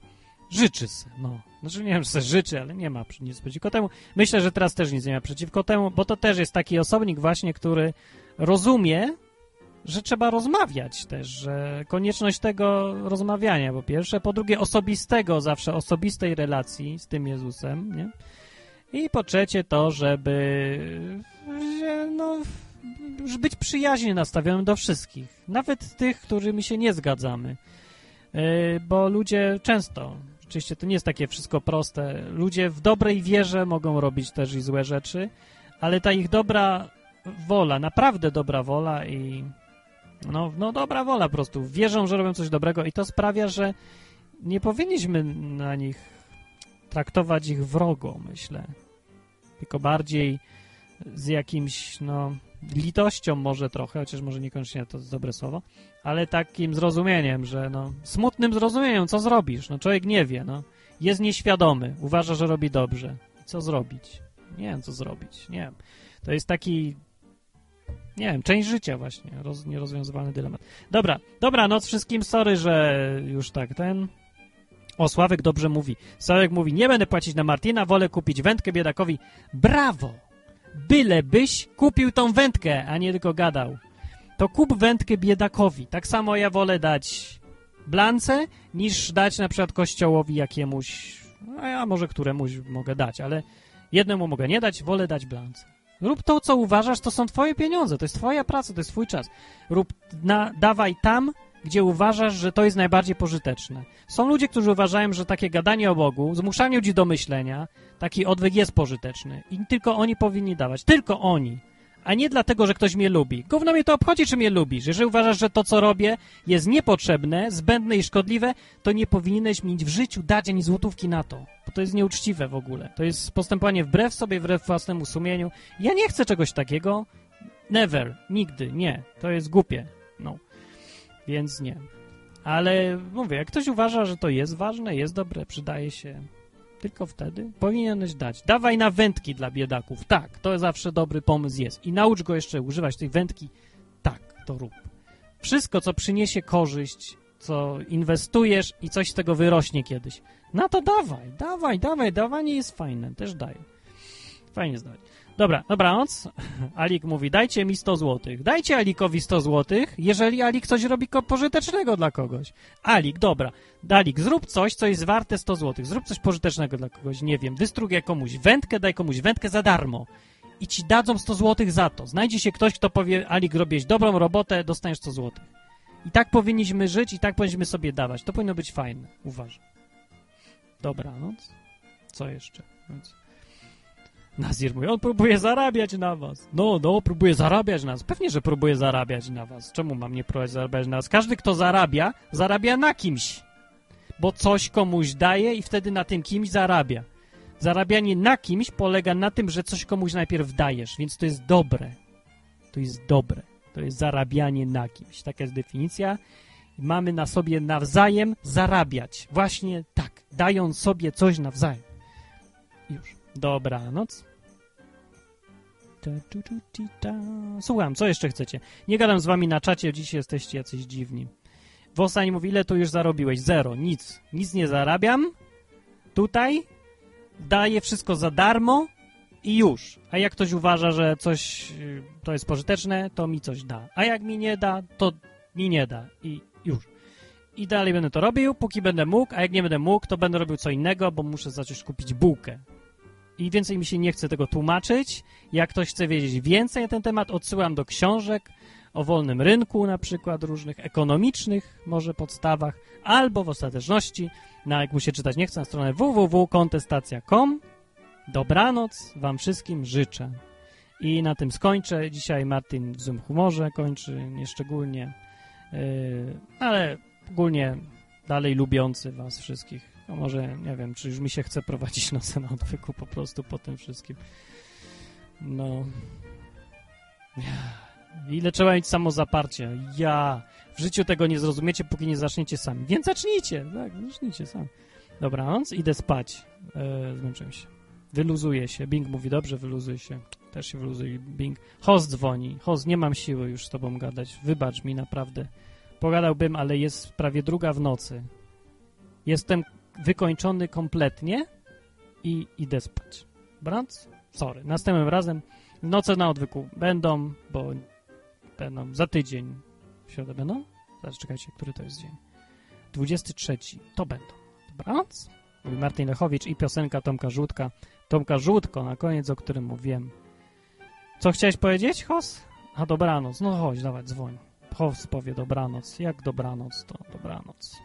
Życzy se, no. Znaczy nie wiem, czy se życzy, ale nie ma nic przeciwko temu. Myślę, że teraz też nic nie ma przeciwko temu, bo to też jest taki osobnik właśnie, który rozumie, że trzeba rozmawiać też, że konieczność tego rozmawiania, po pierwsze, po drugie osobistego, zawsze osobistej relacji z tym Jezusem, nie? I po trzecie to, żeby że, no, być przyjaźnie nastawionym do wszystkich, nawet tych, którymi się nie zgadzamy, Yy, bo ludzie często, oczywiście to nie jest takie wszystko proste, ludzie w dobrej wierze mogą robić też i złe rzeczy, ale ta ich dobra wola, naprawdę dobra wola i no, no dobra wola po prostu. Wierzą, że robią coś dobrego i to sprawia, że nie powinniśmy na nich traktować ich wrogo, myślę. Tylko bardziej z jakimś, no, litością może trochę, chociaż może niekoniecznie to jest dobre słowo, ale takim zrozumieniem, że no, smutnym zrozumieniem, co zrobisz? No, człowiek nie wie, no. Jest nieświadomy, uważa, że robi dobrze. Co zrobić? Nie wiem, co zrobić. Nie wiem. To jest taki nie wiem, część życia właśnie, roz, nierozwiązywalny dylemat. Dobra, dobra noc wszystkim, sorry, że już tak ten... O, Sławek dobrze mówi. Sławek mówi, nie będę płacić na Martina, wolę kupić wędkę biedakowi. Brawo! Byle byś kupił tą wędkę, a nie tylko gadał. To kup wędkę biedakowi. Tak samo ja wolę dać blance, niż dać na przykład kościołowi jakiemuś, a ja może któremuś mogę dać, ale jednemu mogę nie dać, wolę dać blance. Rób to, co uważasz, to są twoje pieniądze, to jest twoja praca, to jest twój czas. Rób, na, dawaj tam, gdzie uważasz, że to jest najbardziej pożyteczne. Są ludzie, którzy uważają, że takie gadanie o Bogu, zmuszanie ludzi do myślenia, taki odwyk jest pożyteczny i tylko oni powinni dawać. Tylko oni. A nie dlatego, że ktoś mnie lubi. Gówno mnie to obchodzi, czy mnie lubisz. Jeżeli uważasz, że to, co robię, jest niepotrzebne, zbędne i szkodliwe, to nie powinieneś mieć w życiu dać ani złotówki na to. Bo to jest nieuczciwe w ogóle. To jest postępowanie wbrew sobie, wbrew własnemu sumieniu. Ja nie chcę czegoś takiego. Never. Nigdy. Nie. To jest głupie. Więc nie. Ale mówię, jak ktoś uważa, że to jest ważne, jest dobre, przydaje się, tylko wtedy powinieneś dać. Dawaj na wędki dla biedaków. Tak, to zawsze dobry pomysł jest. I naucz go jeszcze używać tej wędki. Tak, to rób. Wszystko, co przyniesie korzyść, co inwestujesz i coś z tego wyrośnie kiedyś. No to dawaj, dawaj, dawaj. Dawanie jest fajne, też daję. Fajnie zdać. Dobra, dobranoc. Alik mówi, dajcie mi 100 złotych. Dajcie Alikowi 100 złotych, jeżeli Alik coś robi pożytecznego dla kogoś. Alik, dobra. Alik, zrób coś, co jest warte 100 złotych. Zrób coś pożytecznego dla kogoś, nie wiem. Wystrugaj komuś wędkę, daj komuś wędkę za darmo. I ci dadzą 100 złotych za to. Znajdzie się ktoś, kto powie, Alik, robisz dobrą robotę, dostaniesz 100 złotych. I tak powinniśmy żyć i tak powinniśmy sobie dawać. To powinno być fajne, uważam. Dobranoc. Co jeszcze? Więc... Nazir mówi, on próbuje zarabiać na was. No, no, próbuje zarabiać na nas. Pewnie, że próbuje zarabiać na was. Czemu mam nie próbować zarabiać na nas? Każdy, kto zarabia, zarabia na kimś. Bo coś komuś daje i wtedy na tym kimś zarabia. Zarabianie na kimś polega na tym, że coś komuś najpierw dajesz, więc to jest dobre. To jest dobre. To jest zarabianie na kimś. Taka jest definicja. Mamy na sobie nawzajem zarabiać. Właśnie tak, dając sobie coś nawzajem. Już. Dobranoc. Słucham, co jeszcze chcecie? Nie gadam z wami na czacie, dzisiaj jesteście jacyś dziwni. Wosani mówi, ile tu już zarobiłeś? Zero, nic. Nic nie zarabiam. Tutaj daję wszystko za darmo i już. A jak ktoś uważa, że coś y, to jest pożyteczne, to mi coś da. A jak mi nie da, to mi nie da. I już. I dalej będę to robił, póki będę mógł, a jak nie będę mógł, to będę robił co innego, bo muszę zacząć kupić bułkę. I więcej mi się nie chce tego tłumaczyć. Jak ktoś chce wiedzieć więcej na ten temat, odsyłam do książek o wolnym rynku, na przykład różnych ekonomicznych, może podstawach, albo w ostateczności, na jak mu się czytać nie chce, na stronę www.kontestacja.com. Dobranoc Wam wszystkim życzę. I na tym skończę. Dzisiaj Martin w złym humorze kończy, nieszczególnie, yy, ale ogólnie dalej lubiący Was wszystkich. No może, nie wiem, czy już mi się chce prowadzić nosę na odwyku po prostu po tym wszystkim. No. Ile trzeba mieć samozaparcia? Ja. W życiu tego nie zrozumiecie, póki nie zaczniecie sami. Więc zacznijcie. Tak, zacznijcie sami. Dobranoc, idę spać. E, zmęczyłem się. Wyluzuje się. Bing mówi, dobrze, wyluzuj się. Też się wyluzuje. Bing. Host dzwoni. Host, nie mam siły już z tobą gadać. Wybacz mi, naprawdę. Pogadałbym, ale jest prawie druga w nocy. Jestem wykończony kompletnie i idę spać. Brant? Sorry. Następnym razem noce na odwyku będą, bo będą za tydzień. W środę będą? Zaraz czekajcie, który to jest dzień. 23. To będą. Dobranoc? Mówi Martin Lechowicz i piosenka Tomka Żółtka. Tomka Żółtko na koniec, o którym mówiłem. Co chciałeś powiedzieć, Hos? A dobranoc. No chodź, dawaj, dzwoń. Hos powie dobranoc. Jak dobranoc, to dobranoc.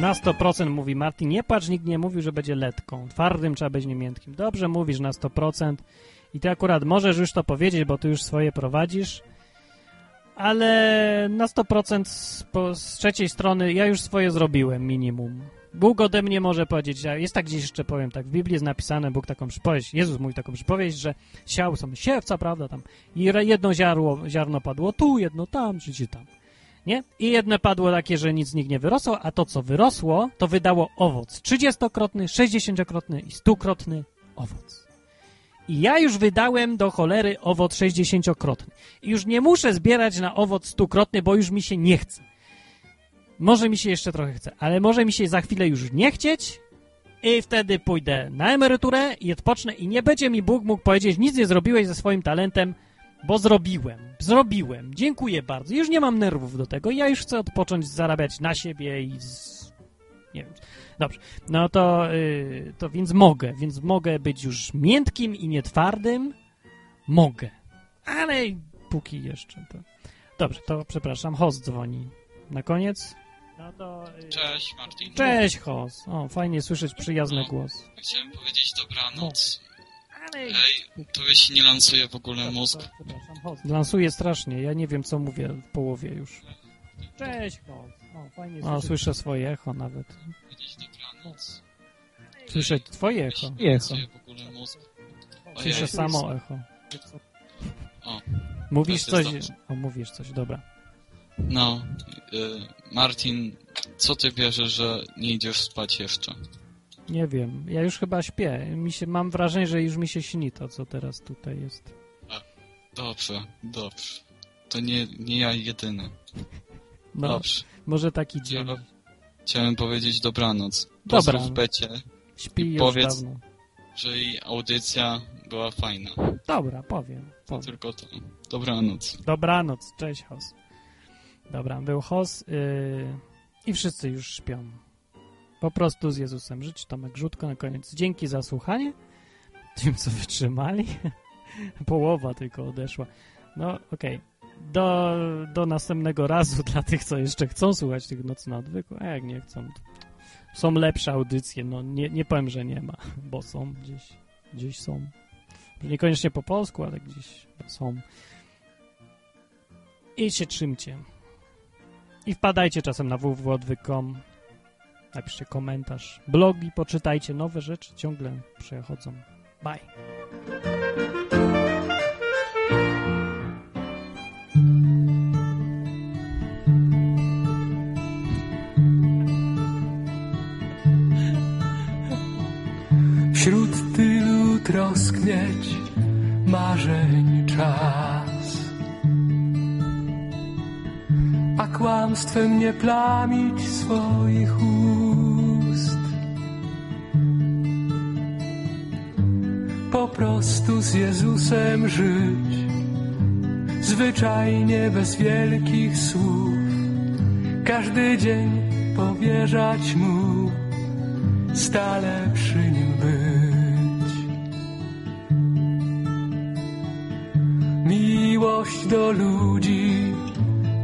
Na 100% mówi Martin. Nie patrz, nikt nie mówił, że będzie letką. Twardym trzeba być, nie miętkim. Dobrze mówisz na 100%. I ty akurat możesz już to powiedzieć, bo ty już swoje prowadzisz. Ale na 100% z, po, z trzeciej strony ja już swoje zrobiłem, minimum. Bóg ode mnie może powiedzieć, jest tak gdzieś jeszcze powiem, tak w Biblii jest napisane, Bóg taką przypowieść, Jezus mówi taką przypowieść, że siał sobie siewca, prawda, tam i jedno ziarło, ziarno padło tu, jedno tam, czy tam, nie? I jedno padło takie, że nic z nich nie wyrosło, a to, co wyrosło, to wydało owoc trzydziestokrotny, sześćdziesięciokrotny i stukrotny owoc. I ja już wydałem do cholery owoc sześćdziesięciokrotny. I już nie muszę zbierać na owoc stukrotny, bo już mi się nie chce. Może mi się jeszcze trochę chce, ale może mi się za chwilę już nie chcieć i wtedy pójdę na emeryturę i odpocznę i nie będzie mi Bóg mógł powiedzieć, nic nie zrobiłeś ze swoim talentem, bo zrobiłem. Zrobiłem. Dziękuję bardzo. Już nie mam nerwów do tego. Ja już chcę odpocząć, zarabiać na siebie i z... nie wiem. Dobrze. No to, yy, to więc mogę. Więc mogę być już miętkim i nietwardym. Mogę. Ale póki jeszcze to... Dobrze, to przepraszam. Host dzwoni. Na koniec? No to... Yy... Cześć Martin. Cześć, host. O, fajnie słyszeć przyjazny głos. Chciałem powiedzieć dobranoc. Ale... Ej, tobie się nie lansuje w ogóle mózg. Lansuje strasznie. Ja nie wiem, co mówię w połowie już. Cześć, host. O, fajnie o słyszeć. słyszę swoje echo nawet. Powiedzieć dobranoc. Słyszę twoje echo. Nie lansuje w ogóle mózg. Słyszę samo echo. O, Mówisz coś? O, mówisz coś, dobra. No, y, Martin, co ty wierzysz, że nie idziesz spać jeszcze? Nie wiem. Ja już chyba śpię. Mi się, mam wrażenie, że już mi się śni to, co teraz tutaj jest. Dobrze, dobrze. To nie, nie ja jedyny. No, Dobrze. może taki dzień. Chciałem, chciałem powiedzieć dobranoc. Dobra. Pozdrów Becie Śpi i już powiedz, dawno. że jej audycja była fajna. Dobra, powiem. Powiem. tylko to. Dobranoc. Dobranoc, cześć Hos. Dobra, był Hos yy, i wszyscy już śpią. Po prostu z Jezusem żyć. Tomek Rzutko na koniec. Dzięki za słuchanie. Tym, co wytrzymali. Połowa tylko odeszła. No, okej. Do, do następnego razu dla tych, co jeszcze chcą słuchać tych nocy na odwyku, a jak nie chcą, są lepsze audycje. No, nie, nie powiem, że nie ma, bo są gdzieś. Gdzieś są. Niekoniecznie po polsku, ale gdzieś są. I się trzymcie. I wpadajcie czasem na www.odwyk.com. Napiszcie komentarz. Blogi, poczytajcie nowe rzeczy, ciągle przechodzą. Bye. Wśród tylu trosk mieć marzeń czas kłamstwem nie plamić swoich ust Po prostu z Jezusem żyć Zwyczajnie bez wielkich słów Każdy dzień powierzać Mu stale przy nim być. Miłość do ludzi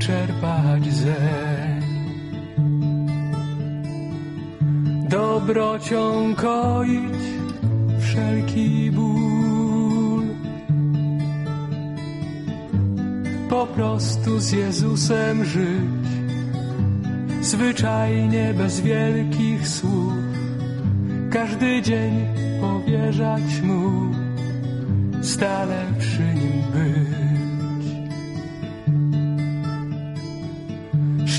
czerpać zeń. Dobrocią koić wszelki ból. Po prostu z Jezusem żyć, zwyczajnie bez wielkich słów każdy dzień powierzać Mu, stale przy Nim być.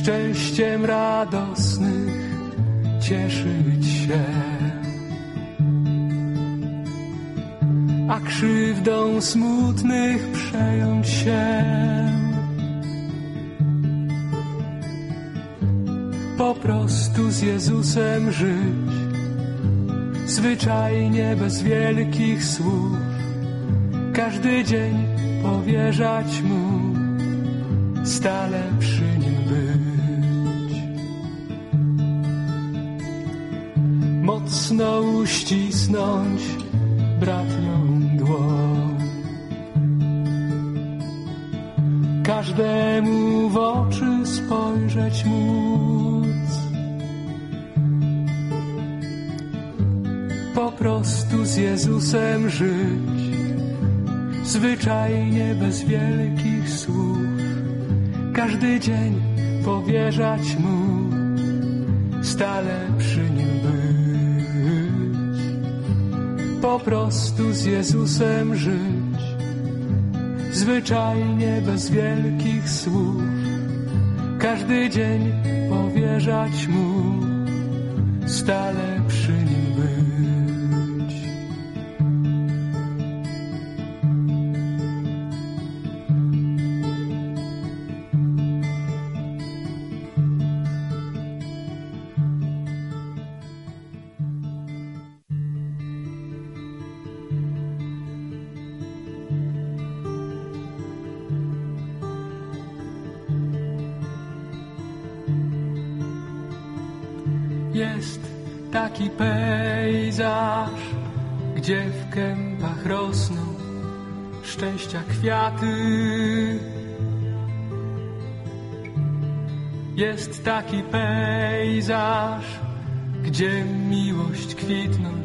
Szczęściem radosnych cieszyć się. A krzywdą smutnych przejąć się. Po prostu z Jezusem żyć, zwyczajnie bez wielkich słów, każdy dzień powierzać Mu, stale przy Mocno uścisnąć bratnią dłoń, każdemu w oczy spojrzeć móc. Po prostu z Jezusem żyć, zwyczajnie bez wielkich słów, każdy dzień powierzać Mu, stale Po prostu z Jezusem żyć, zwyczajnie bez wielkich słów, każdy dzień powierzać Mu, stale kwiaty. Jest taki pejzaż, gdzie miłość kwitnąć